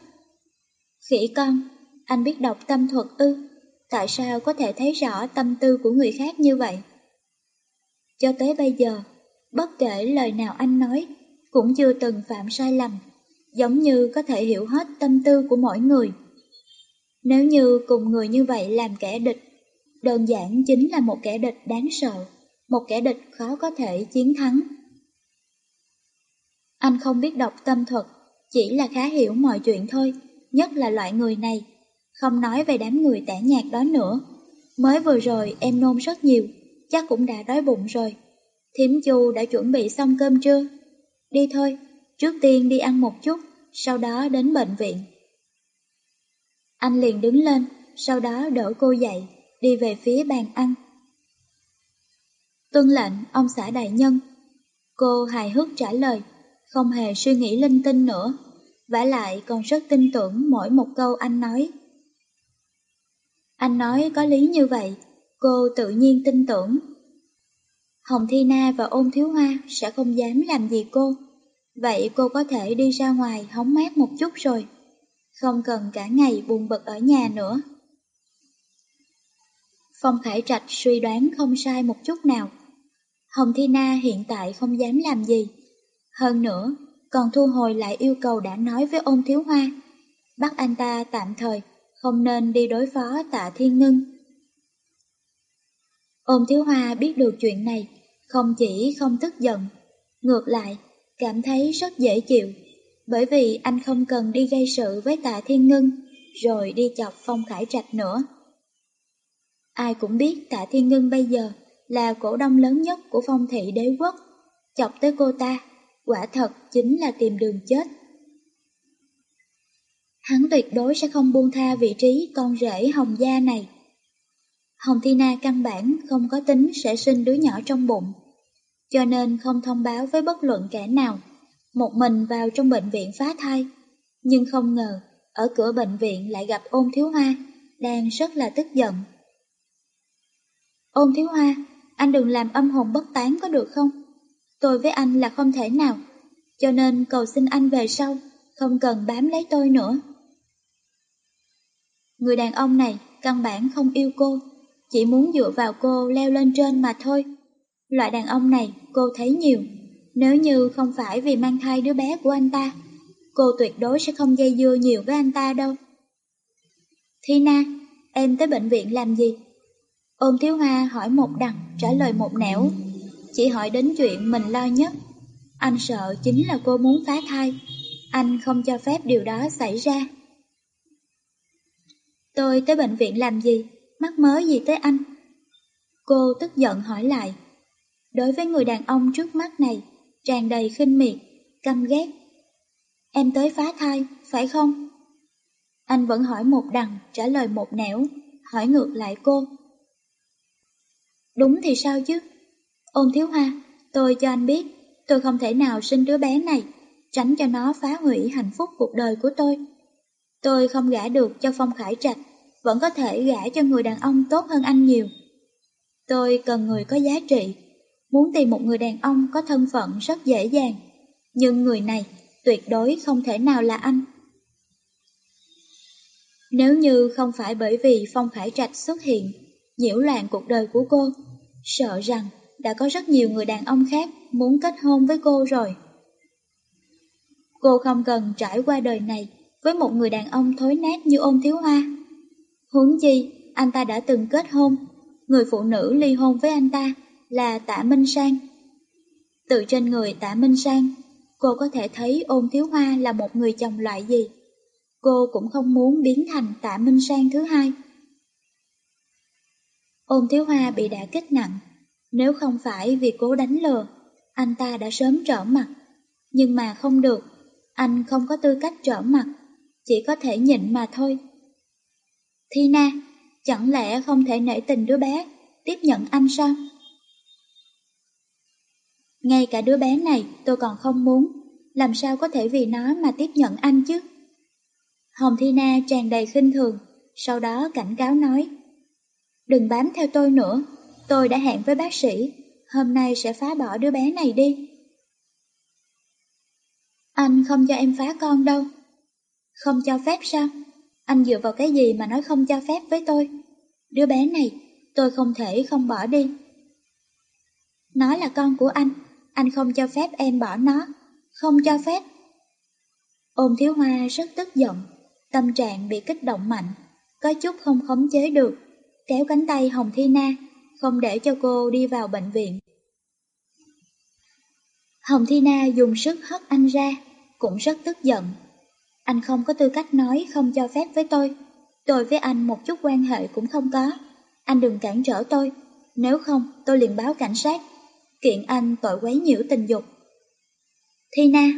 Khỉ con, anh biết đọc tâm thuật ư, tại sao có thể thấy rõ tâm tư của người khác như vậy? Cho tới bây giờ, bất kể lời nào anh nói, cũng chưa từng phạm sai lầm, giống như có thể hiểu hết tâm tư của mỗi người. Nếu như cùng người như vậy làm kẻ địch, đơn giản chính là một kẻ địch đáng sợ, một kẻ địch khó có thể chiến thắng. Anh không biết đọc tâm thuật, chỉ là khá hiểu mọi chuyện thôi, nhất là loại người này. Không nói về đám người tẻ nhạt đó nữa. Mới vừa rồi em nôn rất nhiều, chắc cũng đã đói bụng rồi. Thiểm chu đã chuẩn bị xong cơm chưa? Đi thôi, trước tiên đi ăn một chút, sau đó đến bệnh viện. Anh liền đứng lên, sau đó đỡ cô dậy, đi về phía bàn ăn. Tuân lệnh, ông xã đại nhân. Cô hài hước trả lời, không hề suy nghĩ linh tinh nữa, vả lại còn rất tin tưởng mỗi một câu anh nói. Anh nói có lý như vậy, cô tự nhiên tin tưởng. Hồng Thi Na và ôn thiếu hoa sẽ không dám làm gì cô, vậy cô có thể đi ra ngoài hóng mát một chút rồi, không cần cả ngày buồn bực ở nhà nữa. Phong Khải Trạch suy đoán không sai một chút nào. Hồng Thi Na hiện tại không dám làm gì. Hơn nữa, còn thu hồi lại yêu cầu đã nói với ôn thiếu hoa, bắt anh ta tạm thời không nên đi đối phó tạ thiên ngưng. Ôn thiếu hoa biết được chuyện này, không chỉ không tức giận, ngược lại, cảm thấy rất dễ chịu, bởi vì anh không cần đi gây sự với tạ thiên ngưng, rồi đi chọc phong khải trạch nữa. Ai cũng biết tạ thiên ngưng bây giờ là cổ đông lớn nhất của phong thị đế quốc, chọc tới cô ta, quả thật chính là tìm đường chết. Hắn tuyệt đối sẽ không buông tha vị trí con rể Hồng Gia này. Hồng Thi Na căn bản không có tính sẽ sinh đứa nhỏ trong bụng, cho nên không thông báo với bất luận kẻ nào, một mình vào trong bệnh viện phá thai. Nhưng không ngờ, ở cửa bệnh viện lại gặp ôn thiếu hoa, đang rất là tức giận. Ôn thiếu hoa, anh đừng làm âm hồn bất tán có được không? Tôi với anh là không thể nào, cho nên cầu xin anh về sau, không cần bám lấy tôi nữa. Người đàn ông này căn bản không yêu cô, chỉ muốn dựa vào cô leo lên trên mà thôi. Loại đàn ông này cô thấy nhiều, nếu như không phải vì mang thai đứa bé của anh ta, cô tuyệt đối sẽ không dây dưa nhiều với anh ta đâu. Thina, em tới bệnh viện làm gì? Ôm thiếu hoa hỏi một đằng, trả lời một nẻo. Chỉ hỏi đến chuyện mình lo nhất. Anh sợ chính là cô muốn phá thai. Anh không cho phép điều đó xảy ra. Tôi tới bệnh viện làm gì? Mắc mớ gì tới anh? Cô tức giận hỏi lại. Đối với người đàn ông trước mắt này, tràn đầy khinh miệt, căm ghét. Em tới phá thai, phải không? Anh vẫn hỏi một đằng, trả lời một nẻo, hỏi ngược lại cô. Đúng thì sao chứ? Ôn thiếu hoa, tôi cho anh biết, tôi không thể nào sinh đứa bé này, tránh cho nó phá hủy hạnh phúc cuộc đời của tôi. Tôi không gả được cho Phong Khải Trạch, vẫn có thể gả cho người đàn ông tốt hơn anh nhiều. Tôi cần người có giá trị, muốn tìm một người đàn ông có thân phận rất dễ dàng, nhưng người này tuyệt đối không thể nào là anh. Nếu như không phải bởi vì Phong Khải Trạch xuất hiện, nhiễu loạn cuộc đời của cô, sợ rằng đã có rất nhiều người đàn ông khác muốn kết hôn với cô rồi. Cô không cần trải qua đời này với một người đàn ông thối nát như ôn thiếu hoa. Huống chi, anh ta đã từng kết hôn, người phụ nữ ly hôn với anh ta là Tạ Minh Sang. Từ trên người Tạ Minh Sang, cô có thể thấy ôn thiếu hoa là một người chồng loại gì. Cô cũng không muốn biến thành Tạ Minh Sang thứ hai. Ôn thiếu hoa bị đả kích nặng, nếu không phải vì cố đánh lừa, anh ta đã sớm trở mặt. Nhưng mà không được, anh không có tư cách trở mặt, chỉ có thể nhịn mà thôi. Thi Na, chẳng lẽ không thể nể tình đứa bé, tiếp nhận anh sao? Ngay cả đứa bé này tôi còn không muốn, làm sao có thể vì nó mà tiếp nhận anh chứ? Hồng Thi Na tràn đầy khinh thường, sau đó cảnh cáo nói. Đừng bám theo tôi nữa, tôi đã hẹn với bác sĩ, hôm nay sẽ phá bỏ đứa bé này đi. Anh không cho em phá con đâu, Không cho phép sao? Anh dựa vào cái gì mà nói không cho phép với tôi? Đứa bé này, tôi không thể không bỏ đi. Nó là con của anh, anh không cho phép em bỏ nó, không cho phép. Ôn thiếu hoa rất tức giận, tâm trạng bị kích động mạnh, có chút không khống chế được, kéo cánh tay Hồng Thi Na, không để cho cô đi vào bệnh viện. Hồng Thi Na dùng sức hất anh ra, cũng rất tức giận. Anh không có tư cách nói không cho phép với tôi. Tôi với anh một chút quan hệ cũng không có. Anh đừng cản trở tôi, nếu không tôi liền báo cảnh sát. Kiện anh tội quấy nhiễu tình dục. Thi Na,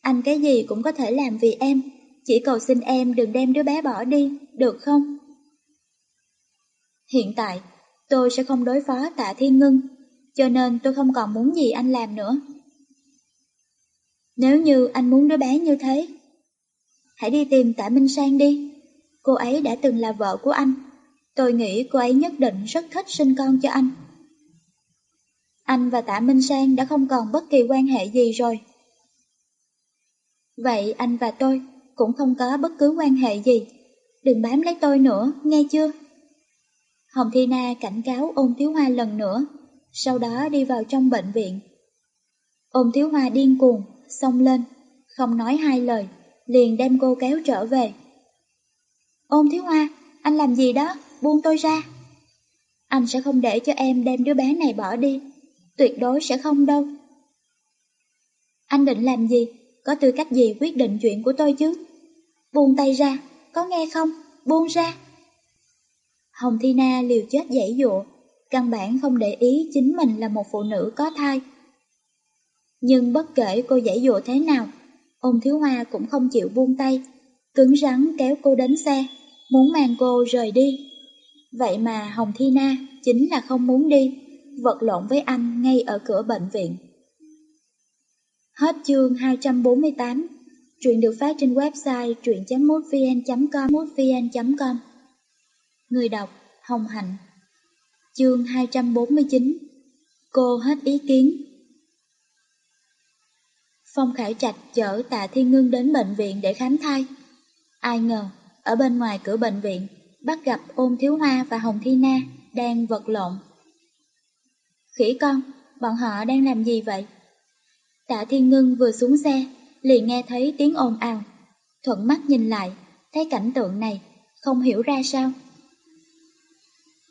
anh cái gì cũng có thể làm vì em, chỉ cầu xin em đừng đem đứa bé bỏ đi, được không? Hiện tại, tôi sẽ không đối phó tạ thiên ngưng, cho nên tôi không còn muốn gì anh làm nữa. Nếu như anh muốn đứa bé như thế, hãy đi tìm tạ Minh Sang đi. Cô ấy đã từng là vợ của anh. Tôi nghĩ cô ấy nhất định rất thích sinh con cho anh. Anh và tạ Minh Sang đã không còn bất kỳ quan hệ gì rồi. Vậy anh và tôi cũng không có bất cứ quan hệ gì. Đừng bám lấy tôi nữa, nghe chưa? Hồng Thi Na cảnh cáo ôn thiếu hoa lần nữa, sau đó đi vào trong bệnh viện. Ôn thiếu hoa điên cuồng, xông lên, không nói hai lời, liền đem cô kéo trở về. Ôn thiếu hoa, anh làm gì đó, buông tôi ra. Anh sẽ không để cho em đem đứa bé này bỏ đi, tuyệt đối sẽ không đâu. Anh định làm gì, có tư cách gì quyết định chuyện của tôi chứ? Buông tay ra, có nghe không? Buông ra. Hồng Thi Na liều chết dãy dụa, căn bản không để ý chính mình là một phụ nữ có thai. Nhưng bất kể cô dãy dụa thế nào, ông Thiếu Hoa cũng không chịu buông tay, cứng rắn kéo cô đến xe, muốn mang cô rời đi. Vậy mà Hồng Thi Na chính là không muốn đi, vật lộn với anh ngay ở cửa bệnh viện. Hết chương 248, truyện được phát trên website truyện.mútvn.com mútvn.com Người đọc Hồng Hạnh Chương 249 Cô hết ý kiến Phong Khải Trạch chở Tạ Thiên Ngưng đến bệnh viện để khám thai. Ai ngờ, ở bên ngoài cửa bệnh viện, bắt gặp ôn thiếu hoa và Hồng Thi Na đang vật lộn. Khỉ con, bọn họ đang làm gì vậy? Tạ Thiên Ngưng vừa xuống xe, liền nghe thấy tiếng ồn ào. Thuận mắt nhìn lại, thấy cảnh tượng này, không hiểu ra sao.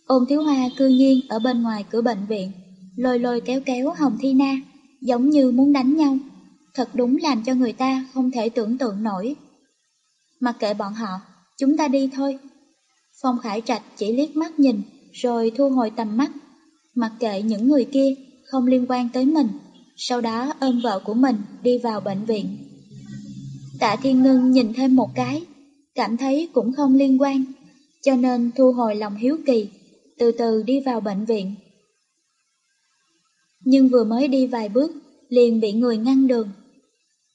Ôn thiếu hoa cư nhiên ở bên ngoài cửa bệnh viện, lôi lôi kéo kéo Hồng Thi Na, giống như muốn đánh nhau thật đúng làm cho người ta không thể tưởng tượng nổi. Mặc kệ bọn họ, chúng ta đi thôi. Phong Khải Trạch chỉ liếc mắt nhìn, rồi thu hồi tầm mắt. Mặc kệ những người kia không liên quan tới mình, sau đó ôm vợ của mình đi vào bệnh viện. Tạ Thiên Ngân nhìn thêm một cái, cảm thấy cũng không liên quan, cho nên thu hồi lòng hiếu kỳ, từ từ đi vào bệnh viện. Nhưng vừa mới đi vài bước, liền bị người ngăn đường.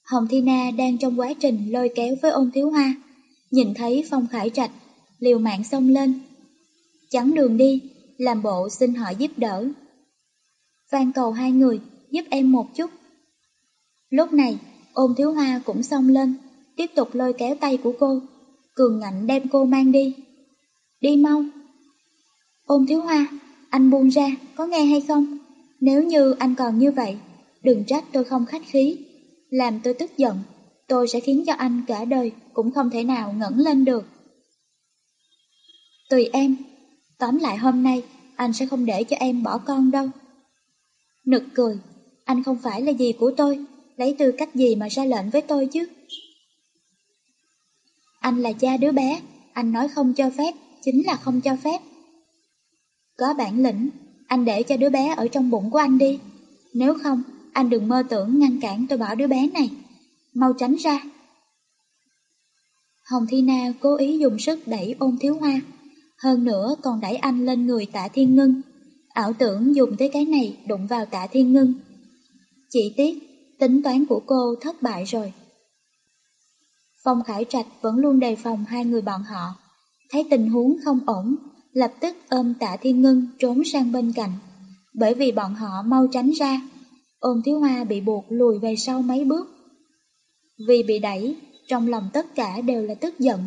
Hồng Thi Na đang trong quá trình lôi kéo với ôn thiếu hoa, nhìn thấy Phong Khải Trạch, liều mạng xông lên. Chắn đường đi, làm bộ xin họ giúp đỡ. Van cầu hai người, giúp em một chút. Lúc này, ôn thiếu hoa cũng xông lên, tiếp tục lôi kéo tay của cô, cường ngạnh đem cô mang đi. Đi mau. Ôn thiếu hoa, anh buông ra, có nghe hay không? Nếu như anh còn như vậy, đừng trách tôi không khách khí làm tôi tức giận, tôi sẽ khiến cho anh cả đời cũng không thể nào ngẩng lên được. Tùy em, tóm lại hôm nay anh sẽ không để cho em bỏ con đâu. Nực cười, anh không phải là gì của tôi, lấy tư cách gì mà ra lệnh với tôi chứ? Anh là cha đứa bé, anh nói không cho phép, chính là không cho phép. Có bản lĩnh, anh để cho đứa bé ở trong bụng của anh đi. Nếu không, anh đừng mơ tưởng ngăn cản tôi bỏ đứa bé này. Mau tránh ra. Hồng Thi Na cố ý dùng sức đẩy ôn thiếu hoa. Hơn nữa còn đẩy anh lên người tạ thiên ngưng. Ảo tưởng dùng tới cái này đụng vào tạ thiên ngưng. Chỉ tiếc, tính toán của cô thất bại rồi. Phong Khải Trạch vẫn luôn đề phòng hai người bọn họ. Thấy tình huống không ổn, lập tức ôm tạ thiên ngưng trốn sang bên cạnh. Bởi vì bọn họ mau tránh ra Ôm thiếu hoa bị buộc lùi về sau mấy bước. Vì bị đẩy, trong lòng tất cả đều là tức giận,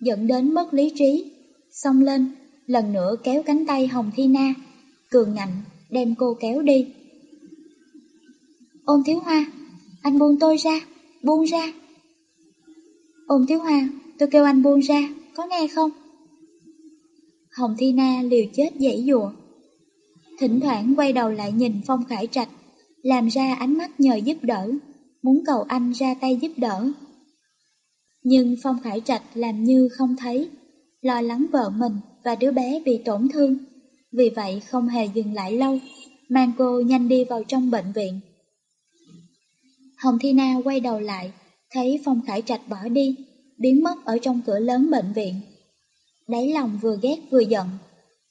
dẫn đến mất lý trí, xông lên, lần nữa kéo cánh tay Hồng Thi Na, cường ngạnh đem cô kéo đi. Ôm thiếu hoa, anh buông tôi ra, buông ra. Ôm thiếu hoa, tôi kêu anh buông ra, có nghe không? Hồng Thi Na liều chết dãy dụa. Thỉnh thoảng quay đầu lại nhìn Phong Khải Trạch, làm ra ánh mắt nhờ giúp đỡ, muốn cầu anh ra tay giúp đỡ. Nhưng Phong Khải Trạch làm như không thấy, lo lắng vợ mình và đứa bé bị tổn thương, vì vậy không hề dừng lại lâu, mang cô nhanh đi vào trong bệnh viện. Hồng Thi Na quay đầu lại, thấy Phong Khải Trạch bỏ đi, biến mất ở trong cửa lớn bệnh viện. Đáy lòng vừa ghét vừa giận,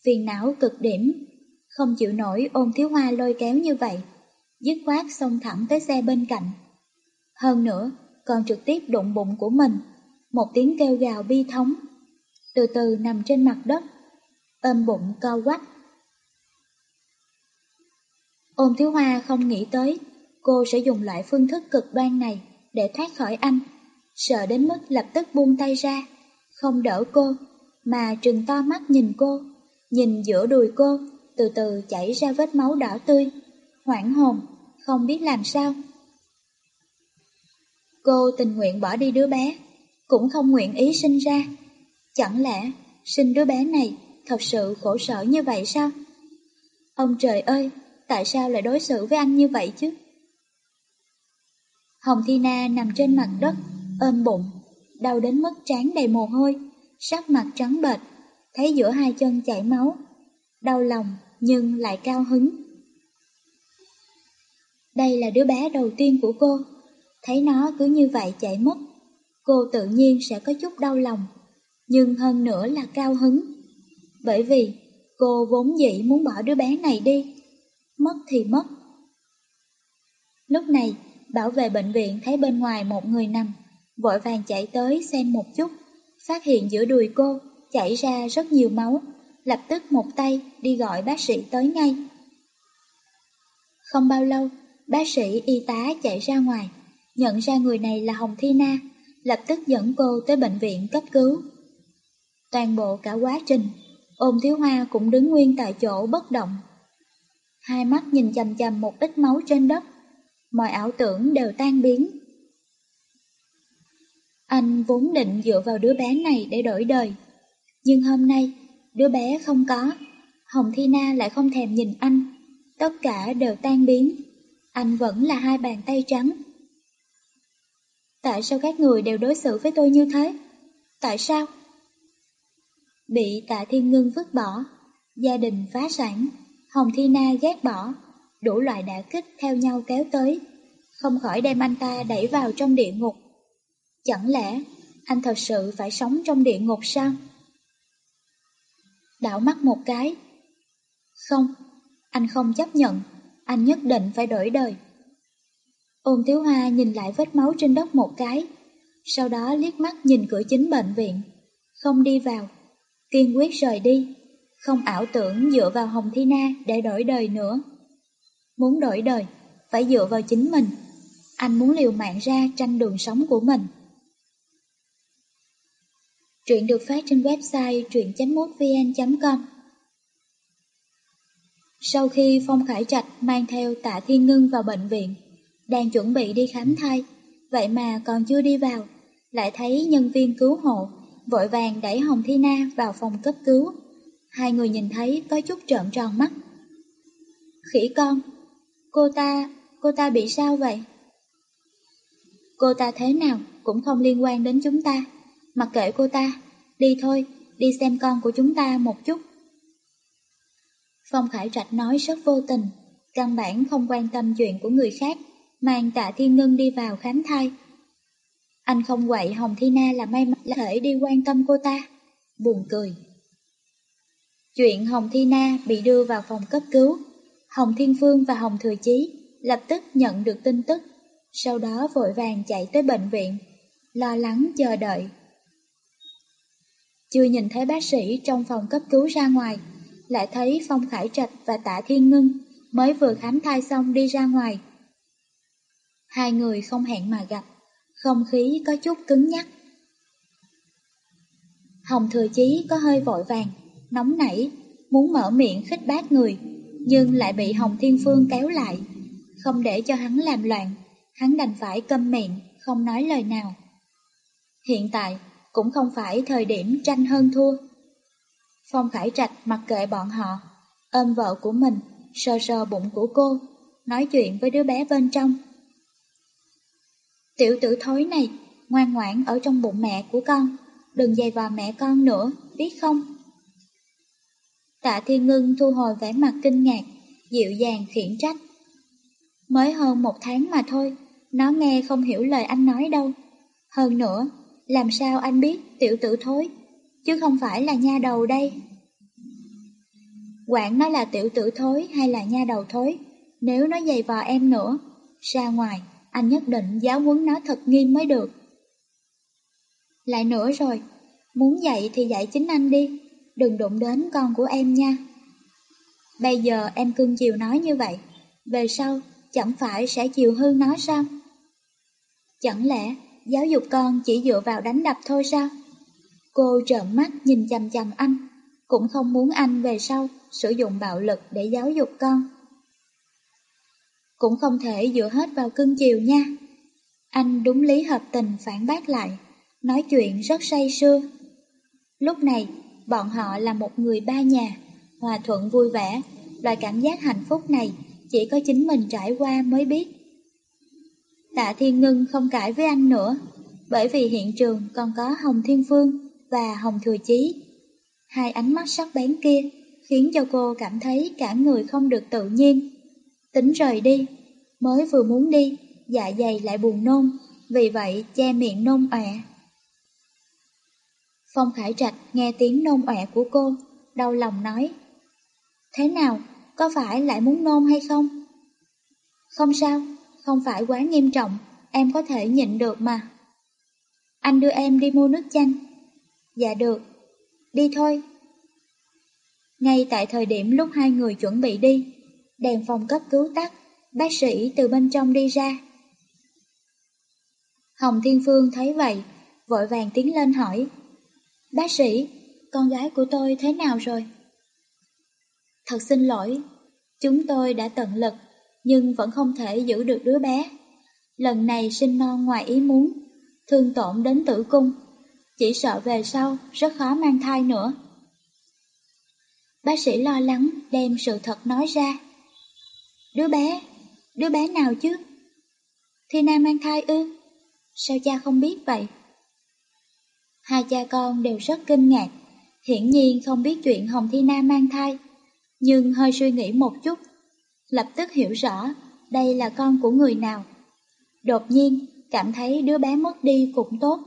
phiền não cực điểm, không chịu nổi ôm thiếu hoa lôi kéo như vậy, dứt khoát xông thẳng tới xe bên cạnh. Hơn nữa, còn trực tiếp đụng bụng của mình, một tiếng kêu gào bi thống, từ từ nằm trên mặt đất, ôm bụng co quắp. Ôn thiếu hoa không nghĩ tới, cô sẽ dùng loại phương thức cực đoan này để thoát khỏi anh, sợ đến mức lập tức buông tay ra, không đỡ cô, mà trừng to mắt nhìn cô, nhìn giữa đùi cô, từ từ chảy ra vết máu đỏ tươi, hoảng hồn, không biết làm sao. Cô tình nguyện bỏ đi đứa bé, cũng không nguyện ý sinh ra. Chẳng lẽ sinh đứa bé này thật sự khổ sở như vậy sao? Ông trời ơi, tại sao lại đối xử với anh như vậy chứ? Hồng Thi Na nằm trên mặt đất, ôm bụng, đau đến mức trán đầy mồ hôi, sắc mặt trắng bệch, thấy giữa hai chân chảy máu, đau lòng nhưng lại cao hứng. Đây là đứa bé đầu tiên của cô, thấy nó cứ như vậy chạy mất, cô tự nhiên sẽ có chút đau lòng, nhưng hơn nữa là cao hứng. Bởi vì cô vốn dĩ muốn bỏ đứa bé này đi, mất thì mất. Lúc này, bảo vệ bệnh viện thấy bên ngoài một người nằm, vội vàng chạy tới xem một chút, phát hiện giữa đùi cô chảy ra rất nhiều máu, lập tức một tay đi gọi bác sĩ tới ngay. Không bao lâu, bác sĩ y tá chạy ra ngoài, nhận ra người này là Hồng Thi Na, lập tức dẫn cô tới bệnh viện cấp cứu. Toàn bộ cả quá trình, ôm thiếu hoa cũng đứng nguyên tại chỗ bất động. Hai mắt nhìn chầm chầm một ít máu trên đất, mọi ảo tưởng đều tan biến. Anh vốn định dựa vào đứa bé này để đổi đời, nhưng hôm nay đứa bé không có, Hồng Thi Na lại không thèm nhìn anh, tất cả đều tan biến, anh vẫn là hai bàn tay trắng. Tại sao các người đều đối xử với tôi như thế? Tại sao? Bị tạ thiên ngưng vứt bỏ, gia đình phá sản, Hồng Thi Na ghét bỏ, đủ loại đả kích theo nhau kéo tới, không khỏi đem anh ta đẩy vào trong địa ngục. Chẳng lẽ anh thật sự phải sống trong địa ngục sao? Đảo mắt một cái. Không, anh không chấp nhận, anh nhất định phải đổi đời. Ôn Tiếu Hoa nhìn lại vết máu trên đất một cái, sau đó liếc mắt nhìn cửa chính bệnh viện, không đi vào, kiên quyết rời đi, không ảo tưởng dựa vào Hồng Thi Na để đổi đời nữa. Muốn đổi đời, phải dựa vào chính mình, anh muốn liều mạng ra tranh đường sống của mình. Truyện được phát trên website truyện.mútvn.com Sau khi Phong Khải Trạch mang theo tạ Thiên Ngưng vào bệnh viện, đang chuẩn bị đi khám thai, vậy mà còn chưa đi vào, lại thấy nhân viên cứu hộ vội vàng đẩy Hồng Thi Na vào phòng cấp cứu. Hai người nhìn thấy có chút trợn tròn mắt. Khỉ con, cô ta, cô ta bị sao vậy? Cô ta thế nào cũng không liên quan đến chúng ta. Mặc kệ cô ta, đi thôi, đi xem con của chúng ta một chút. Phong Khải Trạch nói rất vô tình, căn bản không quan tâm chuyện của người khác, mang tạ thiên ngân đi vào khám thai. Anh không quậy Hồng Thi Na là may mắn là thể đi quan tâm cô ta, buồn cười. Chuyện Hồng Thi Na bị đưa vào phòng cấp cứu, Hồng Thiên Phương và Hồng Thừa Chí lập tức nhận được tin tức, sau đó vội vàng chạy tới bệnh viện, lo lắng chờ đợi. Chưa nhìn thấy bác sĩ trong phòng cấp cứu ra ngoài, lại thấy Phong Khải Trạch và Tạ Thiên Ngân mới vừa khám thai xong đi ra ngoài. Hai người không hẹn mà gặp, không khí có chút cứng nhắc. Hồng Thừa Chí có hơi vội vàng, nóng nảy, muốn mở miệng khích bác người, nhưng lại bị Hồng Thiên Phương kéo lại, không để cho hắn làm loạn, hắn đành phải câm miệng, không nói lời nào. Hiện tại cũng không phải thời điểm tranh hơn thua. Phong Khải Trạch mặc kệ bọn họ, ôm vợ của mình, sờ sờ bụng của cô, nói chuyện với đứa bé bên trong. Tiểu tử thối này, ngoan ngoãn ở trong bụng mẹ của con, đừng dày vào mẹ con nữa, biết không? Tạ Thiên Ngân thu hồi vẻ mặt kinh ngạc, dịu dàng khiển trách. Mới hơn một tháng mà thôi, nó nghe không hiểu lời anh nói đâu. Hơn nữa, làm sao anh biết tiểu tử thối, chứ không phải là nha đầu đây. Quản nó là tiểu tử thối hay là nha đầu thối, nếu nó dày vò em nữa, ra ngoài, anh nhất định giáo huấn nó thật nghiêm mới được. Lại nữa rồi, muốn dạy thì dạy chính anh đi, đừng đụng đến con của em nha. Bây giờ em cưng chiều nói như vậy, về sau chẳng phải sẽ chiều hư nó sao? Chẳng lẽ giáo dục con chỉ dựa vào đánh đập thôi sao? Cô trợn mắt nhìn chằm chằm anh, cũng không muốn anh về sau sử dụng bạo lực để giáo dục con. Cũng không thể dựa hết vào cưng chiều nha. Anh đúng lý hợp tình phản bác lại, nói chuyện rất say sưa. Lúc này, bọn họ là một người ba nhà, hòa thuận vui vẻ, loại cảm giác hạnh phúc này chỉ có chính mình trải qua mới biết. Tạ Thiên Ngân không cãi với anh nữa, bởi vì hiện trường còn có Hồng Thiên Phương và Hồng Thừa Chí. Hai ánh mắt sắc bén kia khiến cho cô cảm thấy cả người không được tự nhiên. Tính rời đi, mới vừa muốn đi, dạ dày lại buồn nôn, vì vậy che miệng nôn ọe. Phong Khải Trạch nghe tiếng nôn ọe của cô, đau lòng nói. Thế nào, có phải lại muốn nôn hay không? Không sao, không phải quá nghiêm trọng, em có thể nhịn được mà. Anh đưa em đi mua nước chanh. Dạ được, đi thôi. Ngay tại thời điểm lúc hai người chuẩn bị đi, đèn phòng cấp cứu tắt, bác sĩ từ bên trong đi ra. Hồng Thiên Phương thấy vậy, vội vàng tiến lên hỏi. Bác sĩ, con gái của tôi thế nào rồi? Thật xin lỗi, chúng tôi đã tận lực, nhưng vẫn không thể giữ được đứa bé. Lần này sinh non ngoài ý muốn, thương tổn đến tử cung, chỉ sợ về sau rất khó mang thai nữa. Bác sĩ lo lắng đem sự thật nói ra. Đứa bé, đứa bé nào chứ? Thi Nam mang thai ư? Sao cha không biết vậy? Hai cha con đều rất kinh ngạc, hiển nhiên không biết chuyện Hồng Thi Nam mang thai, nhưng hơi suy nghĩ một chút, lập tức hiểu rõ đây là con của người nào. Đột nhiên, cảm thấy đứa bé mất đi cũng tốt.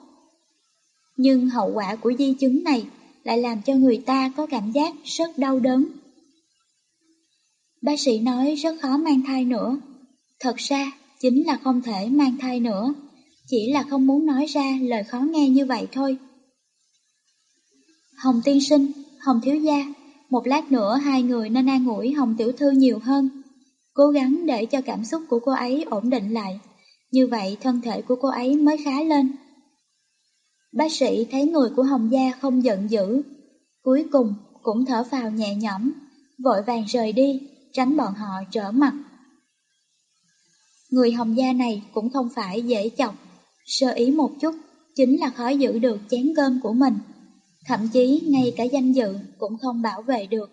Nhưng hậu quả của di chứng này lại làm cho người ta có cảm giác rất đau đớn. Bác sĩ nói rất khó mang thai nữa. Thật ra, chính là không thể mang thai nữa, chỉ là không muốn nói ra lời khó nghe như vậy thôi. Hồng tiên sinh, Hồng thiếu gia, một lát nữa hai người nên an ủi Hồng tiểu thư nhiều hơn, cố gắng để cho cảm xúc của cô ấy ổn định lại, như vậy thân thể của cô ấy mới khá lên. Bác sĩ thấy người của Hồng Gia không giận dữ, cuối cùng cũng thở phào nhẹ nhõm, vội vàng rời đi, tránh bọn họ trở mặt. Người Hồng Gia này cũng không phải dễ chọc, sơ ý một chút chính là khó giữ được chén cơm của mình, thậm chí ngay cả danh dự cũng không bảo vệ được.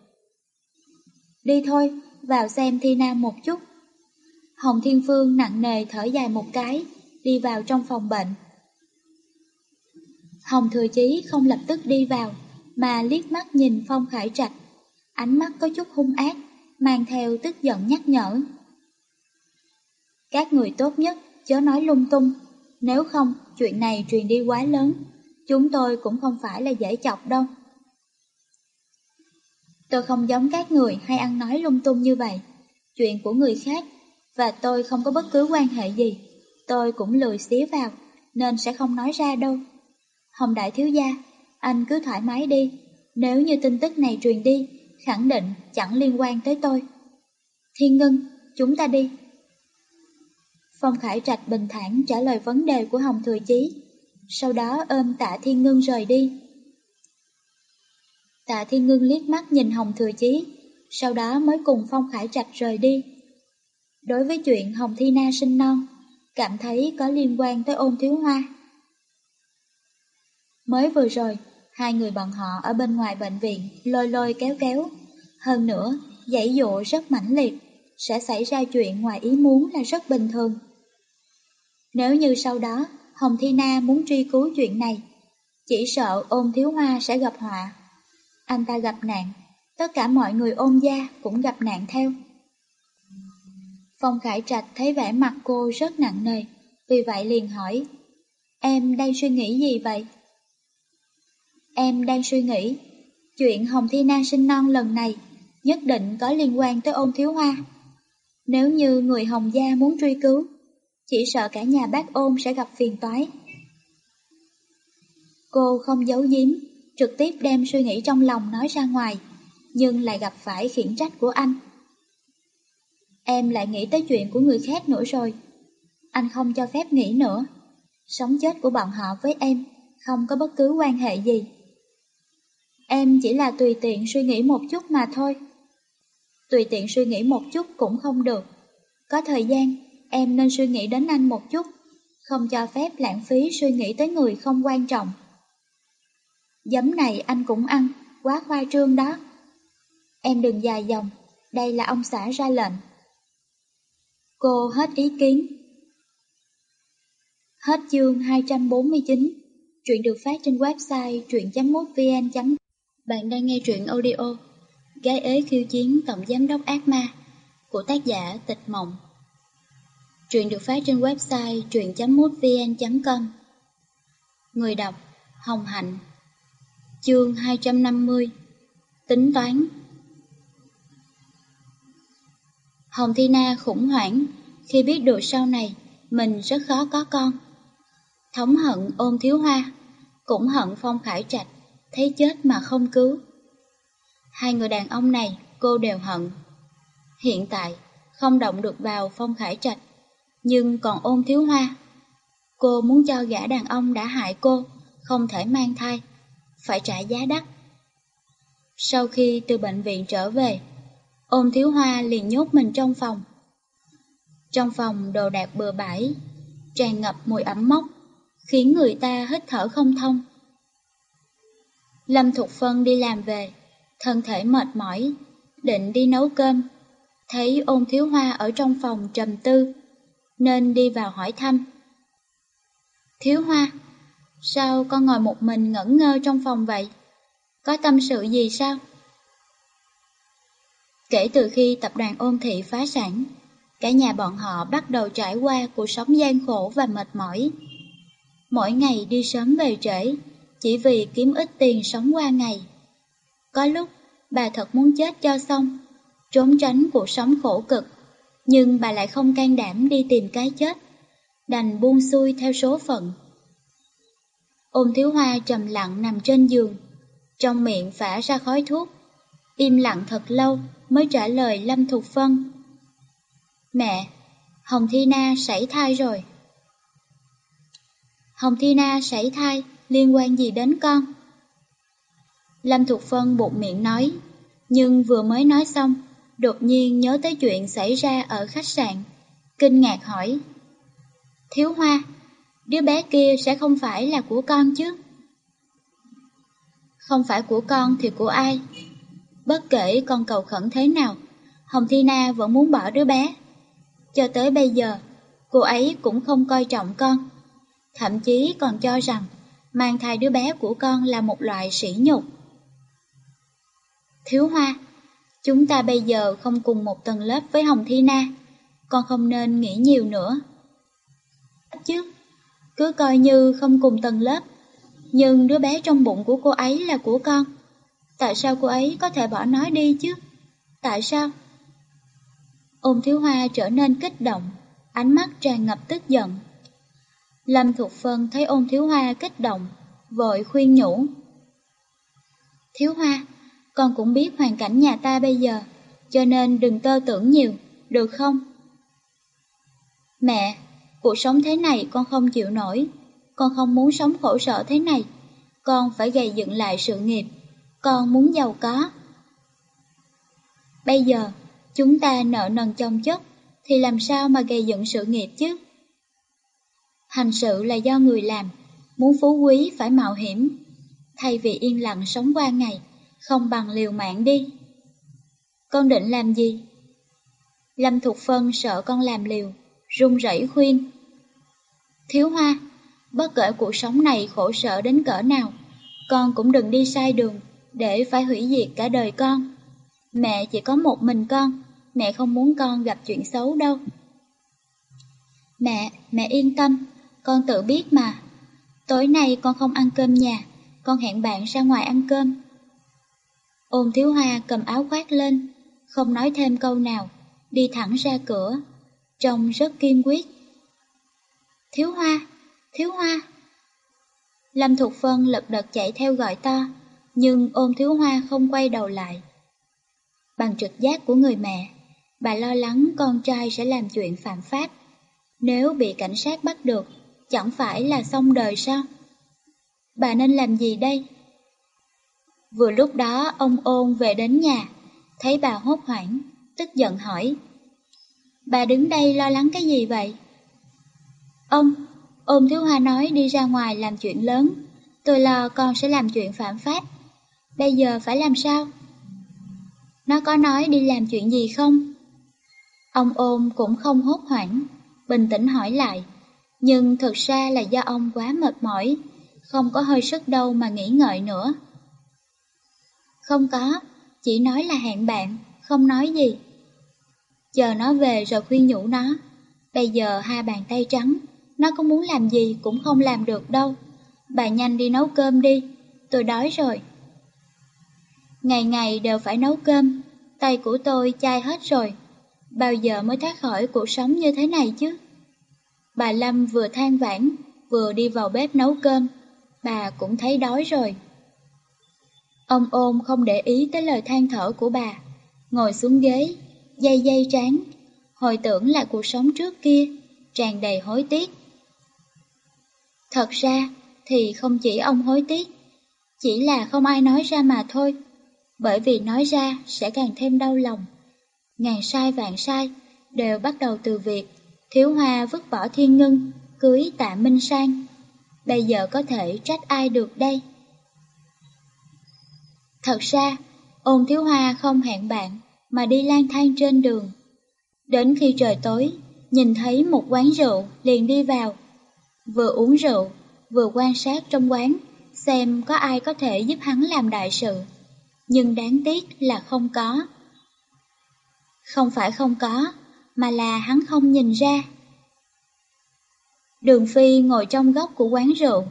Đi thôi, vào xem Thi Nam một chút. Hồng Thiên Phương nặng nề thở dài một cái, đi vào trong phòng bệnh. Hồng Thừa Chí không lập tức đi vào, mà liếc mắt nhìn Phong Khải Trạch. Ánh mắt có chút hung ác, mang theo tức giận nhắc nhở. Các người tốt nhất chớ nói lung tung, nếu không chuyện này truyền đi quá lớn, chúng tôi cũng không phải là dễ chọc đâu. Tôi không giống các người hay ăn nói lung tung như vậy, chuyện của người khác, và tôi không có bất cứ quan hệ gì, tôi cũng lười xía vào, nên sẽ không nói ra đâu. Hồng Đại Thiếu Gia, anh cứ thoải mái đi, nếu như tin tức này truyền đi, khẳng định chẳng liên quan tới tôi. Thiên Ngân, chúng ta đi. Phong Khải Trạch bình thản trả lời vấn đề của Hồng Thừa Chí, sau đó ôm tạ Thiên ngân rời đi. Tạ Thiên Ngưng liếc mắt nhìn Hồng Thừa Chí, sau đó mới cùng Phong Khải Trạch rời đi. Đối với chuyện Hồng Thi Na sinh non, cảm thấy có liên quan tới ôn thiếu hoa. Mới vừa rồi, hai người bọn họ ở bên ngoài bệnh viện lôi lôi kéo kéo. Hơn nữa, dãy dụ rất mãnh liệt, sẽ xảy ra chuyện ngoài ý muốn là rất bình thường. Nếu như sau đó, Hồng Thi Na muốn truy cứu chuyện này, chỉ sợ ôn thiếu hoa sẽ gặp họa. Anh ta gặp nạn, tất cả mọi người ôn gia cũng gặp nạn theo. Phong Khải Trạch thấy vẻ mặt cô rất nặng nề, vì vậy liền hỏi, em đang suy nghĩ gì vậy? Em đang suy nghĩ, chuyện Hồng Thi Na sinh non lần này nhất định có liên quan tới ôn thiếu hoa. Nếu như người Hồng Gia muốn truy cứu, chỉ sợ cả nhà bác ôn sẽ gặp phiền toái. Cô không giấu giếm, trực tiếp đem suy nghĩ trong lòng nói ra ngoài, nhưng lại gặp phải khiển trách của anh. Em lại nghĩ tới chuyện của người khác nữa rồi. Anh không cho phép nghĩ nữa. Sống chết của bọn họ với em không có bất cứ quan hệ gì. Em chỉ là tùy tiện suy nghĩ một chút mà thôi. Tùy tiện suy nghĩ một chút cũng không được. Có thời gian, em nên suy nghĩ đến anh một chút, không cho phép lãng phí suy nghĩ tới người không quan trọng. Giấm này anh cũng ăn, quá khoa trương đó. Em đừng dài dòng, đây là ông xã ra lệnh. Cô hết ý kiến. Hết chương 249, truyện được phát trên website truyện.mútvn. Bạn đang nghe truyện audio Gái ế khiêu chiến tổng giám đốc ác ma của tác giả Tịch Mộng. Truyện được phát trên website truyện.mútvn.com Người đọc Hồng Hạnh Chương 250 Tính toán Hồng Thi Na khủng hoảng khi biết được sau này mình rất khó có con. Thống hận ôm thiếu hoa, cũng hận Phong Khải Trạch, thấy chết mà không cứu. Hai người đàn ông này cô đều hận. Hiện tại không động được vào Phong Khải Trạch, nhưng còn ôm thiếu hoa. Cô muốn cho gã đàn ông đã hại cô, không thể mang thai, phải trả giá đắt. Sau khi từ bệnh viện trở về, ôm thiếu hoa liền nhốt mình trong phòng. Trong phòng đồ đạc bừa bãi, tràn ngập mùi ẩm mốc, khiến người ta hít thở không thông. Lâm Thục Phân đi làm về, thân thể mệt mỏi, định đi nấu cơm. Thấy ôn thiếu hoa ở trong phòng trầm tư, nên đi vào hỏi thăm. Thiếu hoa, sao con ngồi một mình ngẩn ngơ trong phòng vậy? Có tâm sự gì sao? Kể từ khi tập đoàn ôn thị phá sản, cả nhà bọn họ bắt đầu trải qua cuộc sống gian khổ và mệt mỏi. Mỗi ngày đi sớm về trễ, chỉ vì kiếm ít tiền sống qua ngày. Có lúc, bà thật muốn chết cho xong, trốn tránh cuộc sống khổ cực, nhưng bà lại không can đảm đi tìm cái chết, đành buông xuôi theo số phận ôm thiếu hoa trầm lặng nằm trên giường, trong miệng phả ra khói thuốc, im lặng thật lâu mới trả lời Lâm Thục Phân. Mẹ, Hồng Thi Na sảy thai rồi. Hồng Thi Na sảy thai liên quan gì đến con? Lâm Thục Phân buộc miệng nói, nhưng vừa mới nói xong, đột nhiên nhớ tới chuyện xảy ra ở khách sạn, kinh ngạc hỏi. Thiếu Hoa, đứa bé kia sẽ không phải là của con chứ? Không phải của con thì của ai? Bất kể con cầu khẩn thế nào, Hồng Thi Na vẫn muốn bỏ đứa bé. Cho tới bây giờ, cô ấy cũng không coi trọng con, thậm chí còn cho rằng mang thai đứa bé của con là một loại sỉ nhục. Thiếu Hoa, chúng ta bây giờ không cùng một tầng lớp với Hồng Thi Na, con không nên nghĩ nhiều nữa. Chứ, cứ coi như không cùng tầng lớp, nhưng đứa bé trong bụng của cô ấy là của con. Tại sao cô ấy có thể bỏ nó đi chứ? Tại sao? Ôn thiếu hoa trở nên kích động, ánh mắt tràn ngập tức giận. Lâm Thục Phân thấy ôn thiếu hoa kích động, vội khuyên nhủ. Thiếu hoa, con cũng biết hoàn cảnh nhà ta bây giờ, cho nên đừng tơ tưởng nhiều, được không? Mẹ, Cuộc sống thế này con không chịu nổi, con không muốn sống khổ sở thế này, con phải gây dựng lại sự nghiệp, con muốn giàu có. Bây giờ, chúng ta nợ nần chồng chất, thì làm sao mà gây dựng sự nghiệp chứ? Hành sự là do người làm, muốn phú quý phải mạo hiểm, thay vì yên lặng sống qua ngày, không bằng liều mạng đi. Con định làm gì? Lâm Thục Phân sợ con làm liều, run rẩy khuyên. Thiếu hoa, bất kể cuộc sống này khổ sở đến cỡ nào, con cũng đừng đi sai đường, để phải hủy diệt cả đời con. Mẹ chỉ có một mình con, mẹ không muốn con gặp chuyện xấu đâu. Mẹ, mẹ yên tâm, con tự biết mà. Tối nay con không ăn cơm nhà, con hẹn bạn ra ngoài ăn cơm. Ôn thiếu hoa cầm áo khoác lên, không nói thêm câu nào, đi thẳng ra cửa, trông rất kiên quyết. Thiếu hoa, thiếu hoa. Lâm Thục Phân lật đật chạy theo gọi to, nhưng ôn thiếu hoa không quay đầu lại. Bằng trực giác của người mẹ, bà lo lắng con trai sẽ làm chuyện phạm pháp. Nếu bị cảnh sát bắt được, chẳng phải là xong đời sao? Bà nên làm gì đây? Vừa lúc đó ông ôn về đến nhà, thấy bà hốt hoảng, tức giận hỏi. Bà đứng đây lo lắng cái gì vậy? Ông, ôm thiếu hoa nói đi ra ngoài làm chuyện lớn, tôi lo con sẽ làm chuyện phạm pháp. Bây giờ phải làm sao? Nó có nói đi làm chuyện gì không? Ông ôm cũng không hốt hoảng, bình tĩnh hỏi lại. Nhưng thực ra là do ông quá mệt mỏi, không có hơi sức đâu mà nghĩ ngợi nữa. Không có, chỉ nói là hẹn bạn, không nói gì. Chờ nó về rồi khuyên nhủ nó, bây giờ hai bàn tay trắng, nó có muốn làm gì cũng không làm được đâu. Bà nhanh đi nấu cơm đi, tôi đói rồi. Ngày ngày đều phải nấu cơm, tay của tôi chai hết rồi. Bao giờ mới thoát khỏi cuộc sống như thế này chứ? Bà Lâm vừa than vãn, vừa đi vào bếp nấu cơm, bà cũng thấy đói rồi. Ông ôm không để ý tới lời than thở của bà, ngồi xuống ghế, dây dây trán, hồi tưởng lại cuộc sống trước kia, tràn đầy hối tiếc. Thật ra thì không chỉ ông hối tiếc, chỉ là không ai nói ra mà thôi, bởi vì nói ra sẽ càng thêm đau lòng. Ngàn sai vạn sai đều bắt đầu từ việc Thiếu Hoa vứt bỏ thiên ngân, cưới tạ Minh Sang. Bây giờ có thể trách ai được đây? Thật ra, ôn Thiếu Hoa không hẹn bạn, mà đi lang thang trên đường. Đến khi trời tối, nhìn thấy một quán rượu liền đi vào. Vừa uống rượu, vừa quan sát trong quán, xem có ai có thể giúp hắn làm đại sự. Nhưng đáng tiếc là không có. Không phải không có, mà là hắn không nhìn ra. Đường Phi ngồi trong góc của quán rượu,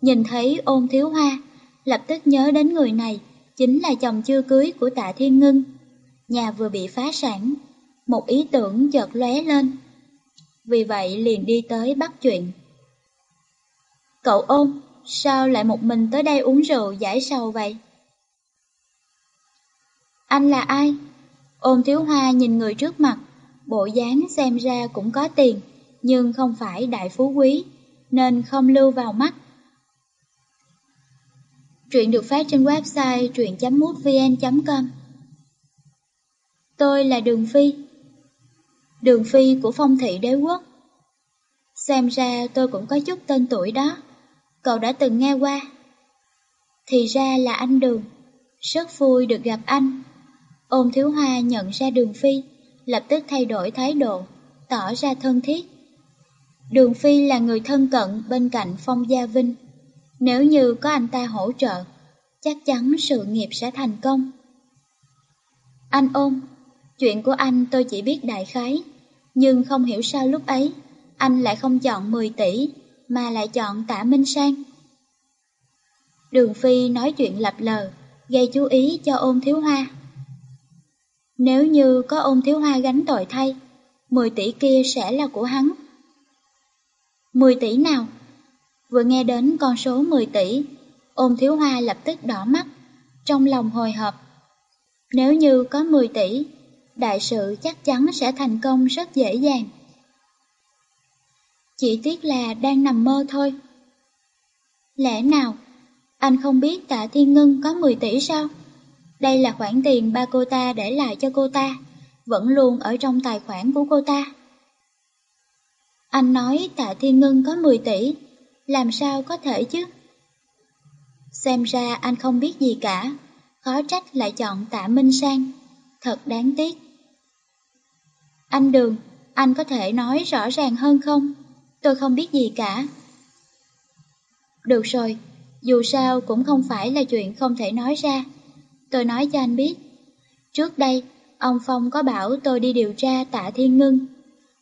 nhìn thấy ôn thiếu hoa, lập tức nhớ đến người này, chính là chồng chưa cưới của tạ thiên ngưng. Nhà vừa bị phá sản, một ý tưởng chợt lóe lên. Vì vậy liền đi tới bắt chuyện. Cậu ôm sao lại một mình tới đây uống rượu giải sầu vậy? Anh là ai? Ôn thiếu hoa nhìn người trước mặt, bộ dáng xem ra cũng có tiền, nhưng không phải đại phú quý, nên không lưu vào mắt. Truyện được phát trên website truyện.mútvn.com Tôi là Đường Phi. Đường Phi của phong thị đế quốc. Xem ra tôi cũng có chút tên tuổi đó. Cậu đã từng nghe qua. Thì ra là anh Đường. Rất vui được gặp anh. Ôn Thiếu Hoa nhận ra Đường Phi, Lập tức thay đổi thái độ, Tỏ ra thân thiết. Đường Phi là người thân cận bên cạnh Phong Gia Vinh. Nếu như có anh ta hỗ trợ, Chắc chắn sự nghiệp sẽ thành công. Anh ôn Chuyện của anh tôi chỉ biết đại khái Nhưng không hiểu sao lúc ấy Anh lại không chọn 10 tỷ Mà lại chọn Tạ Minh Sang Đường Phi nói chuyện lập lờ, gây chú ý cho ôn thiếu hoa. Nếu như có ôn thiếu hoa gánh tội thay, 10 tỷ kia sẽ là của hắn. 10 tỷ nào? Vừa nghe đến con số 10 tỷ, ôn thiếu hoa lập tức đỏ mắt, trong lòng hồi hộp. Nếu như có 10 tỷ, đại sự chắc chắn sẽ thành công rất dễ dàng. Chỉ tiếc là đang nằm mơ thôi. Lẽ nào, anh không biết tạ Thiên Ngân có 10 tỷ sao? Đây là khoản tiền ba cô ta để lại cho cô ta, vẫn luôn ở trong tài khoản của cô ta. Anh nói tạ Thiên Ngân có 10 tỷ, làm sao có thể chứ? Xem ra anh không biết gì cả, khó trách lại chọn tạ Minh Sang, thật đáng tiếc. Anh Đường, anh có thể nói rõ ràng hơn không? Tôi không biết gì cả. Được rồi, dù sao cũng không phải là chuyện không thể nói ra. Tôi nói cho anh biết. Trước đây, ông Phong có bảo tôi đi điều tra tạ Thiên Ngân.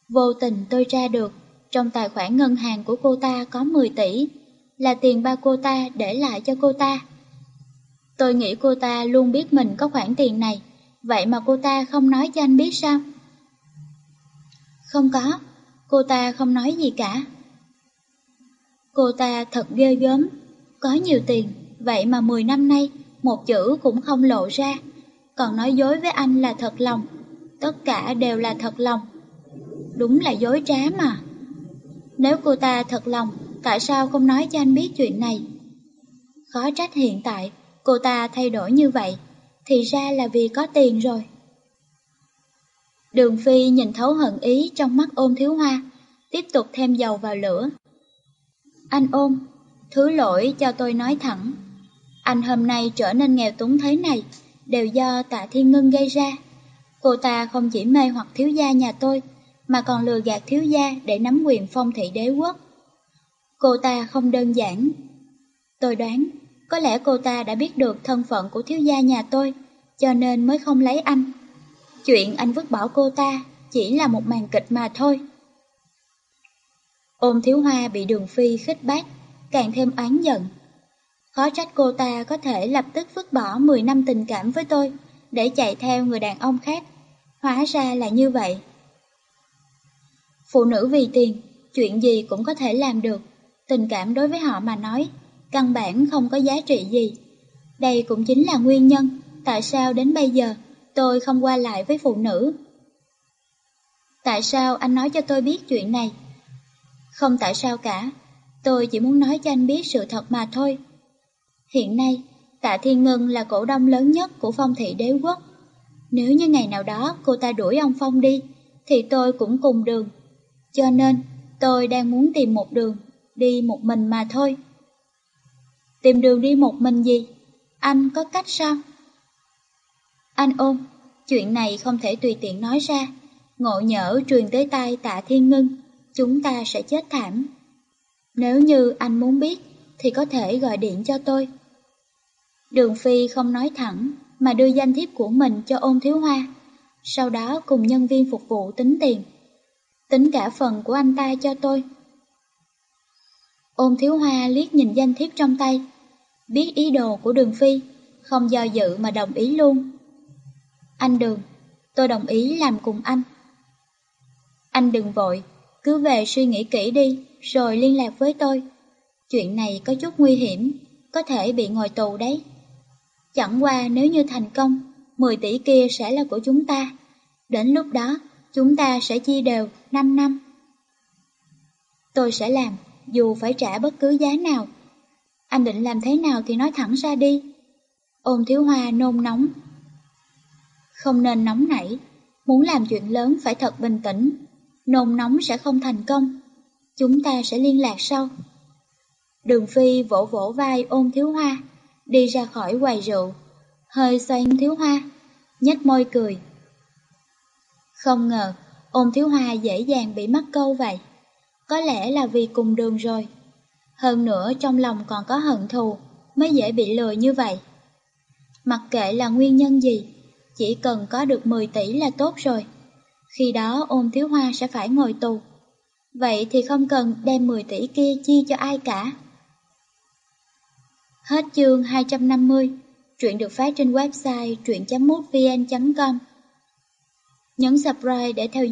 Vô tình tôi tra được, trong tài khoản ngân hàng của cô ta có 10 tỷ, là tiền ba cô ta để lại cho cô ta. Tôi nghĩ cô ta luôn biết mình có khoản tiền này, vậy mà cô ta không nói cho anh biết sao? Không có, cô ta không nói gì cả. Cô ta thật ghê gớm, có nhiều tiền, vậy mà 10 năm nay một chữ cũng không lộ ra, còn nói dối với anh là thật lòng, tất cả đều là thật lòng. Đúng là dối trá mà. Nếu cô ta thật lòng, tại sao không nói cho anh biết chuyện này? Khó trách hiện tại, cô ta thay đổi như vậy, thì ra là vì có tiền rồi. Đường Phi nhìn thấu hận ý trong mắt ôm thiếu hoa, tiếp tục thêm dầu vào lửa. Anh ôm, thứ lỗi cho tôi nói thẳng. Anh hôm nay trở nên nghèo túng thế này, đều do tạ thiên ngân gây ra. Cô ta không chỉ mê hoặc thiếu gia nhà tôi, mà còn lừa gạt thiếu gia để nắm quyền phong thị đế quốc. Cô ta không đơn giản. Tôi đoán, có lẽ cô ta đã biết được thân phận của thiếu gia nhà tôi, cho nên mới không lấy anh. Chuyện anh vứt bỏ cô ta chỉ là một màn kịch mà thôi. Ôm thiếu hoa bị đường phi khích bác, càng thêm oán giận. Khó trách cô ta có thể lập tức vứt bỏ 10 năm tình cảm với tôi, để chạy theo người đàn ông khác. Hóa ra là như vậy. Phụ nữ vì tiền, chuyện gì cũng có thể làm được. Tình cảm đối với họ mà nói, căn bản không có giá trị gì. Đây cũng chính là nguyên nhân tại sao đến bây giờ tôi không qua lại với phụ nữ. Tại sao anh nói cho tôi biết chuyện này? Không tại sao cả, tôi chỉ muốn nói cho anh biết sự thật mà thôi. Hiện nay, Tạ Thiên Ngân là cổ đông lớn nhất của phong thị đế quốc. Nếu như ngày nào đó cô ta đuổi ông Phong đi, thì tôi cũng cùng đường. Cho nên, tôi đang muốn tìm một đường, đi một mình mà thôi. Tìm đường đi một mình gì? Anh có cách sao? Anh ôm, chuyện này không thể tùy tiện nói ra. Ngộ nhỡ truyền tới tay tạ thiên ngân, chúng ta sẽ chết thảm. Nếu như anh muốn biết, thì có thể gọi điện cho tôi. Đường Phi không nói thẳng, mà đưa danh thiếp của mình cho ôn thiếu hoa. Sau đó cùng nhân viên phục vụ tính tiền. Tính cả phần của anh ta cho tôi. Ôn thiếu hoa liếc nhìn danh thiếp trong tay. Biết ý đồ của đường Phi, không do dự mà đồng ý luôn. Anh Đường, tôi đồng ý làm cùng anh. Anh đừng vội, cứ về suy nghĩ kỹ đi, rồi liên lạc với tôi. Chuyện này có chút nguy hiểm, có thể bị ngồi tù đấy. Chẳng qua nếu như thành công, 10 tỷ kia sẽ là của chúng ta. Đến lúc đó, chúng ta sẽ chia đều 5 năm. Tôi sẽ làm, dù phải trả bất cứ giá nào. Anh định làm thế nào thì nói thẳng ra đi. Ôn thiếu hoa nôn nóng. Không nên nóng nảy, muốn làm chuyện lớn phải thật bình tĩnh. Nôn nóng sẽ không thành công. Chúng ta sẽ liên lạc sau. Đường Phi vỗ vỗ vai ôn thiếu hoa, đi ra khỏi quầy rượu, hơi xoay thiếu hoa, nhếch môi cười. Không ngờ, ôn thiếu hoa dễ dàng bị mắc câu vậy. Có lẽ là vì cùng đường rồi. Hơn nữa trong lòng còn có hận thù, mới dễ bị lừa như vậy. Mặc kệ là nguyên nhân gì, chỉ cần có được 10 tỷ là tốt rồi. Khi đó ôn thiếu hoa sẽ phải ngồi tù. Vậy thì không cần đem 10 tỷ kia chia cho ai cả. Hết chương 250, truyện được phát trên website truyện.mútvn.com. Nhấn subscribe để theo dõi